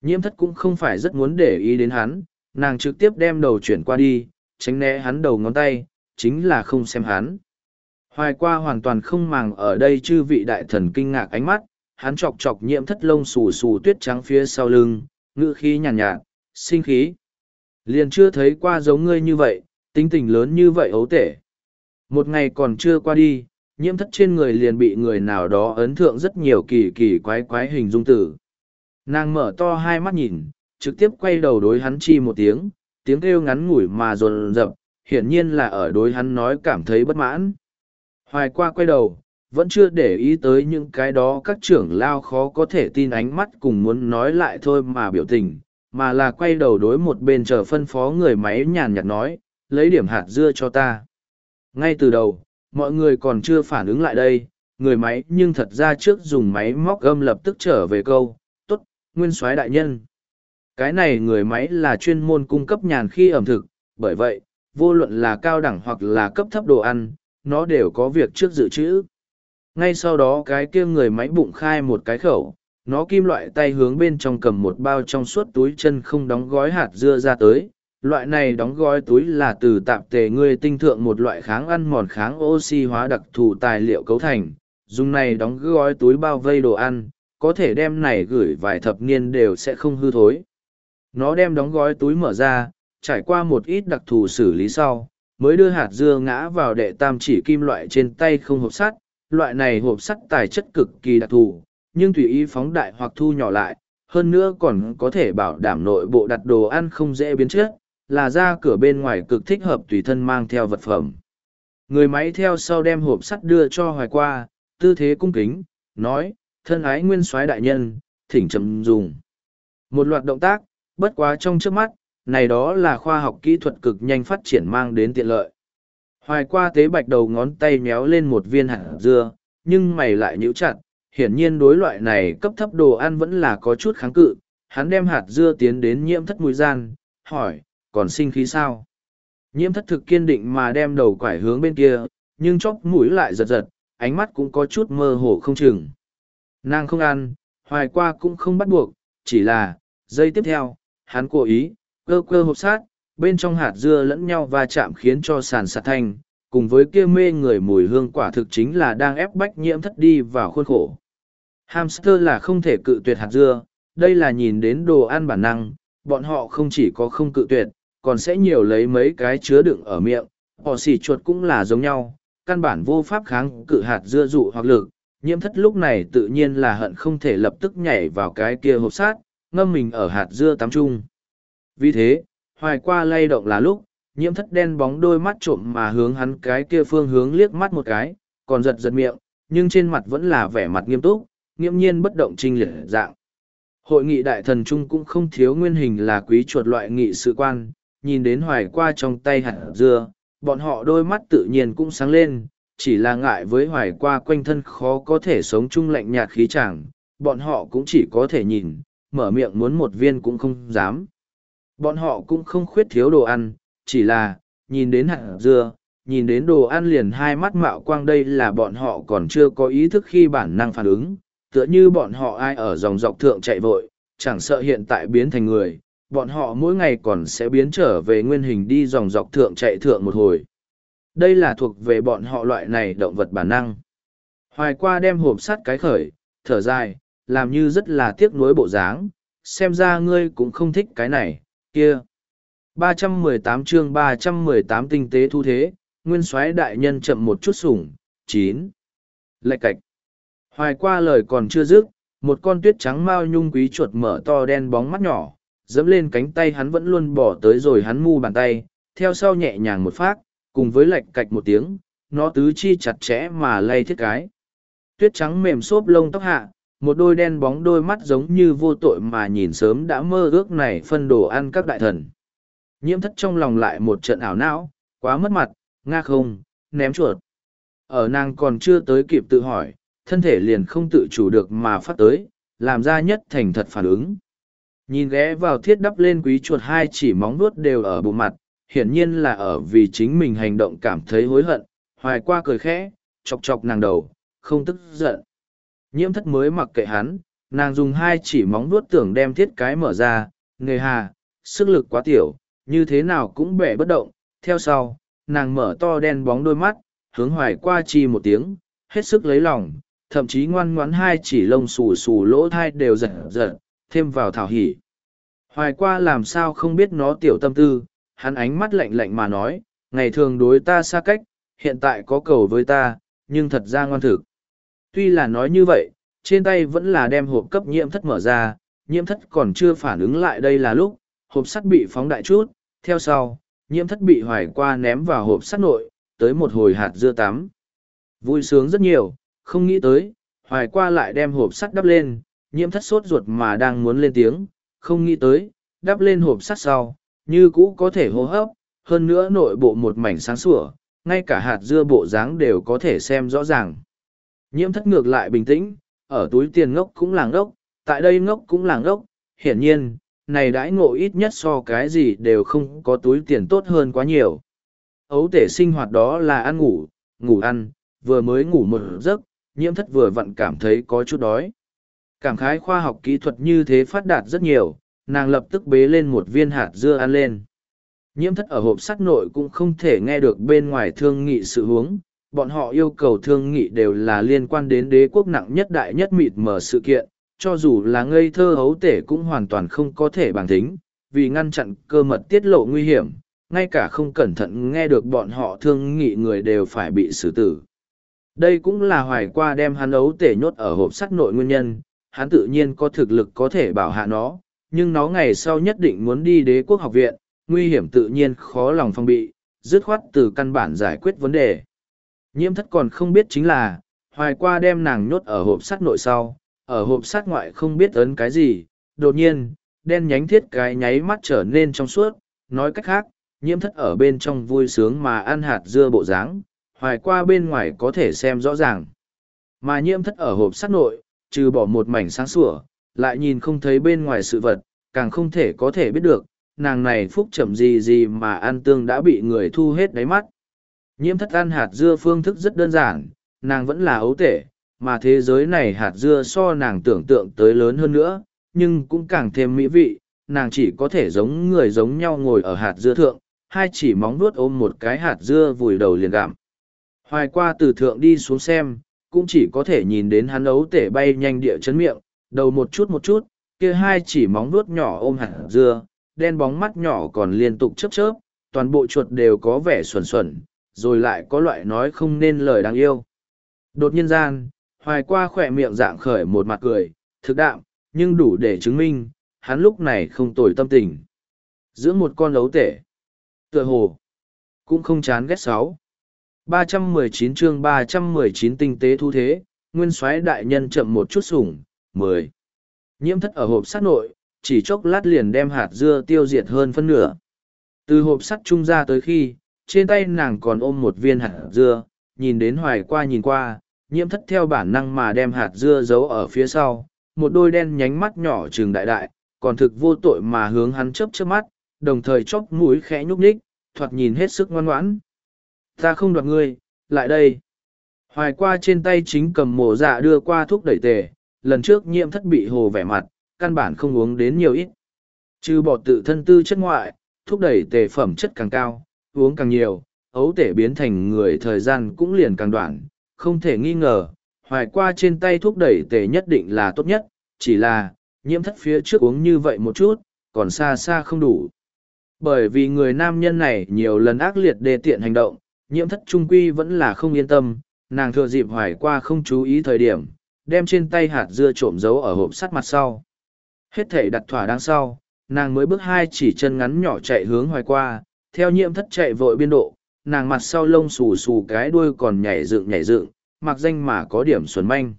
Nhiễm thất cũng không phải rất muốn để ý đến hắn, nàng trực tiếp đem đầu chuyển qua đi, tránh né hắn đầu ngón tay, chính là không xem hắn. Hoài qua hoàn toàn không màng ở đây chư vị đại thần kinh ngạc ánh mắt, hắn chọc chọc nhiễm thất lông xù xù tuyết trắng phía sau lưng, ngữ khí nhàn nhạt, nhạt, sinh khí. Liền chưa thấy qua giống ngươi như vậy, tính tình lớn như vậy ấu tể. Một ngày còn chưa qua đi, nhiễm thất trên người liền bị người nào đó ấn thượng rất nhiều kỳ kỳ quái quái hình dung tử. Nàng mở to hai mắt nhìn, trực tiếp quay đầu đối hắn chi một tiếng, tiếng kêu ngắn ngủi mà rồn rập, hiển nhiên là ở đối hắn nói cảm thấy bất mãn. Hoài qua quay đầu, vẫn chưa để ý tới những cái đó các trưởng lao khó có thể tin ánh mắt cùng muốn nói lại thôi mà biểu tình, mà là quay đầu đối một bên chờ phân phó người máy nhàn nhạt nói, lấy điểm hạt dưa cho ta. Ngay từ đầu, mọi người còn chưa phản ứng lại đây, người máy nhưng thật ra trước dùng máy móc gâm lập tức trở về câu, tốt, nguyên soái đại nhân. Cái này người máy là chuyên môn cung cấp nhàn khi ẩm thực, bởi vậy, vô luận là cao đẳng hoặc là cấp thấp đồ ăn, nó đều có việc trước dự trữ. Ngay sau đó cái kia người máy bụng khai một cái khẩu, nó kim loại tay hướng bên trong cầm một bao trong suốt túi chân không đóng gói hạt dưa ra tới. Loại này đóng gói túi là từ tạp tề ngươi tinh thượng một loại kháng ăn mòn kháng oxy hóa đặc thù tài liệu cấu thành. Dùng này đóng gói túi bao vây đồ ăn, có thể đem này gửi vài thập niên đều sẽ không hư thối. Nó đem đóng gói túi mở ra, trải qua một ít đặc thù xử lý sau, mới đưa hạt dưa ngã vào đệ tam chỉ kim loại trên tay không hộp sắt. Loại này hộp sắt tài chất cực kỳ đặc thù, nhưng tùy ý phóng đại hoặc thu nhỏ lại, hơn nữa còn có thể bảo đảm nội bộ đặt đồ ăn không dễ biến chất, là ra cửa bên ngoài cực thích hợp tùy thân mang theo vật phẩm. Người máy theo sau đem hộp sắt đưa cho hoài qua, tư thế cung kính, nói, thân ái nguyên soái đại nhân, thỉnh chấm dùng. Một loạt động tác, bất quá trong trước mắt, này đó là khoa học kỹ thuật cực nhanh phát triển mang đến tiện lợi. Hoài qua tế bạch đầu ngón tay méo lên một viên hạt dưa, nhưng mày lại nhíu chặt, hiển nhiên đối loại này cấp thấp đồ ăn vẫn là có chút kháng cự. Hắn đem hạt dưa tiến đến nhiễm thất mũi gian, hỏi, còn sinh khí sao? Nhiễm thất thực kiên định mà đem đầu quải hướng bên kia, nhưng chóc mũi lại giật giật, ánh mắt cũng có chút mơ hồ không chừng. Nàng không ăn, hoài qua cũng không bắt buộc, chỉ là, giây tiếp theo, hắn cố ý, cơ cơ hộp sát, bên trong hạt dưa lẫn nhau va chạm khiến cho sàn sạt thanh, cùng với kia mê người mùi hương quả thực chính là đang ép bách nhiễm thất đi vào khuôn khổ. Hamster là không thể cự tuyệt hạt dưa, đây là nhìn đến đồ ăn bản năng, bọn họ không chỉ có không cự tuyệt, còn sẽ nhiều lấy mấy cái chứa đựng ở miệng, họ xỉ chuột cũng là giống nhau, căn bản vô pháp kháng cự hạt dưa dụ hoặc lực, nhiễm thất lúc này tự nhiên là hận không thể lập tức nhảy vào cái kia hộp sát, ngâm mình ở hạt dưa tắm trung. Vì thế, hoài qua lay động là lúc, nhiễm thất đen bóng đôi mắt trộm mà hướng hắn cái kia phương hướng liếc mắt một cái, còn giật giật miệng, nhưng trên mặt vẫn là vẻ mặt nghiêm túc, nghiêm nhiên bất động trinh liệt dạng. Hội nghị đại thần trung cũng không thiếu nguyên hình là quý chuột loại nghị sự quan, nhìn đến hoài qua trong tay hạt dưa, bọn họ đôi mắt tự nhiên cũng sáng lên, chỉ là ngại với hoài qua quanh thân khó có thể sống chung lạnh nhạt khí chẳng, bọn họ cũng chỉ có thể nhìn, mở miệng muốn một viên cũng không dám. Bọn họ cũng không khuyết thiếu đồ ăn, chỉ là, nhìn đến hạt dưa, nhìn đến đồ ăn liền hai mắt mạo quang đây là bọn họ còn chưa có ý thức khi bản năng phản ứng, tựa như bọn họ ai ở dòng dọc thượng chạy vội, chẳng sợ hiện tại biến thành người, bọn họ mỗi ngày còn sẽ biến trở về nguyên hình đi dòng dọc thượng chạy thượng một hồi. Đây là thuộc về bọn họ loại này động vật bản năng. Hoài qua đem hộp sắt cái khởi, thở dài, làm như rất là tiếc nuối bộ dáng, xem ra ngươi cũng không thích cái này, kia. 318 chương 318 tinh tế thu thế, nguyên soái đại nhân chậm một chút sủng, 9. Lạch cạch. Hoài qua lời còn chưa dứt, một con tuyết trắng mao nhung quý chuột mở to đen bóng mắt nhỏ, dẫm lên cánh tay hắn vẫn luôn bỏ tới rồi hắn mu bàn tay, theo sau nhẹ nhàng một phát, cùng với lệch cạch một tiếng, nó tứ chi chặt chẽ mà lay thiết cái. Tuyết trắng mềm xốp lông tóc hạ, một đôi đen bóng đôi mắt giống như vô tội mà nhìn sớm đã mơ ước này phân đồ ăn các đại thần. Nhiễm thất trong lòng lại một trận ảo não, quá mất mặt, nga không, ném chuột. Ở nàng còn chưa tới kịp tự hỏi, thân thể liền không tự chủ được mà phát tới, làm ra nhất thành thật phản ứng. Nhìn ghé vào thiết đắp lên quý chuột hai chỉ móng vuốt đều ở bộ mặt, hiển nhiên là ở vì chính mình hành động cảm thấy hối hận, hoài qua cười khẽ, chọc chọc nàng đầu, không tức giận. Nhiễm thất mới mặc kệ hắn, nàng dùng hai chỉ móng vuốt tưởng đem thiết cái mở ra, nghề hà, sức lực quá tiểu, như thế nào cũng bẻ bất động. Theo sau, nàng mở to đen bóng đôi mắt, hướng hoài qua chi một tiếng, hết sức lấy lòng, thậm chí ngoan ngoãn hai chỉ lông xù xù lỗ thai đều giật giật, thêm vào thảo hỉ. Hoài qua làm sao không biết nó tiểu tâm tư, hắn ánh mắt lạnh lạnh mà nói, ngày thường đối ta xa cách, hiện tại có cầu với ta, nhưng thật ra ngoan thực. Tuy là nói như vậy, trên tay vẫn là đem hộp cấp nhiễm thất mở ra, nhiễm thất còn chưa phản ứng lại đây là lúc, hộp sắt bị phóng đại chút, theo sau, nhiễm thất bị hoài qua ném vào hộp sắt nội, tới một hồi hạt dưa tắm. Vui sướng rất nhiều, không nghĩ tới, hoài qua lại đem hộp sắt đắp lên, nhiễm thất sốt ruột mà đang muốn lên tiếng, không nghĩ tới, đắp lên hộp sắt sau, như cũ có thể hô hấp, hơn nữa nội bộ một mảnh sáng sủa, ngay cả hạt dưa bộ dáng đều có thể xem rõ ràng. Nhiễm thất ngược lại bình tĩnh, ở túi tiền ngốc cũng là ngốc, tại đây ngốc cũng là ngốc, hiển nhiên, này đãi ngộ ít nhất so cái gì đều không có túi tiền tốt hơn quá nhiều. Ấu tể sinh hoạt đó là ăn ngủ, ngủ ăn, vừa mới ngủ một giấc, nhiễm thất vừa vặn cảm thấy có chút đói. Cảm khái khoa học kỹ thuật như thế phát đạt rất nhiều, nàng lập tức bế lên một viên hạt dưa ăn lên. Nhiễm thất ở hộp sắt nội cũng không thể nghe được bên ngoài thương nghị sự hướng bọn họ yêu cầu thương nghị đều là liên quan đến đế quốc nặng nhất đại nhất mịt mở sự kiện, cho dù là ngây thơ hấu tể cũng hoàn toàn không có thể bằng tính, vì ngăn chặn cơ mật tiết lộ nguy hiểm, ngay cả không cẩn thận nghe được bọn họ thương nghị người đều phải bị xử tử. Đây cũng là hoài qua đem hắn ấu tể nhốt ở hộp sắt nội nguyên nhân, hắn tự nhiên có thực lực có thể bảo hạ nó, nhưng nó ngày sau nhất định muốn đi đế quốc học viện, nguy hiểm tự nhiên khó lòng phong bị, dứt khoát từ căn bản giải quyết vấn đề. Nhiễm thất còn không biết chính là, hoài qua đem nàng nhốt ở hộp sắt nội sau, ở hộp sắt ngoại không biết ấn cái gì, đột nhiên, đen nhánh thiết cái nháy mắt trở nên trong suốt, nói cách khác, nhiễm thất ở bên trong vui sướng mà ăn hạt dưa bộ dáng hoài qua bên ngoài có thể xem rõ ràng. Mà nhiễm thất ở hộp sắt nội, trừ bỏ một mảnh sáng sủa, lại nhìn không thấy bên ngoài sự vật, càng không thể có thể biết được, nàng này phúc chậm gì gì mà ăn tương đã bị người thu hết đáy mắt. Nhiễm thất ăn hạt dưa phương thức rất đơn giản, nàng vẫn là ấu tể, mà thế giới này hạt dưa so nàng tưởng tượng tới lớn hơn nữa, nhưng cũng càng thêm mỹ vị, nàng chỉ có thể giống người giống nhau ngồi ở hạt dưa thượng, hai chỉ móng nuốt ôm một cái hạt dưa vùi đầu liền gặm. Hoài qua từ thượng đi xuống xem, cũng chỉ có thể nhìn đến hắn ấu tể bay nhanh địa chấn miệng, đầu một chút một chút, kia hai chỉ móng nuốt nhỏ ôm hạt dưa, đen bóng mắt nhỏ còn liên tục chớp chớp, toàn bộ chuột đều có vẻ xuẩn xuẩn, rồi lại có loại nói không nên lời đáng yêu. Đột nhiên gian, hoài qua khỏe miệng dạng khởi một mặt cười, thực đạm, nhưng đủ để chứng minh, hắn lúc này không tồi tâm tình. Giữa một con lấu tể, tựa hồ, cũng không chán ghét sáu. 319 chương 319 tinh tế thu thế, nguyên soái đại nhân chậm một chút sủng, 10. Nhiễm thất ở hộp sắt nội, chỉ chốc lát liền đem hạt dưa tiêu diệt hơn phân nửa. Từ hộp sắt trung ra tới khi, trên tay nàng còn ôm một viên hạt dưa, nhìn đến hoài qua nhìn qua, nhiễm thất theo bản năng mà đem hạt dưa giấu ở phía sau, một đôi đen nhánh mắt nhỏ trừng đại đại, còn thực vô tội mà hướng hắn chớp chớp mắt, đồng thời chóp mũi khẽ nhúc nhích, thoạt nhìn hết sức ngoan ngoãn. Ta không đoạt ngươi, lại đây. Hoài qua trên tay chính cầm mổ dạ đưa qua thuốc đẩy tề, lần trước nhiễm thất bị hồ vẻ mặt, căn bản không uống đến nhiều ít. Trừ bỏ tự thân tư chất ngoại, thuốc đẩy tề phẩm chất càng cao, uống càng nhiều, ấu tể biến thành người thời gian cũng liền càng đoạn, không thể nghi ngờ, hoài qua trên tay thuốc đẩy tề nhất định là tốt nhất, chỉ là, nhiễm thất phía trước uống như vậy một chút, còn xa xa không đủ. Bởi vì người nam nhân này nhiều lần ác liệt đề tiện hành động, nhiễm thất trung quy vẫn là không yên tâm, nàng thừa dịp hoài qua không chú ý thời điểm, đem trên tay hạt dưa trộm giấu ở hộp sắt mặt sau. Hết thể đặt thỏa đằng sau, nàng mới bước hai chỉ chân ngắn nhỏ chạy hướng hoài qua, theo nhiễm thất chạy vội biên độ, nàng mặt sau lông xù xù cái đuôi còn nhảy dựng nhảy dựng, mặc danh mà có điểm xuẩn manh.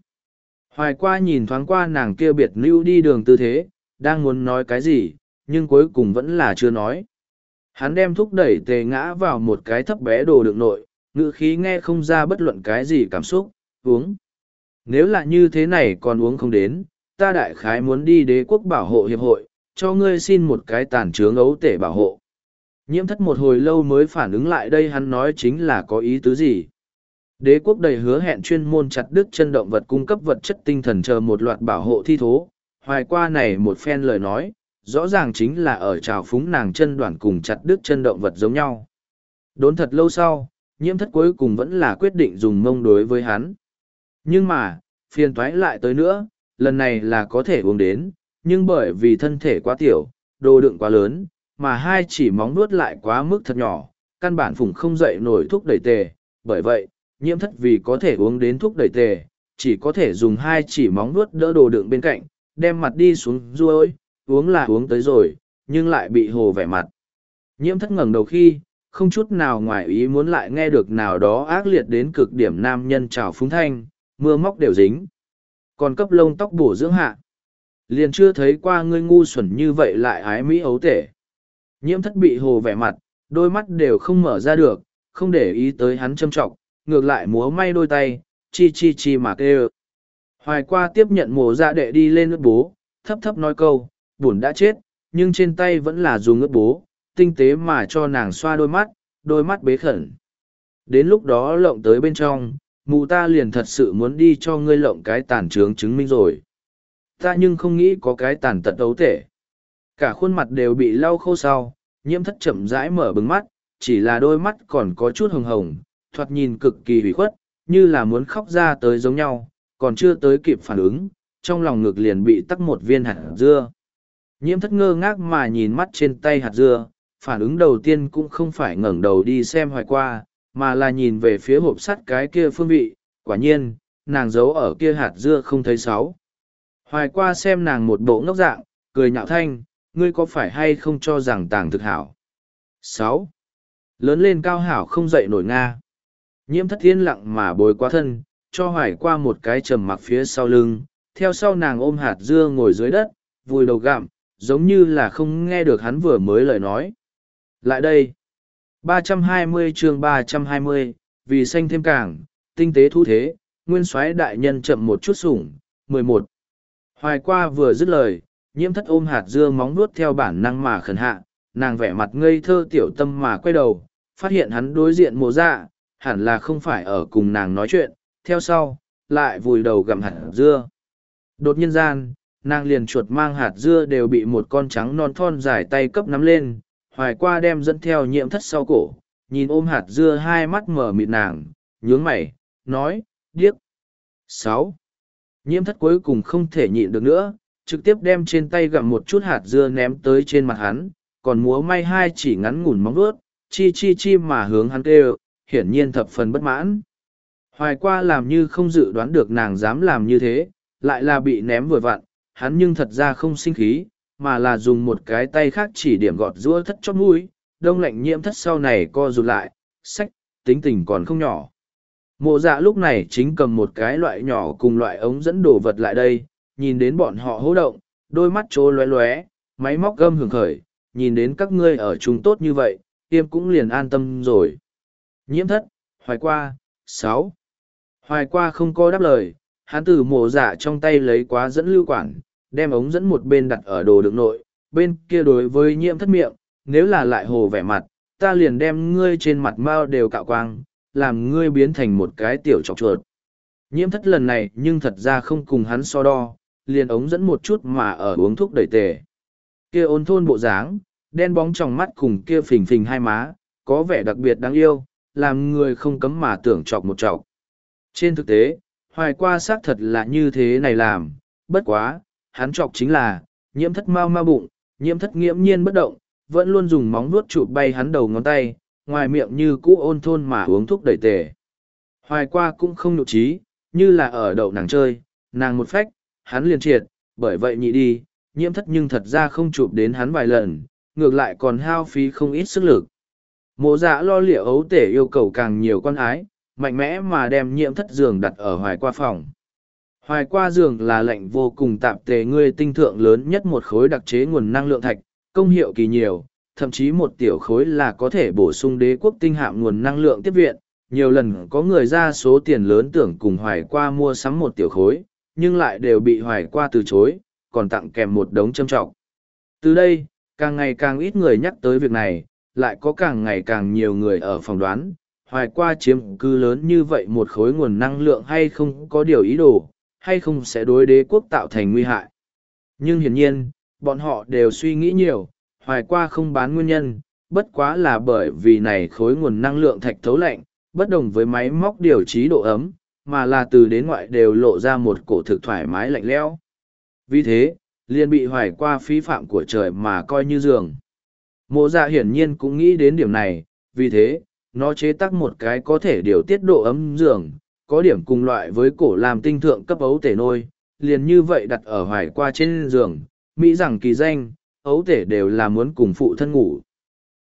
Hoài qua nhìn thoáng qua nàng kia biệt lưu đi đường tư thế, đang muốn nói cái gì, nhưng cuối cùng vẫn là chưa nói. Hắn đem thúc đẩy tề ngã vào một cái thấp bé đồ đựng nội, ngữ khí nghe không ra bất luận cái gì cảm xúc, uống. Nếu là như thế này còn uống không đến, ta đại khái muốn đi đế quốc bảo hộ hiệp hội, cho ngươi xin một cái tàn trướng ấu tể bảo hộ. Nhiễm thất một hồi lâu mới phản ứng lại đây hắn nói chính là có ý tứ gì. Đế quốc đầy hứa hẹn chuyên môn chặt đứt chân động vật cung cấp vật chất tinh thần chờ một loạt bảo hộ thi thố. Hoài qua này một phen lời nói, rõ ràng chính là ở trào phúng nàng chân đoạn cùng chặt đứt chân động vật giống nhau. Đốn thật lâu sau, nhiễm thất cuối cùng vẫn là quyết định dùng mông đối với hắn. Nhưng mà, phiền toái lại tới nữa, lần này là có thể uống đến, nhưng bởi vì thân thể quá tiểu, đồ đựng quá lớn, mà hai chỉ móng nuốt lại quá mức thật nhỏ, căn bản phùng không dậy nổi thuốc đẩy tề. Bởi vậy, nhiễm thất vì có thể uống đến thuốc đẩy tề, chỉ có thể dùng hai chỉ móng nuốt đỡ đồ đựng bên cạnh, đem mặt đi xuống ruôi, uống là uống tới rồi, nhưng lại bị hồ vẻ mặt. Nhiễm thất ngẩng đầu khi, không chút nào ngoài ý muốn lại nghe được nào đó ác liệt đến cực điểm nam nhân trào phúng thanh, mưa móc đều dính. Còn cấp lông tóc bổ dưỡng hạ. Liền chưa thấy qua ngươi ngu xuẩn như vậy lại ái mỹ ấu tể. Nhiễm thất bị hồ vẻ mặt, đôi mắt đều không mở ra được, không để ý tới hắn châm trọng, ngược lại múa may đôi tay, chi chi chi mà kêu. Hoài qua tiếp nhận mổ ra dạ đệ đi lên ướt bố, thấp thấp nói câu, buồn đã chết, nhưng trên tay vẫn là dùng ướt bố, tinh tế mà cho nàng xoa đôi mắt, đôi mắt bế khẩn. Đến lúc đó lộng tới bên trong, mụ ta liền thật sự muốn đi cho ngươi lộng cái tàn trướng chứng minh rồi. Ta nhưng không nghĩ có cái tàn tật ấu tể. Cả khuôn mặt đều bị lau khô sau, nhiễm thất chậm rãi mở bừng mắt, chỉ là đôi mắt còn có chút hồng hồng, thoạt nhìn cực kỳ hủy khuất, như là muốn khóc ra tới giống nhau, còn chưa tới kịp phản ứng, trong lòng ngực liền bị tắc một viên hạt dưa. Nhiễm thất ngơ ngác mà nhìn mắt trên tay hạt dưa, phản ứng đầu tiên cũng không phải ngẩng đầu đi xem hoài qua, mà là nhìn về phía hộp sắt cái kia phương vị, quả nhiên, nàng giấu ở kia hạt dưa không thấy sáu. Hoài qua xem nàng một bộ ngốc dạng, cười nhạo thanh, ngươi có phải hay không cho rằng tàng thực hảo? sáu Lớn lên cao hảo không dậy nổi Nga. Nhiễm thất thiên lặng mà bồi qua thân, cho hoài qua một cái trầm mặc phía sau lưng, theo sau nàng ôm hạt dưa ngồi dưới đất, vùi đầu gặm, giống như là không nghe được hắn vừa mới lời nói. Lại đây, 320 chương 320, vì xanh thêm càng, tinh tế thu thế, nguyên soái đại nhân chậm một chút sủng, 11. Hoài qua vừa dứt lời, nhiễm thất ôm hạt dưa móng nuốt theo bản năng mà khẩn hạ, nàng vẻ mặt ngây thơ tiểu tâm mà quay đầu, phát hiện hắn đối diện mộ dạ, hẳn là không phải ở cùng nàng nói chuyện, theo sau, lại vùi đầu gặm hạt dưa. Đột nhiên gian, nàng liền chuột mang hạt dưa đều bị một con trắng non thon dài tay cấp nắm lên, hoài qua đem dẫn theo nhiễm thất sau cổ, nhìn ôm hạt dưa hai mắt mở mịt nàng, nhướng mày, nói, điếc. sáu Nhiễm thất cuối cùng không thể nhịn được nữa, trực tiếp đem trên tay gặm một chút hạt dưa ném tới trên mặt hắn, còn múa may hai chỉ ngắn ngủn móng vuốt, chi chi chi mà hướng hắn kêu, hiển nhiên thập phần bất mãn. Hoài qua làm như không dự đoán được nàng dám làm như thế, lại là bị ném vừa vặn, hắn nhưng thật ra không sinh khí, mà là dùng một cái tay khác chỉ điểm gọt rũa thất chót mũi, đông lạnh nhiễm thất sau này co rụt lại, sách, tính tình còn không nhỏ. Mộ dạ lúc này chính cầm một cái loại nhỏ cùng loại ống dẫn đồ vật lại đây, nhìn đến bọn họ hỗ động, đôi mắt trố lóe lóe, máy móc gâm hưởng khởi, nhìn đến các ngươi ở chúng tốt như vậy, tiêm cũng liền an tâm rồi. Nhiễm thất, hoài qua, sáu. Hoài qua không có đáp lời, hắn từ mổ giả trong tay lấy quá dẫn lưu quản, đem ống dẫn một bên đặt ở đồ đựng nội, bên kia đối với nhiễm thất miệng, nếu là lại hồ vẻ mặt, ta liền đem ngươi trên mặt mao đều cạo quang, làm ngươi biến thành một cái tiểu chọc chuột. Nhiễm thất lần này nhưng thật ra không cùng hắn so đo, liền ống dẫn một chút mà ở uống thuốc đầy tề. Kia ôn thôn bộ dáng, đen bóng trong mắt cùng kia phình phình hai má, có vẻ đặc biệt đáng yêu, làm người không cấm mà tưởng chọc một chọc. Trên thực tế, hoài qua xác thật là như thế này làm, bất quá, hắn chọc chính là, nhiễm thất mau ma bụng, nhiễm thất nghiễm nhiên bất động, vẫn luôn dùng móng vuốt chụp bay hắn đầu ngón tay, ngoài miệng như cũ ôn thôn mà uống thuốc đầy tề. Hoài qua cũng không nụ trí, như là ở đậu nàng chơi, nàng một phách, hắn liền triệt, bởi vậy nhị đi, nhiễm thất nhưng thật ra không chụp đến hắn vài lần, ngược lại còn hao phí không ít sức lực. Mộ dạ lo liệu ấu tể yêu cầu càng nhiều con ái, mạnh mẽ mà đem nhiễm thất giường đặt ở hoài qua phòng. Hoài qua giường là lệnh vô cùng tạp tề ngươi tinh thượng lớn nhất một khối đặc chế nguồn năng lượng thạch, công hiệu kỳ nhiều, thậm chí một tiểu khối là có thể bổ sung đế quốc tinh hạm nguồn năng lượng tiếp viện. Nhiều lần có người ra số tiền lớn tưởng cùng hoài qua mua sắm một tiểu khối, nhưng lại đều bị hoài qua từ chối, còn tặng kèm một đống châm trọng. Từ đây, càng ngày càng ít người nhắc tới việc này, lại có càng ngày càng nhiều người ở phòng đoán, hoài qua chiếm cư lớn như vậy một khối nguồn năng lượng hay không có điều ý đồ, hay không sẽ đối đế quốc tạo thành nguy hại. Nhưng hiển nhiên, bọn họ đều suy nghĩ nhiều, hoài qua không bán nguyên nhân, bất quá là bởi vì này khối nguồn năng lượng thạch thấu lạnh, bất đồng với máy móc điều trí độ ấm, mà là từ đến ngoại đều lộ ra một cổ thực thoải mái lạnh lẽo. Vì thế, liền bị hoài qua phí phạm của trời mà coi như giường. Mộ dạ hiển nhiên cũng nghĩ đến điểm này, vì thế, nó chế tác một cái có thể điều tiết độ ấm giường, có điểm cùng loại với cổ làm tinh thượng cấp ấu tể nôi, liền như vậy đặt ở hoài qua trên giường, Mỹ rằng kỳ danh, ấu tể đều là muốn cùng phụ thân ngủ.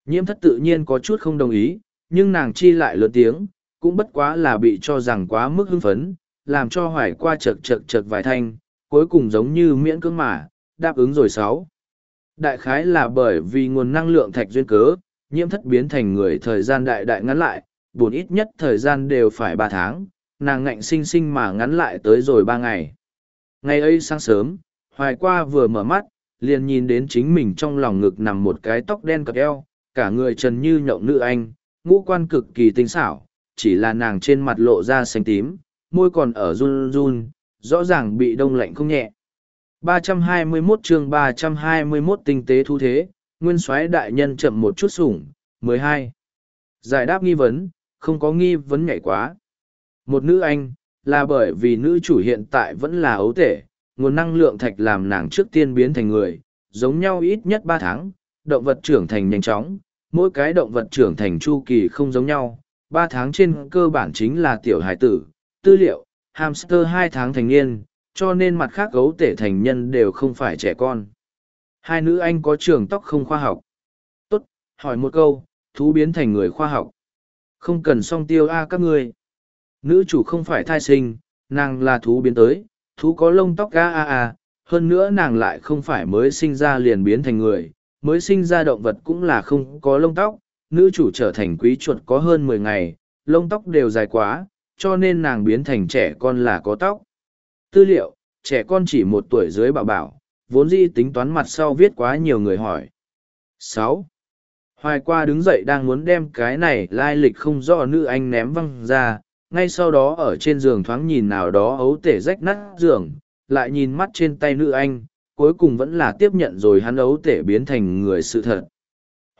Nhiễm thất tự nhiên có chút không đồng ý, nhưng nàng chi lại lớn tiếng, cũng bất quá là bị cho rằng quá mức hưng phấn, làm cho hoài qua chật chật chật vài thanh, cuối cùng giống như miễn cưỡng mà, đáp ứng rồi sáu. Đại khái là bởi vì nguồn năng lượng thạch duyên cớ, nhiễm thất biến thành người thời gian đại đại ngắn lại, buồn ít nhất thời gian đều phải ba tháng, nàng ngạnh sinh sinh mà ngắn lại tới rồi ba ngày. Ngày ấy sáng sớm, hoài qua vừa mở mắt, liền nhìn đến chính mình trong lòng ngực nằm một cái tóc đen cọc eo, cả người trần như nhộng nữ anh, ngũ quan cực kỳ tinh xảo, chỉ là nàng trên mặt lộ ra xanh tím, môi còn ở run run, rõ ràng bị đông lạnh không nhẹ. 321 chương 321 tinh tế thu thế, nguyên soái đại nhân chậm một chút sủng, 12. Giải đáp nghi vấn, không có nghi vấn nhảy quá. Một nữ anh, là bởi vì nữ chủ hiện tại vẫn là ấu tể, nguồn năng lượng thạch làm nàng trước tiên biến thành người, giống nhau ít nhất ba tháng, động vật trưởng thành nhanh chóng, mỗi cái động vật trưởng thành chu kỳ không giống nhau, ba tháng trên cơ bản chính là tiểu hải tử, tư liệu, hamster hai tháng thành niên, cho nên mặt khác gấu tể thành nhân đều không phải trẻ con. Hai nữ anh có trường tóc không khoa học. Tốt, hỏi một câu, thú biến thành người khoa học. Không cần song tiêu a các ngươi. Nữ chủ không phải thai sinh, nàng là thú biến tới, thú có lông tóc a a a, hơn nữa nàng lại không phải mới sinh ra liền biến thành người, mới sinh ra động vật cũng là không có lông tóc, nữ chủ trở thành quý chuột có hơn mười ngày, lông tóc đều dài quá, cho nên nàng biến thành trẻ con là có tóc. Tư liệu, trẻ con chỉ một tuổi dưới bảo bảo, vốn dĩ tính toán mặt sau viết quá nhiều người hỏi. sáu Hoài qua đứng dậy đang muốn đem cái này lai lịch không rõ nữ anh ném văng ra, ngay sau đó ở trên giường thoáng nhìn nào đó ấu tể rách nát giường, lại nhìn mắt trên tay nữ anh, cuối cùng vẫn là tiếp nhận rồi hắn ấu tể biến thành người sự thật.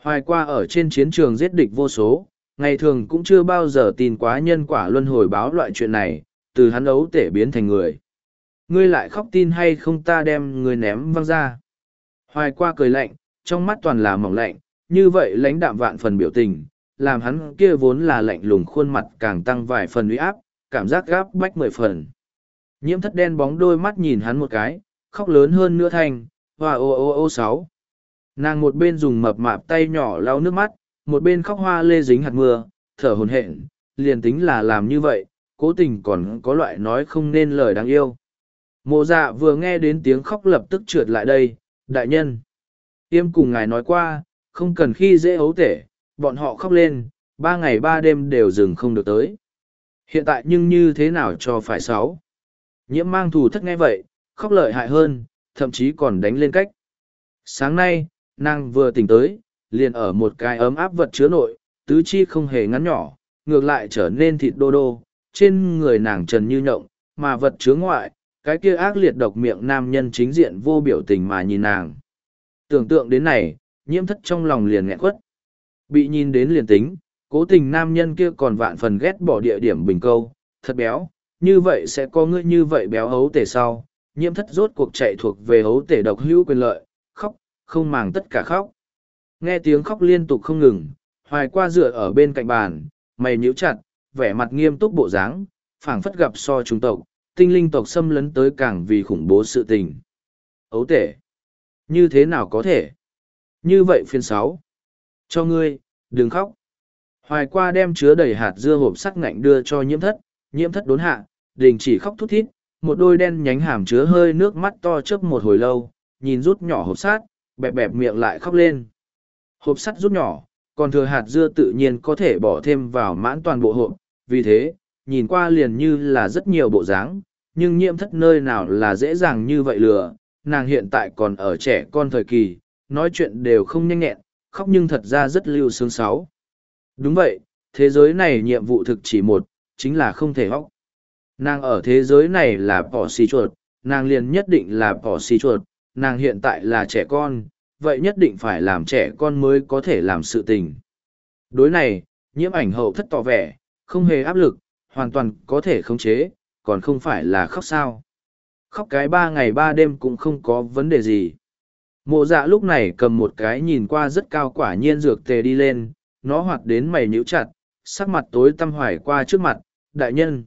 Hoài qua ở trên chiến trường giết địch vô số, ngày thường cũng chưa bao giờ tin quá nhân quả luân hồi báo loại chuyện này, từ hắn ấu tể biến thành người. Ngươi lại khóc tin hay không ta đem người ném văng ra. Hoài qua cười lạnh, trong mắt toàn là mỏng lạnh, như vậy lãnh đạm vạn phần biểu tình, làm hắn kia vốn là lạnh lùng khuôn mặt càng tăng vài phần uy áp, cảm giác gáp bách mười phần. Nhiễm thất đen bóng đôi mắt nhìn hắn một cái, khóc lớn hơn nữa thành, và ô ô ô sáu. Nàng một bên dùng mập mạp tay nhỏ lau nước mắt, một bên khóc hoa lê dính hạt mưa, thở hồn hển, liền tính là làm như vậy, cố tình còn có loại nói không nên lời đáng yêu. Mộ dạ vừa nghe đến tiếng khóc lập tức trượt lại đây, đại nhân. Tiêm cùng ngài nói qua, không cần khi dễ ấu tể, bọn họ khóc lên, ba ngày ba đêm đều dừng không được tới. Hiện tại nhưng như thế nào cho phải sáu? Nhiễm mang thù thất nghe vậy, khóc lợi hại hơn, thậm chí còn đánh lên cách. Sáng nay, nàng vừa tỉnh tới, liền ở một cái ấm áp vật chứa nội, tứ chi không hề ngắn nhỏ, ngược lại trở nên thịt đô đô, trên người nàng trần như nhộng, mà vật chứa ngoại, cái kia ác liệt độc miệng nam nhân chính diện vô biểu tình mà nhìn nàng. Tưởng tượng đến này, nhiễm thất trong lòng liền nghẹn quất. Bị nhìn đến liền tính, cố tình nam nhân kia còn vạn phần ghét bỏ địa điểm bình câu, thật béo, như vậy sẽ có ngươi như vậy béo hấu tể sau, nhiễm thất rốt cuộc chạy thuộc về hấu tể độc hữu quyền lợi, không màng tất cả khóc. Nghe tiếng khóc liên tục không ngừng, hoài qua dựa ở bên cạnh bàn, mày nhíu chặt, vẻ mặt nghiêm túc bộ dáng, phảng phất gặp so trung tộc, tinh linh tộc xâm lấn tới càng vì khủng bố sự tình. Ấu tể. Như thế nào có thể? Như vậy phiên sáu. Cho ngươi, đừng khóc. Hoài qua đem chứa đầy hạt dưa hộp sắc ngạnh đưa cho nhiễm thất, nhiễm thất đốn hạ, đình chỉ khóc thút thít, một đôi đen nhánh hàm chứa hơi nước mắt to chớp một hồi lâu, nhìn rút nhỏ hộp sắt, bẹp bẹp miệng lại khóc lên. Hộp sắt rút nhỏ, còn thừa hạt dưa tự nhiên có thể bỏ thêm vào mãn toàn bộ hộp, vì thế, nhìn qua liền như là rất nhiều bộ dáng, nhưng nhiễm thất nơi nào là dễ dàng như vậy lừa, nàng hiện tại còn ở trẻ con thời kỳ, nói chuyện đều không nhanh nhẹn, khóc nhưng thật ra rất lưu sướng sáu. Đúng vậy, thế giới này nhiệm vụ thực chỉ một, chính là không thể hóc. Nàng ở thế giới này là bỏ xì chuột, nàng liền nhất định là bỏ xì chuột, nàng hiện tại là trẻ con, vậy nhất định phải làm trẻ con mới có thể làm sự tình. Đối này, nhiễm ảnh hậu thất tỏ vẻ, không hề áp lực, hoàn toàn có thể khống chế, còn không phải là khóc sao. Khóc cái ba ngày ba đêm cũng không có vấn đề gì. Mộ dạ lúc này cầm một cái nhìn qua rất cao quả nhiên dược tề đi lên, nó hoạt đến mày nhíu chặt, sắc mặt tối tăm hoài qua trước mặt, đại nhân.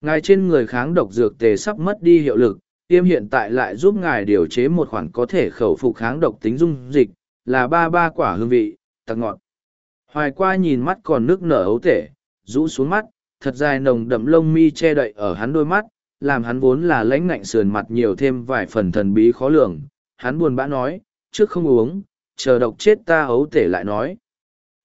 Ngài trên người kháng độc dược tề sắp mất đi hiệu lực, tiêm hiện tại lại giúp ngài điều chế một khoản có thể khẩu phục kháng độc tính dung dịch, là ba ba quả hương vị, tặc ngọt. Hoài qua nhìn mắt còn nước nở ấu tể, rũ xuống mắt, thật dài nồng đậm lông mi che đậy ở hắn đôi mắt, làm hắn vốn là lãnh ngạnh sườn mặt nhiều thêm vài phần thần bí khó lường. Hắn buồn bã nói, trước không uống, chờ độc chết ta ấu tể lại nói.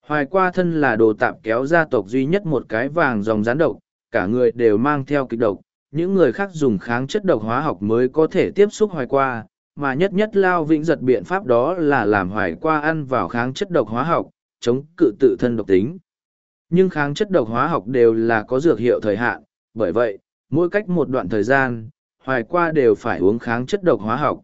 Hoài qua thân là đồ tạm kéo gia tộc duy nhất một cái vàng dòng rán độc, cả người đều mang theo kịch độc, những người khác dùng kháng chất độc hóa học mới có thể tiếp xúc hoài qua, mà nhất nhất lao vĩnh giật biện pháp đó là làm hoài qua ăn vào kháng chất độc hóa học, chống cự tự thân độc tính. Nhưng kháng chất độc hóa học đều là có dược hiệu thời hạn, bởi vậy, mỗi cách một đoạn thời gian, hoài qua đều phải uống kháng chất độc hóa học.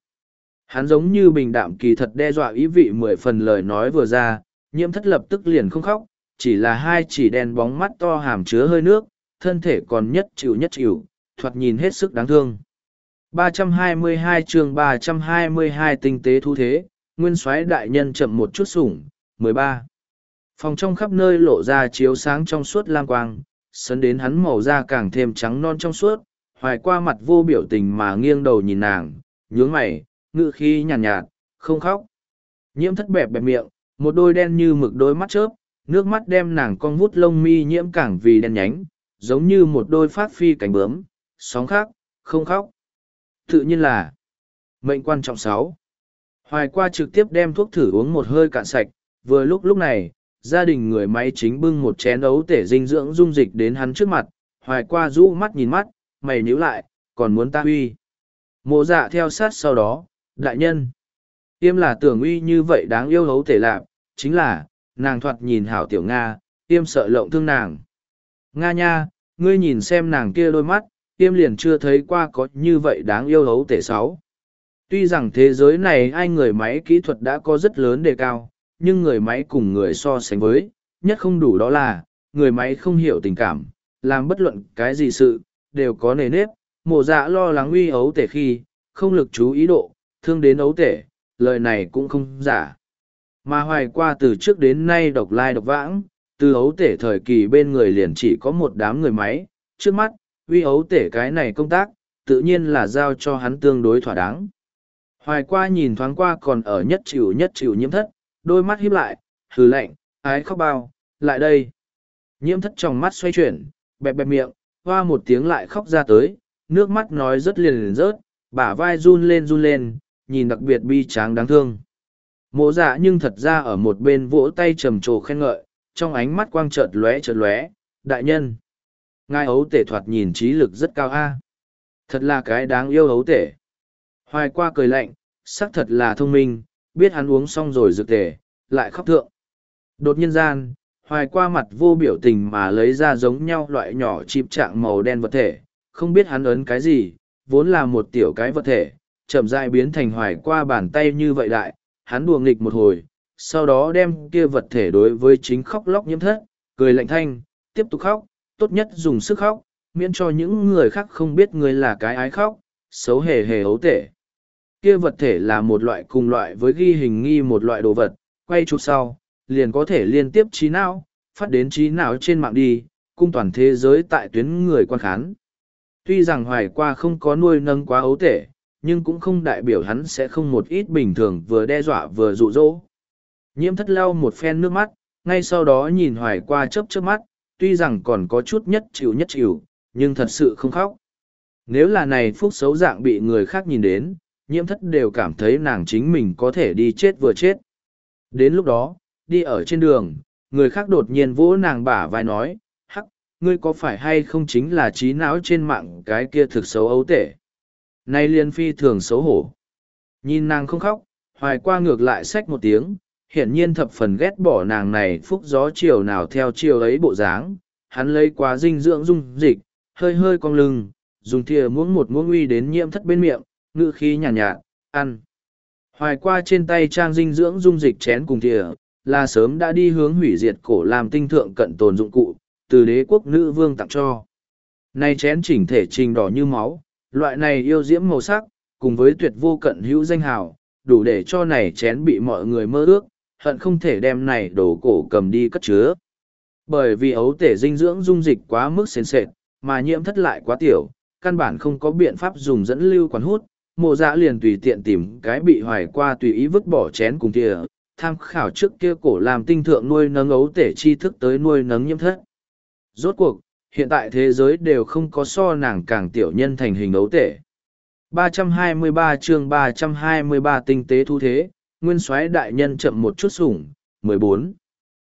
Hắn giống như bình đạm kỳ thật đe dọa ý vị mười phần lời nói vừa ra, nhiễm thất lập tức liền không khóc, chỉ là hai chỉ đen bóng mắt to hàm chứa hơi nước, thân thể còn nhất chịu nhất chịu, thoạt nhìn hết sức đáng thương. 322 chương 322 tinh tế thu thế, nguyên soái đại nhân chậm một chút sủng, 13. Phòng trong khắp nơi lộ ra chiếu sáng trong suốt lang quang, sấn đến hắn màu da càng thêm trắng non trong suốt, hoài qua mặt vô biểu tình mà nghiêng đầu nhìn nàng, nhướng mày, ngự khí nhàn nhạt, nhạt, không khóc. Nhiễm thất bẹp bẹp miệng, một đôi đen như mực đôi mắt chớp, nước mắt đem nàng con vút lông mi nhiễm càng vì đen nhánh, giống như một đôi phát phi cánh bướm, sóng khác, không khóc. Tự nhiên là mệnh quan trọng sáu. Hoài qua trực tiếp đem thuốc thử uống một hơi cạn sạch, vừa lúc lúc này, gia đình người máy chính bưng một chén ấu tể dinh dưỡng dung dịch đến hắn trước mặt, hoài qua rũ mắt nhìn mắt, mày nhíu lại, còn muốn ta uy. Mộ dạ theo sát sau đó, đại nhân. Tiêm là tưởng uy như vậy đáng yêu hấu tể lạp, chính là, nàng thoạt nhìn hảo tiểu Nga, tiêm sợ lộng thương nàng. Nga nha, ngươi nhìn xem nàng kia đôi mắt, tiêm liền chưa thấy qua có như vậy đáng yêu hấu tể sáu. Tuy rằng thế giới này ai người máy kỹ thuật đã có rất lớn đề cao, nhưng người máy cùng người so sánh với, nhất không đủ đó là, người máy không hiểu tình cảm, làm bất luận cái gì sự, đều có nề nếp, mộ dạ lo lắng uy ấu tể khi, không lực chú ý độ, thương đến ấu tể, lời này cũng không giả. Mà hoài qua từ trước đến nay độc lai độc vãng, từ ấu tể thời kỳ bên người liền chỉ có một đám người máy, trước mắt, uy ấu tể cái này công tác, tự nhiên là giao cho hắn tương đối thỏa đáng. Hoài qua nhìn thoáng qua còn ở nhất chịu nhất chịu nhiễm thất, đôi mắt híp lại, hừ lạnh, ái khóc bao, lại đây. Nhiễm thất trong mắt xoay chuyển, bẹp bẹp miệng, hoa một tiếng lại khóc ra tới, nước mắt nói rất liền liền rớt, bả vai run lên run lên, nhìn đặc biệt bi tráng đáng thương. Mộ dạ nhưng thật ra ở một bên vỗ tay trầm trồ khen ngợi, trong ánh mắt quang chợt lóe chợt lóe, đại nhân. Ngài ấu tể thoạt nhìn trí lực rất cao a Thật là cái đáng yêu ấu tể. Hoài qua cười lạnh, sắc thật là thông minh, biết hắn uống xong rồi dược tể, lại khóc thượng. Đột nhiên gian, hoài qua mặt vô biểu tình mà lấy ra giống nhau loại nhỏ chịp trạng màu đen vật thể, không biết hắn ấn cái gì, vốn là một tiểu cái vật thể, chậm rãi biến thành hoài qua bàn tay như vậy đại, hắn đùa nghịch một hồi, sau đó đem kia vật thể đối với chính khóc lóc nhiễm thất, cười lạnh thanh, tiếp tục khóc, tốt nhất dùng sức khóc, miễn cho những người khác không biết người là cái ái khóc, xấu hề hề ấu tể kia vật thể là một loại cùng loại với ghi hình nghi một loại đồ vật, quay chụp sau, liền có thể liên tiếp trí não, phát đến trí não trên mạng đi, cung toàn thế giới tại tuyến người quan khán. Tuy rằng hoài qua không có nuôi nâng quá ấu tể, nhưng cũng không đại biểu hắn sẽ không một ít bình thường vừa đe dọa vừa dụ dỗ. Nhiễm thất lau một phen nước mắt, ngay sau đó nhìn hoài qua chớp chớp mắt, tuy rằng còn có chút nhất chịu nhất chịu, nhưng thật sự không khóc. Nếu là này phúc xấu dạng bị người khác nhìn đến, nhiễm thất đều cảm thấy nàng chính mình có thể đi chết vừa chết. Đến lúc đó, đi ở trên đường, người khác đột nhiên vỗ nàng bả vai nói, hắc, ngươi có phải hay không chính là trí não trên mạng cái kia thực xấu ấu tể. Nay liên phi thường xấu hổ. Nhìn nàng không khóc, hoài qua ngược lại sách một tiếng, hiển nhiên thập phần ghét bỏ nàng này phúc gió chiều nào theo chiều ấy bộ dáng, hắn lấy quá dinh dưỡng dung dịch, hơi hơi cong lưng, dùng thìa muỗng một muỗng uy đến nhiễm thất bên miệng, ngự khí nhàn nhạt, nhạt, ăn. Hoài qua trên tay trang dinh dưỡng dung dịch chén cùng thìa, là sớm đã đi hướng hủy diệt cổ làm tinh thượng cận tồn dụng cụ, từ đế quốc nữ vương tặng cho. Này chén chỉnh thể trình đỏ như máu, loại này yêu diễm màu sắc, cùng với tuyệt vô cận hữu danh hào, đủ để cho này chén bị mọi người mơ ước, hận không thể đem này đổ cổ cầm đi cất chứa. Bởi vì ấu tể dinh dưỡng dung dịch quá mức sền sệt, mà nhiễm thất lại quá tiểu, căn bản không có biện pháp dùng dẫn lưu quán hút, mộ dạ liền tùy tiện tìm cái bị hoài qua tùy ý vứt bỏ chén cùng kia, tham khảo trước kia cổ làm tinh thượng nuôi nấng ấu tể chi thức tới nuôi nấng nhiễm thất. Rốt cuộc, hiện tại thế giới đều không có so nàng càng tiểu nhân thành hình ấu tể. 323 chương 323 tinh tế thu thế, nguyên soái đại nhân chậm một chút sủng, 14.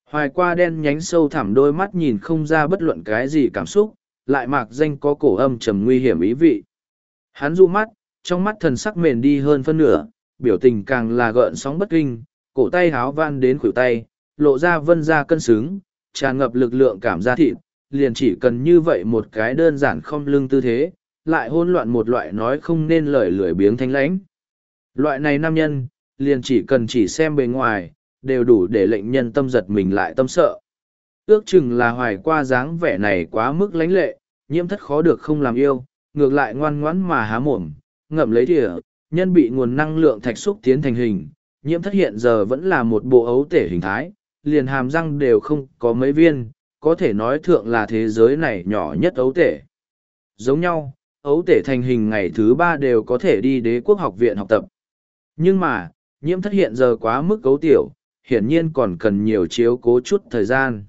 Hoài qua đen nhánh sâu thẳm đôi mắt nhìn không ra bất luận cái gì cảm xúc, lại mạc danh có cổ âm trầm nguy hiểm ý vị. Hắn du mắt, trong mắt thần sắc mềm đi hơn phân nửa, biểu tình càng là gợn sóng bất kinh, cổ tay háo van đến khuỷu tay, lộ ra vân ra cân xứng, tràn ngập lực lượng cảm giác thịt, liền chỉ cần như vậy một cái đơn giản không lưng tư thế, lại hôn loạn một loại nói không nên lời lười biếng thanh lãnh. Loại này nam nhân, liền chỉ cần chỉ xem bề ngoài, đều đủ để lệnh nhân tâm giật mình lại tâm sợ. Ước chừng là hoài qua dáng vẻ này quá mức lánh lệ, nhiễm thất khó được không làm yêu, ngược lại ngoan ngoãn mà há mồm, ngậm lấy thìa, nhân bị nguồn năng lượng thạch xúc tiến thành hình, nhiễm thất hiện giờ vẫn là một bộ ấu tể hình thái, liền hàm răng đều không có mấy viên, có thể nói thượng là thế giới này nhỏ nhất ấu tể. Giống nhau, ấu tể thành hình ngày thứ ba đều có thể đi đế quốc học viện học tập. Nhưng mà, nhiễm thất hiện giờ quá mức cấu tiểu, hiển nhiên còn cần nhiều chiếu cố chút thời gian.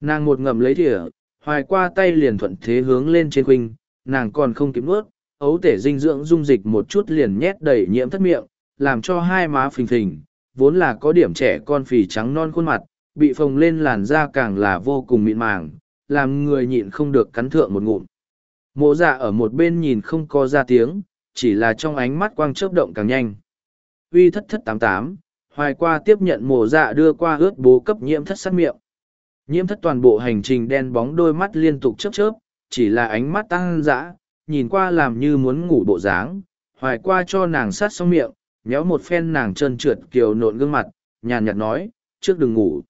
Nàng một ngầm lấy thìa, hoài qua tay liền thuận thế hướng lên trên khuynh, nàng còn không kịp nuốt, ấu tể dinh dưỡng dung dịch một chút liền nhét đầy nhiễm thất miệng, làm cho hai má phình phình, vốn là có điểm trẻ con phì trắng non khuôn mặt, bị phồng lên làn da càng là vô cùng mịn màng, làm người nhịn không được cắn thượng một ngụm. Mộ dạ ở một bên nhìn không có ra tiếng, chỉ là trong ánh mắt quang chớp động càng nhanh. Uy thất thất tám tám, hoài qua tiếp nhận mổ dạ đưa qua ướt bố cấp nhiễm thất sát miệng. Nhiễm thất toàn bộ hành trình đen bóng đôi mắt liên tục chớp chớp, chỉ là ánh mắt tăng dã, nhìn qua làm như muốn ngủ bộ dáng, hoài qua cho nàng sát xong miệng, méo một phen nàng trơn trượt kiều nộn gương mặt, nhàn nhạt nói, trước đừng ngủ.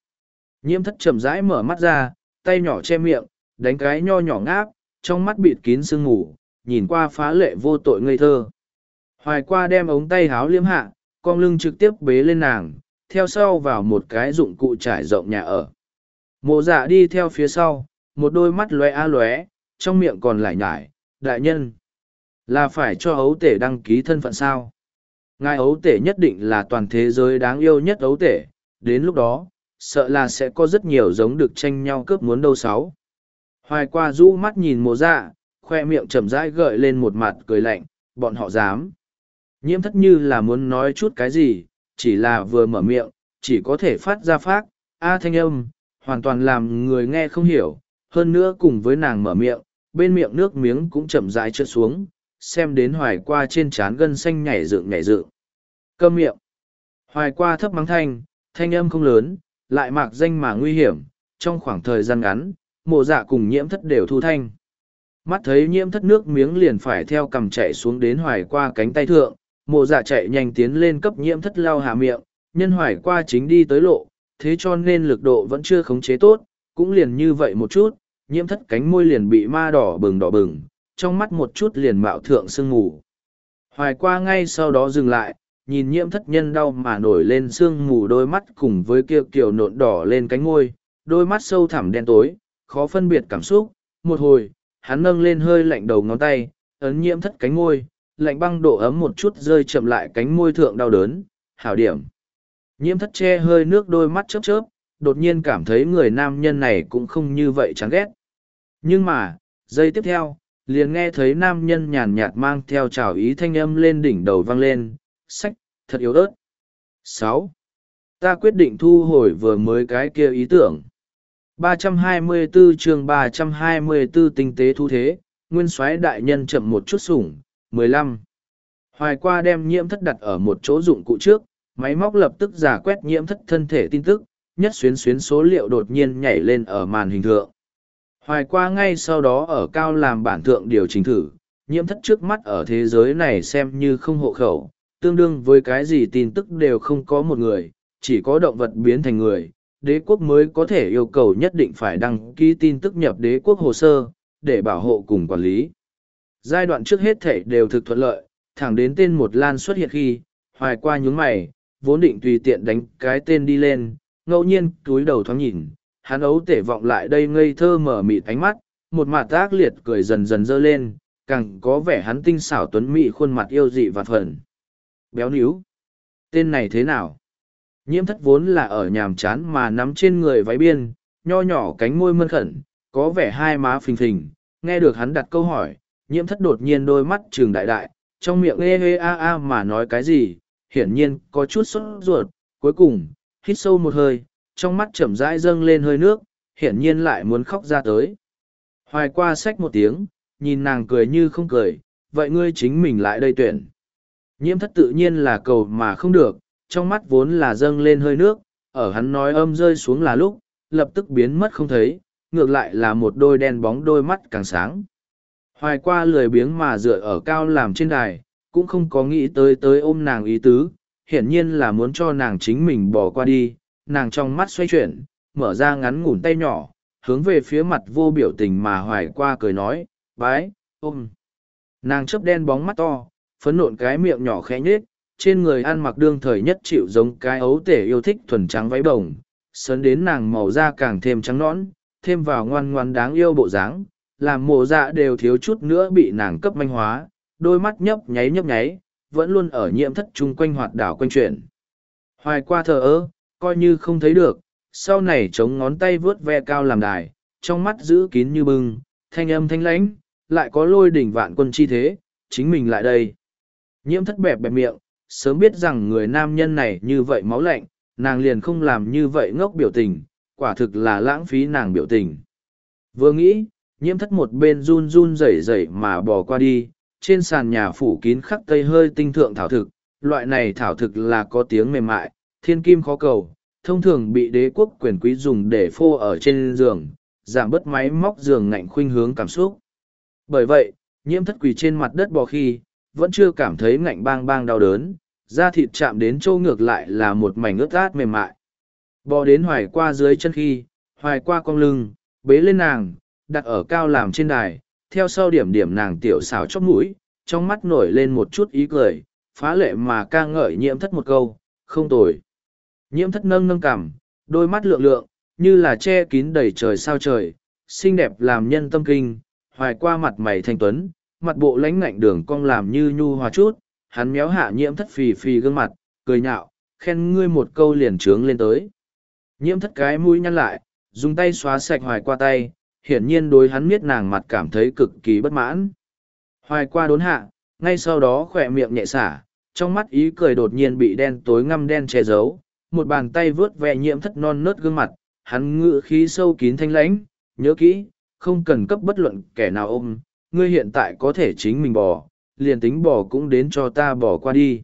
Nhiễm thất chậm rãi mở mắt ra, tay nhỏ che miệng, đánh cái nho nhỏ ngáp, trong mắt bịt kín sương ngủ, nhìn qua phá lệ vô tội ngây thơ. Hoài qua đem ống tay háo liếm hạ, con lưng trực tiếp bế lên nàng, theo sau vào một cái dụng cụ trải rộng nhà ở. Mộ dạ đi theo phía sau, một đôi mắt lóe a lóe, trong miệng còn lại nhải, đại nhân. Là phải cho ấu tể đăng ký thân phận sao? Ngài ấu tể nhất định là toàn thế giới đáng yêu nhất ấu tể, đến lúc đó, sợ là sẽ có rất nhiều giống được tranh nhau cướp muốn đâu sáu. Hoài qua rũ mắt nhìn mộ dạ, khoe miệng chậm rãi gợi lên một mặt cười lạnh, bọn họ dám. Nhiễm thất như là muốn nói chút cái gì, chỉ là vừa mở miệng, chỉ có thể phát ra phát, a thanh âm, hoàn toàn làm người nghe không hiểu, hơn nữa cùng với nàng mở miệng, bên miệng nước miếng cũng chậm rãi trượt xuống, xem đến hoài qua trên trán gân xanh nhảy dựng nhảy dựng. Câm miệng. Hoài qua thấp mắng thanh, thanh âm không lớn, lại mạc danh mà nguy hiểm, trong khoảng thời gian ngắn, mộ dạ cùng nhiễm thất đều thu thanh. Mắt thấy nhiễm thất nước miếng liền phải theo cầm chạy xuống đến hoài qua cánh tay thượng, mộ dạ chạy nhanh tiến lên cấp nhiễm thất lao hạ miệng, nhân hoài qua chính đi tới lộ, thế cho nên lực độ vẫn chưa khống chế tốt, cũng liền như vậy một chút, nhiễm thất cánh môi liền bị ma đỏ bừng đỏ bừng, trong mắt một chút liền mạo thượng sương ngủ. Hoài qua ngay sau đó dừng lại, nhìn nhiễm thất nhân đau mà nổi lên sương mù đôi mắt cùng với kia kiểu nộn đỏ lên cánh ngôi, đôi mắt sâu thẳm đen tối, khó phân biệt cảm xúc. Một hồi, hắn nâng lên hơi lạnh đầu ngón tay, ấn nhiễm thất cánh ngôi, lạnh băng độ ấm một chút rơi chậm lại cánh môi thượng đau đớn, hảo điểm. Nhiễm thất che hơi nước đôi mắt chớp chớp, đột nhiên cảm thấy người nam nhân này cũng không như vậy chán ghét. Nhưng mà, giây tiếp theo, liền nghe thấy nam nhân nhàn nhạt mang theo trào ý thanh âm lên đỉnh đầu vang lên, sách, thật yếu ớt. sáu Ta quyết định thu hồi vừa mới cái kia ý tưởng. 324 chương 324 tinh tế thu thế, nguyên soái đại nhân chậm một chút sủng, 15. Hoài qua đem nhiễm thất đặt ở một chỗ dụng cụ trước, máy móc lập tức giả quét nhiễm thất thân thể tin tức, nhất xuyến xuyến số liệu đột nhiên nhảy lên ở màn hình thượng. Hoài qua ngay sau đó ở cao làm bản thượng điều chỉnh thử, nhiễm thất trước mắt ở thế giới này xem như không hộ khẩu, tương đương với cái gì tin tức đều không có một người, chỉ có động vật biến thành người, đế quốc mới có thể yêu cầu nhất định phải đăng ký tin tức nhập đế quốc hồ sơ, để bảo hộ cùng quản lý. Giai đoạn trước hết thể đều thực thuận lợi, thẳng đến tên một lan xuất hiện khi, hoài qua nhúng mày, vốn định tùy tiện đánh cái tên đi lên, ngẫu nhiên túi đầu thoáng nhìn, hắn ấu tể vọng lại đây ngây thơ mở mịt ánh mắt, một mặt ác liệt cười dần dần dơ lên, càng có vẻ hắn tinh xảo tuấn mị khuôn mặt yêu dị và phần. Béo níu. Tên này thế nào? Nhiễm thất vốn là ở nhàm chán mà nắm trên người váy biên, nho nhỏ cánh môi mân khẩn, có vẻ hai má phình phình, nghe được hắn đặt câu hỏi, nhiễm thất đột nhiên đôi mắt trường đại đại, trong miệng ê ê a a mà nói cái gì, hiển nhiên có chút sốt ruột, cuối cùng, hít sâu một hơi, trong mắt chậm rãi dâng lên hơi nước, hiển nhiên lại muốn khóc ra tới. Hoài qua sách một tiếng, nhìn nàng cười như không cười, vậy ngươi chính mình lại đây tuyển. Nhiễm thất tự nhiên là cầu mà không được, trong mắt vốn là dâng lên hơi nước, ở hắn nói âm rơi xuống là lúc, lập tức biến mất không thấy, ngược lại là một đôi đen bóng đôi mắt càng sáng. Hoài qua lười biếng mà dựa ở cao làm trên đài, cũng không có nghĩ tới tới ôm nàng ý tứ, hiển nhiên là muốn cho nàng chính mình bỏ qua đi, nàng trong mắt xoay chuyển, mở ra ngắn ngủn tay nhỏ, hướng về phía mặt vô biểu tình mà hoài qua cười nói, bái, ôm. Nàng chớp đen bóng mắt to, phấn nộn cái miệng nhỏ khẽ nhết, trên người ăn mặc đương thời nhất chịu giống cái ấu tể yêu thích thuần trắng váy bồng, sấn đến nàng màu da càng thêm trắng nõn, thêm vào ngoan ngoan đáng yêu bộ dáng, làm mộ dạ đều thiếu chút nữa bị nàng cấp manh hóa, đôi mắt nhấp nháy nhấp nháy, vẫn luôn ở nhiễm thất chung quanh hoạt đảo quanh chuyển. Hoài qua thờ ơ, coi như không thấy được, sau này chống ngón tay vướt ve cao làm đài, trong mắt giữ kín như bưng, thanh âm thanh lãnh, lại có lôi đỉnh vạn quân chi thế, chính mình lại đây. Nhiễm thất bẹp bẹp miệng, sớm biết rằng người nam nhân này như vậy máu lạnh, nàng liền không làm như vậy ngốc biểu tình, quả thực là lãng phí nàng biểu tình. Vừa nghĩ, nhiễm thất một bên run run rẩy rẩy mà bò qua đi, trên sàn nhà phủ kín khắc tây hơi tinh thượng thảo thực, loại này thảo thực là có tiếng mềm mại, thiên kim khó cầu, thông thường bị đế quốc quyền quý dùng để phô ở trên giường, giảm bớt máy móc giường ngạnh khuynh hướng cảm xúc. Bởi vậy, nhiễm thất quỳ trên mặt đất bò khi, vẫn chưa cảm thấy ngạnh bang bang đau đớn, da thịt chạm đến trâu ngược lại là một mảnh ướt át mềm mại. Bò đến hoài qua dưới chân khi, hoài qua cong lưng, bế lên nàng, đặt ở cao làm trên đài, theo sau điểm điểm nàng tiểu xào chóp mũi, trong mắt nổi lên một chút ý cười, phá lệ mà ca ngợi nhiễm thất một câu, không tồi. Nhiễm thất nâng nâng cằm, đôi mắt lượng lượng, như là che kín đầy trời sao trời, xinh đẹp làm nhân tâm kinh, hoài qua mặt mày thanh tuấn, mặt bộ lãnh ngạnh đường cong làm như nhu hòa chút, hắn méo hạ nhiễm thất phì phì gương mặt, cười nhạo, khen ngươi một câu liền trướng lên tới. Nhiễm thất cái mũi nhăn lại, dùng tay xóa sạch hoài qua tay, hiển nhiên đối hắn miết nàng mặt cảm thấy cực kỳ bất mãn. Hoài qua đốn hạ, ngay sau đó khỏe miệng nhẹ xả, trong mắt ý cười đột nhiên bị đen tối ngăm đen che giấu, một bàn tay vướt ve nhiễm thất non nớt gương mặt, hắn ngự khí sâu kín thanh lãnh, nhớ kỹ, không cần cấp bất luận kẻ nào ôm, ngươi hiện tại có thể chính mình bỏ, liền tính bỏ cũng đến cho ta bỏ qua đi.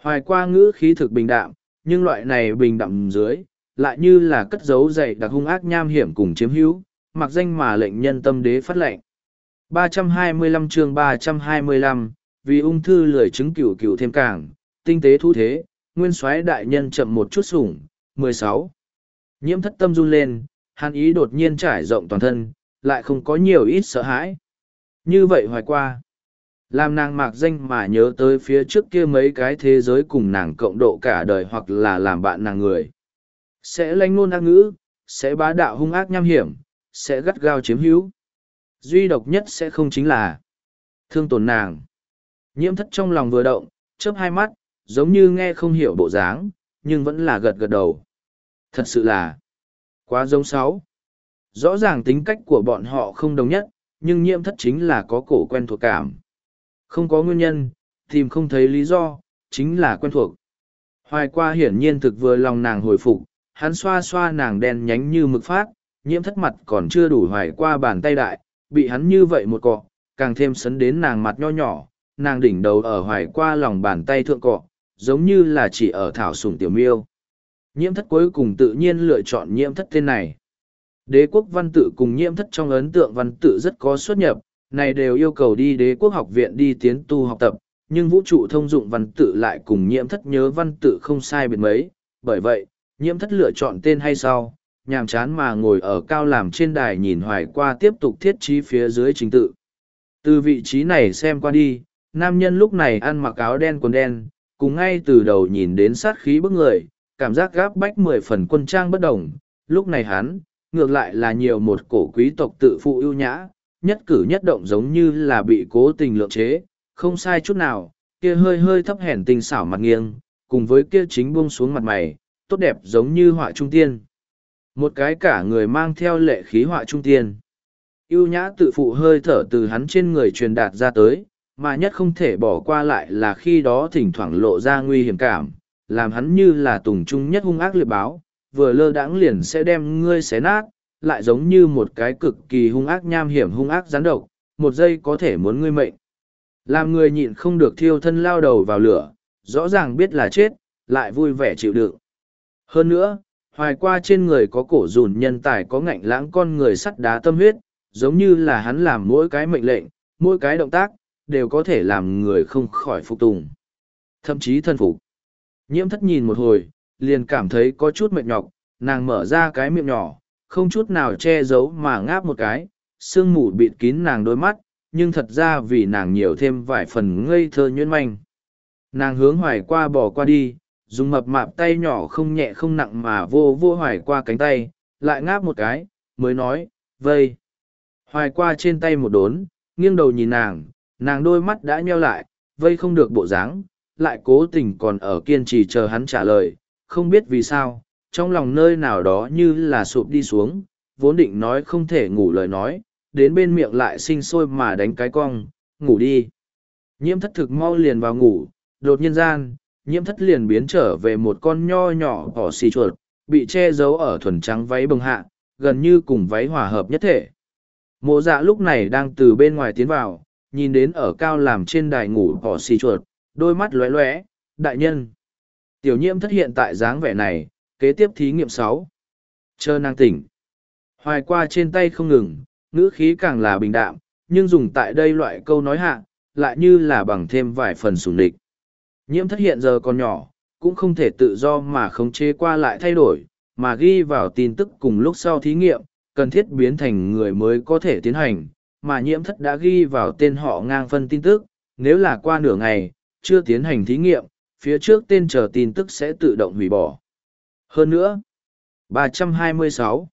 Hoài qua ngữ khí thực bình đạm, nhưng loại này bình đạm dưới, lại như là cất giấu dày đặc hung ác nham hiểm cùng chiếm hữu, mặc danh mà lệnh nhân tâm đế phát lệnh. 325 chương 325, vì ung thư lười chứng cửu cửu thêm càng, tinh tế thu thế, nguyên soái đại nhân chậm một chút sủng. 16. Nhiễm thất tâm run lên, hàn ý đột nhiên trải rộng toàn thân, lại không có nhiều ít sợ hãi. Như vậy hoài qua. Làm nàng mạc danh mà nhớ tới phía trước kia mấy cái thế giới cùng nàng cộng độ cả đời hoặc là làm bạn nàng người. Sẽ lanh nôn ác ngữ, sẽ bá đạo hung ác nham hiểm, sẽ gắt gao chiếm hữu. Duy độc nhất sẽ không chính là thương tổn nàng. Nhiễm thất trong lòng vừa động, chớp hai mắt, giống như nghe không hiểu bộ dáng, nhưng vẫn là gật gật đầu. Thật sự là quá giống sáu. Rõ ràng tính cách của bọn họ không đồng nhất, nhưng nhiễm thất chính là có cổ quen thuộc cảm. Không có nguyên nhân, tìm không thấy lý do, chính là quen thuộc. Hoài qua hiển nhiên thực vừa lòng nàng hồi phục, hắn xoa xoa nàng đen nhánh như mực phát, nhiễm thất mặt còn chưa đủ hoài qua bàn tay đại, bị hắn như vậy một cọ, càng thêm sấn đến nàng mặt nho nhỏ, nàng đỉnh đầu ở hoài qua lòng bàn tay thượng cọ, giống như là chỉ ở thảo sủng tiểu miêu. Nhiễm thất cuối cùng tự nhiên lựa chọn nhiễm thất tên này. Đế quốc văn tự cùng nhiễm thất trong ấn tượng văn tự rất có xuất nhập, này đều yêu cầu đi đế quốc học viện đi tiến tu học tập, nhưng vũ trụ thông dụng văn tự lại cùng nhiễm thất nhớ văn tự không sai biệt mấy. Bởi vậy, nhiễm thất lựa chọn tên hay sau, nhàm chán mà ngồi ở cao làm trên đài nhìn hoài qua tiếp tục thiết trí phía dưới trình tự. Từ vị trí này xem qua đi, nam nhân lúc này ăn mặc áo đen quần đen, cùng ngay từ đầu nhìn đến sát khí bức người, cảm giác gáp bách mười phần quân trang bất đồng. Lúc này hắn, ngược lại là nhiều một cổ quý tộc tự phụ ưu nhã, nhất cử nhất động giống như là bị cố tình lượng chế, không sai chút nào, kia hơi hơi thấp hèn tình xảo mặt nghiêng, cùng với kia chính buông xuống mặt mày, tốt đẹp giống như họa trung tiên. Một cái cả người mang theo lệ khí họa trung tiên. yêu nhã tự phụ hơi thở từ hắn trên người truyền đạt ra tới, mà nhất không thể bỏ qua lại là khi đó thỉnh thoảng lộ ra nguy hiểm cảm, làm hắn như là tùng trung nhất hung ác liệt báo, vừa lơ đãng liền sẽ đem ngươi xé nát, lại giống như một cái cực kỳ hung ác nham hiểm hung ác gián độc, một giây có thể muốn ngươi mệnh. Làm người nhịn không được thiêu thân lao đầu vào lửa, rõ ràng biết là chết, lại vui vẻ chịu đựng. Hơn nữa, hoài qua trên người có cổ dùn nhân tài có ngạnh lãng con người sắt đá tâm huyết, giống như là hắn làm mỗi cái mệnh lệnh, mỗi cái động tác, đều có thể làm người không khỏi phục tùng. Thậm chí thân phục. Nhiễm thất nhìn một hồi, liền cảm thấy có chút mệt nhọc, nàng mở ra cái miệng nhỏ, không chút nào che giấu mà ngáp một cái, sương mù bịt kín nàng đôi mắt, nhưng thật ra vì nàng nhiều thêm vài phần ngây thơ nhuyễn manh. Nàng hướng hoài qua bỏ qua đi, dùng mập mạp tay nhỏ không nhẹ không nặng mà vô vô hoài qua cánh tay, lại ngáp một cái, mới nói, vây. Hoài qua trên tay một đốn, nghiêng đầu nhìn nàng, nàng đôi mắt đã nheo lại, vây không được bộ dáng, lại cố tình còn ở kiên trì chờ hắn trả lời, không biết vì sao, trong lòng nơi nào đó như là sụp đi xuống, vốn định nói không thể ngủ lời nói, đến bên miệng lại sinh sôi mà đánh cái cong, ngủ đi. Nhiễm thất thực mau liền vào ngủ, đột nhiên gian, nhiễm thất liền biến trở về một con nho nhỏ bỏ xì chuột, bị che giấu ở thuần trắng váy bồng hạ, gần như cùng váy hòa hợp nhất thể. Mộ dạ lúc này đang từ bên ngoài tiến vào, nhìn đến ở cao làm trên đài ngủ bỏ xì chuột, đôi mắt lóe lóe, đại nhân. Tiểu nhiễm thất hiện tại dáng vẻ này, kế tiếp thí nghiệm sáu Chờ năng tỉnh. Hoài qua trên tay không ngừng, ngữ khí càng là bình đạm, nhưng dùng tại đây loại câu nói hạ, lại như là bằng thêm vài phần sủng địch. Nhiễm thất hiện giờ còn nhỏ, cũng không thể tự do mà khống chế qua lại thay đổi, mà ghi vào tin tức cùng lúc sau thí nghiệm, cần thiết biến thành người mới có thể tiến hành, mà nhiễm thất đã ghi vào tên họ ngang phân tin tức, nếu là qua nửa ngày, chưa tiến hành thí nghiệm, phía trước tên chờ tin tức sẽ tự động hủy bỏ. Hơn nữa, 326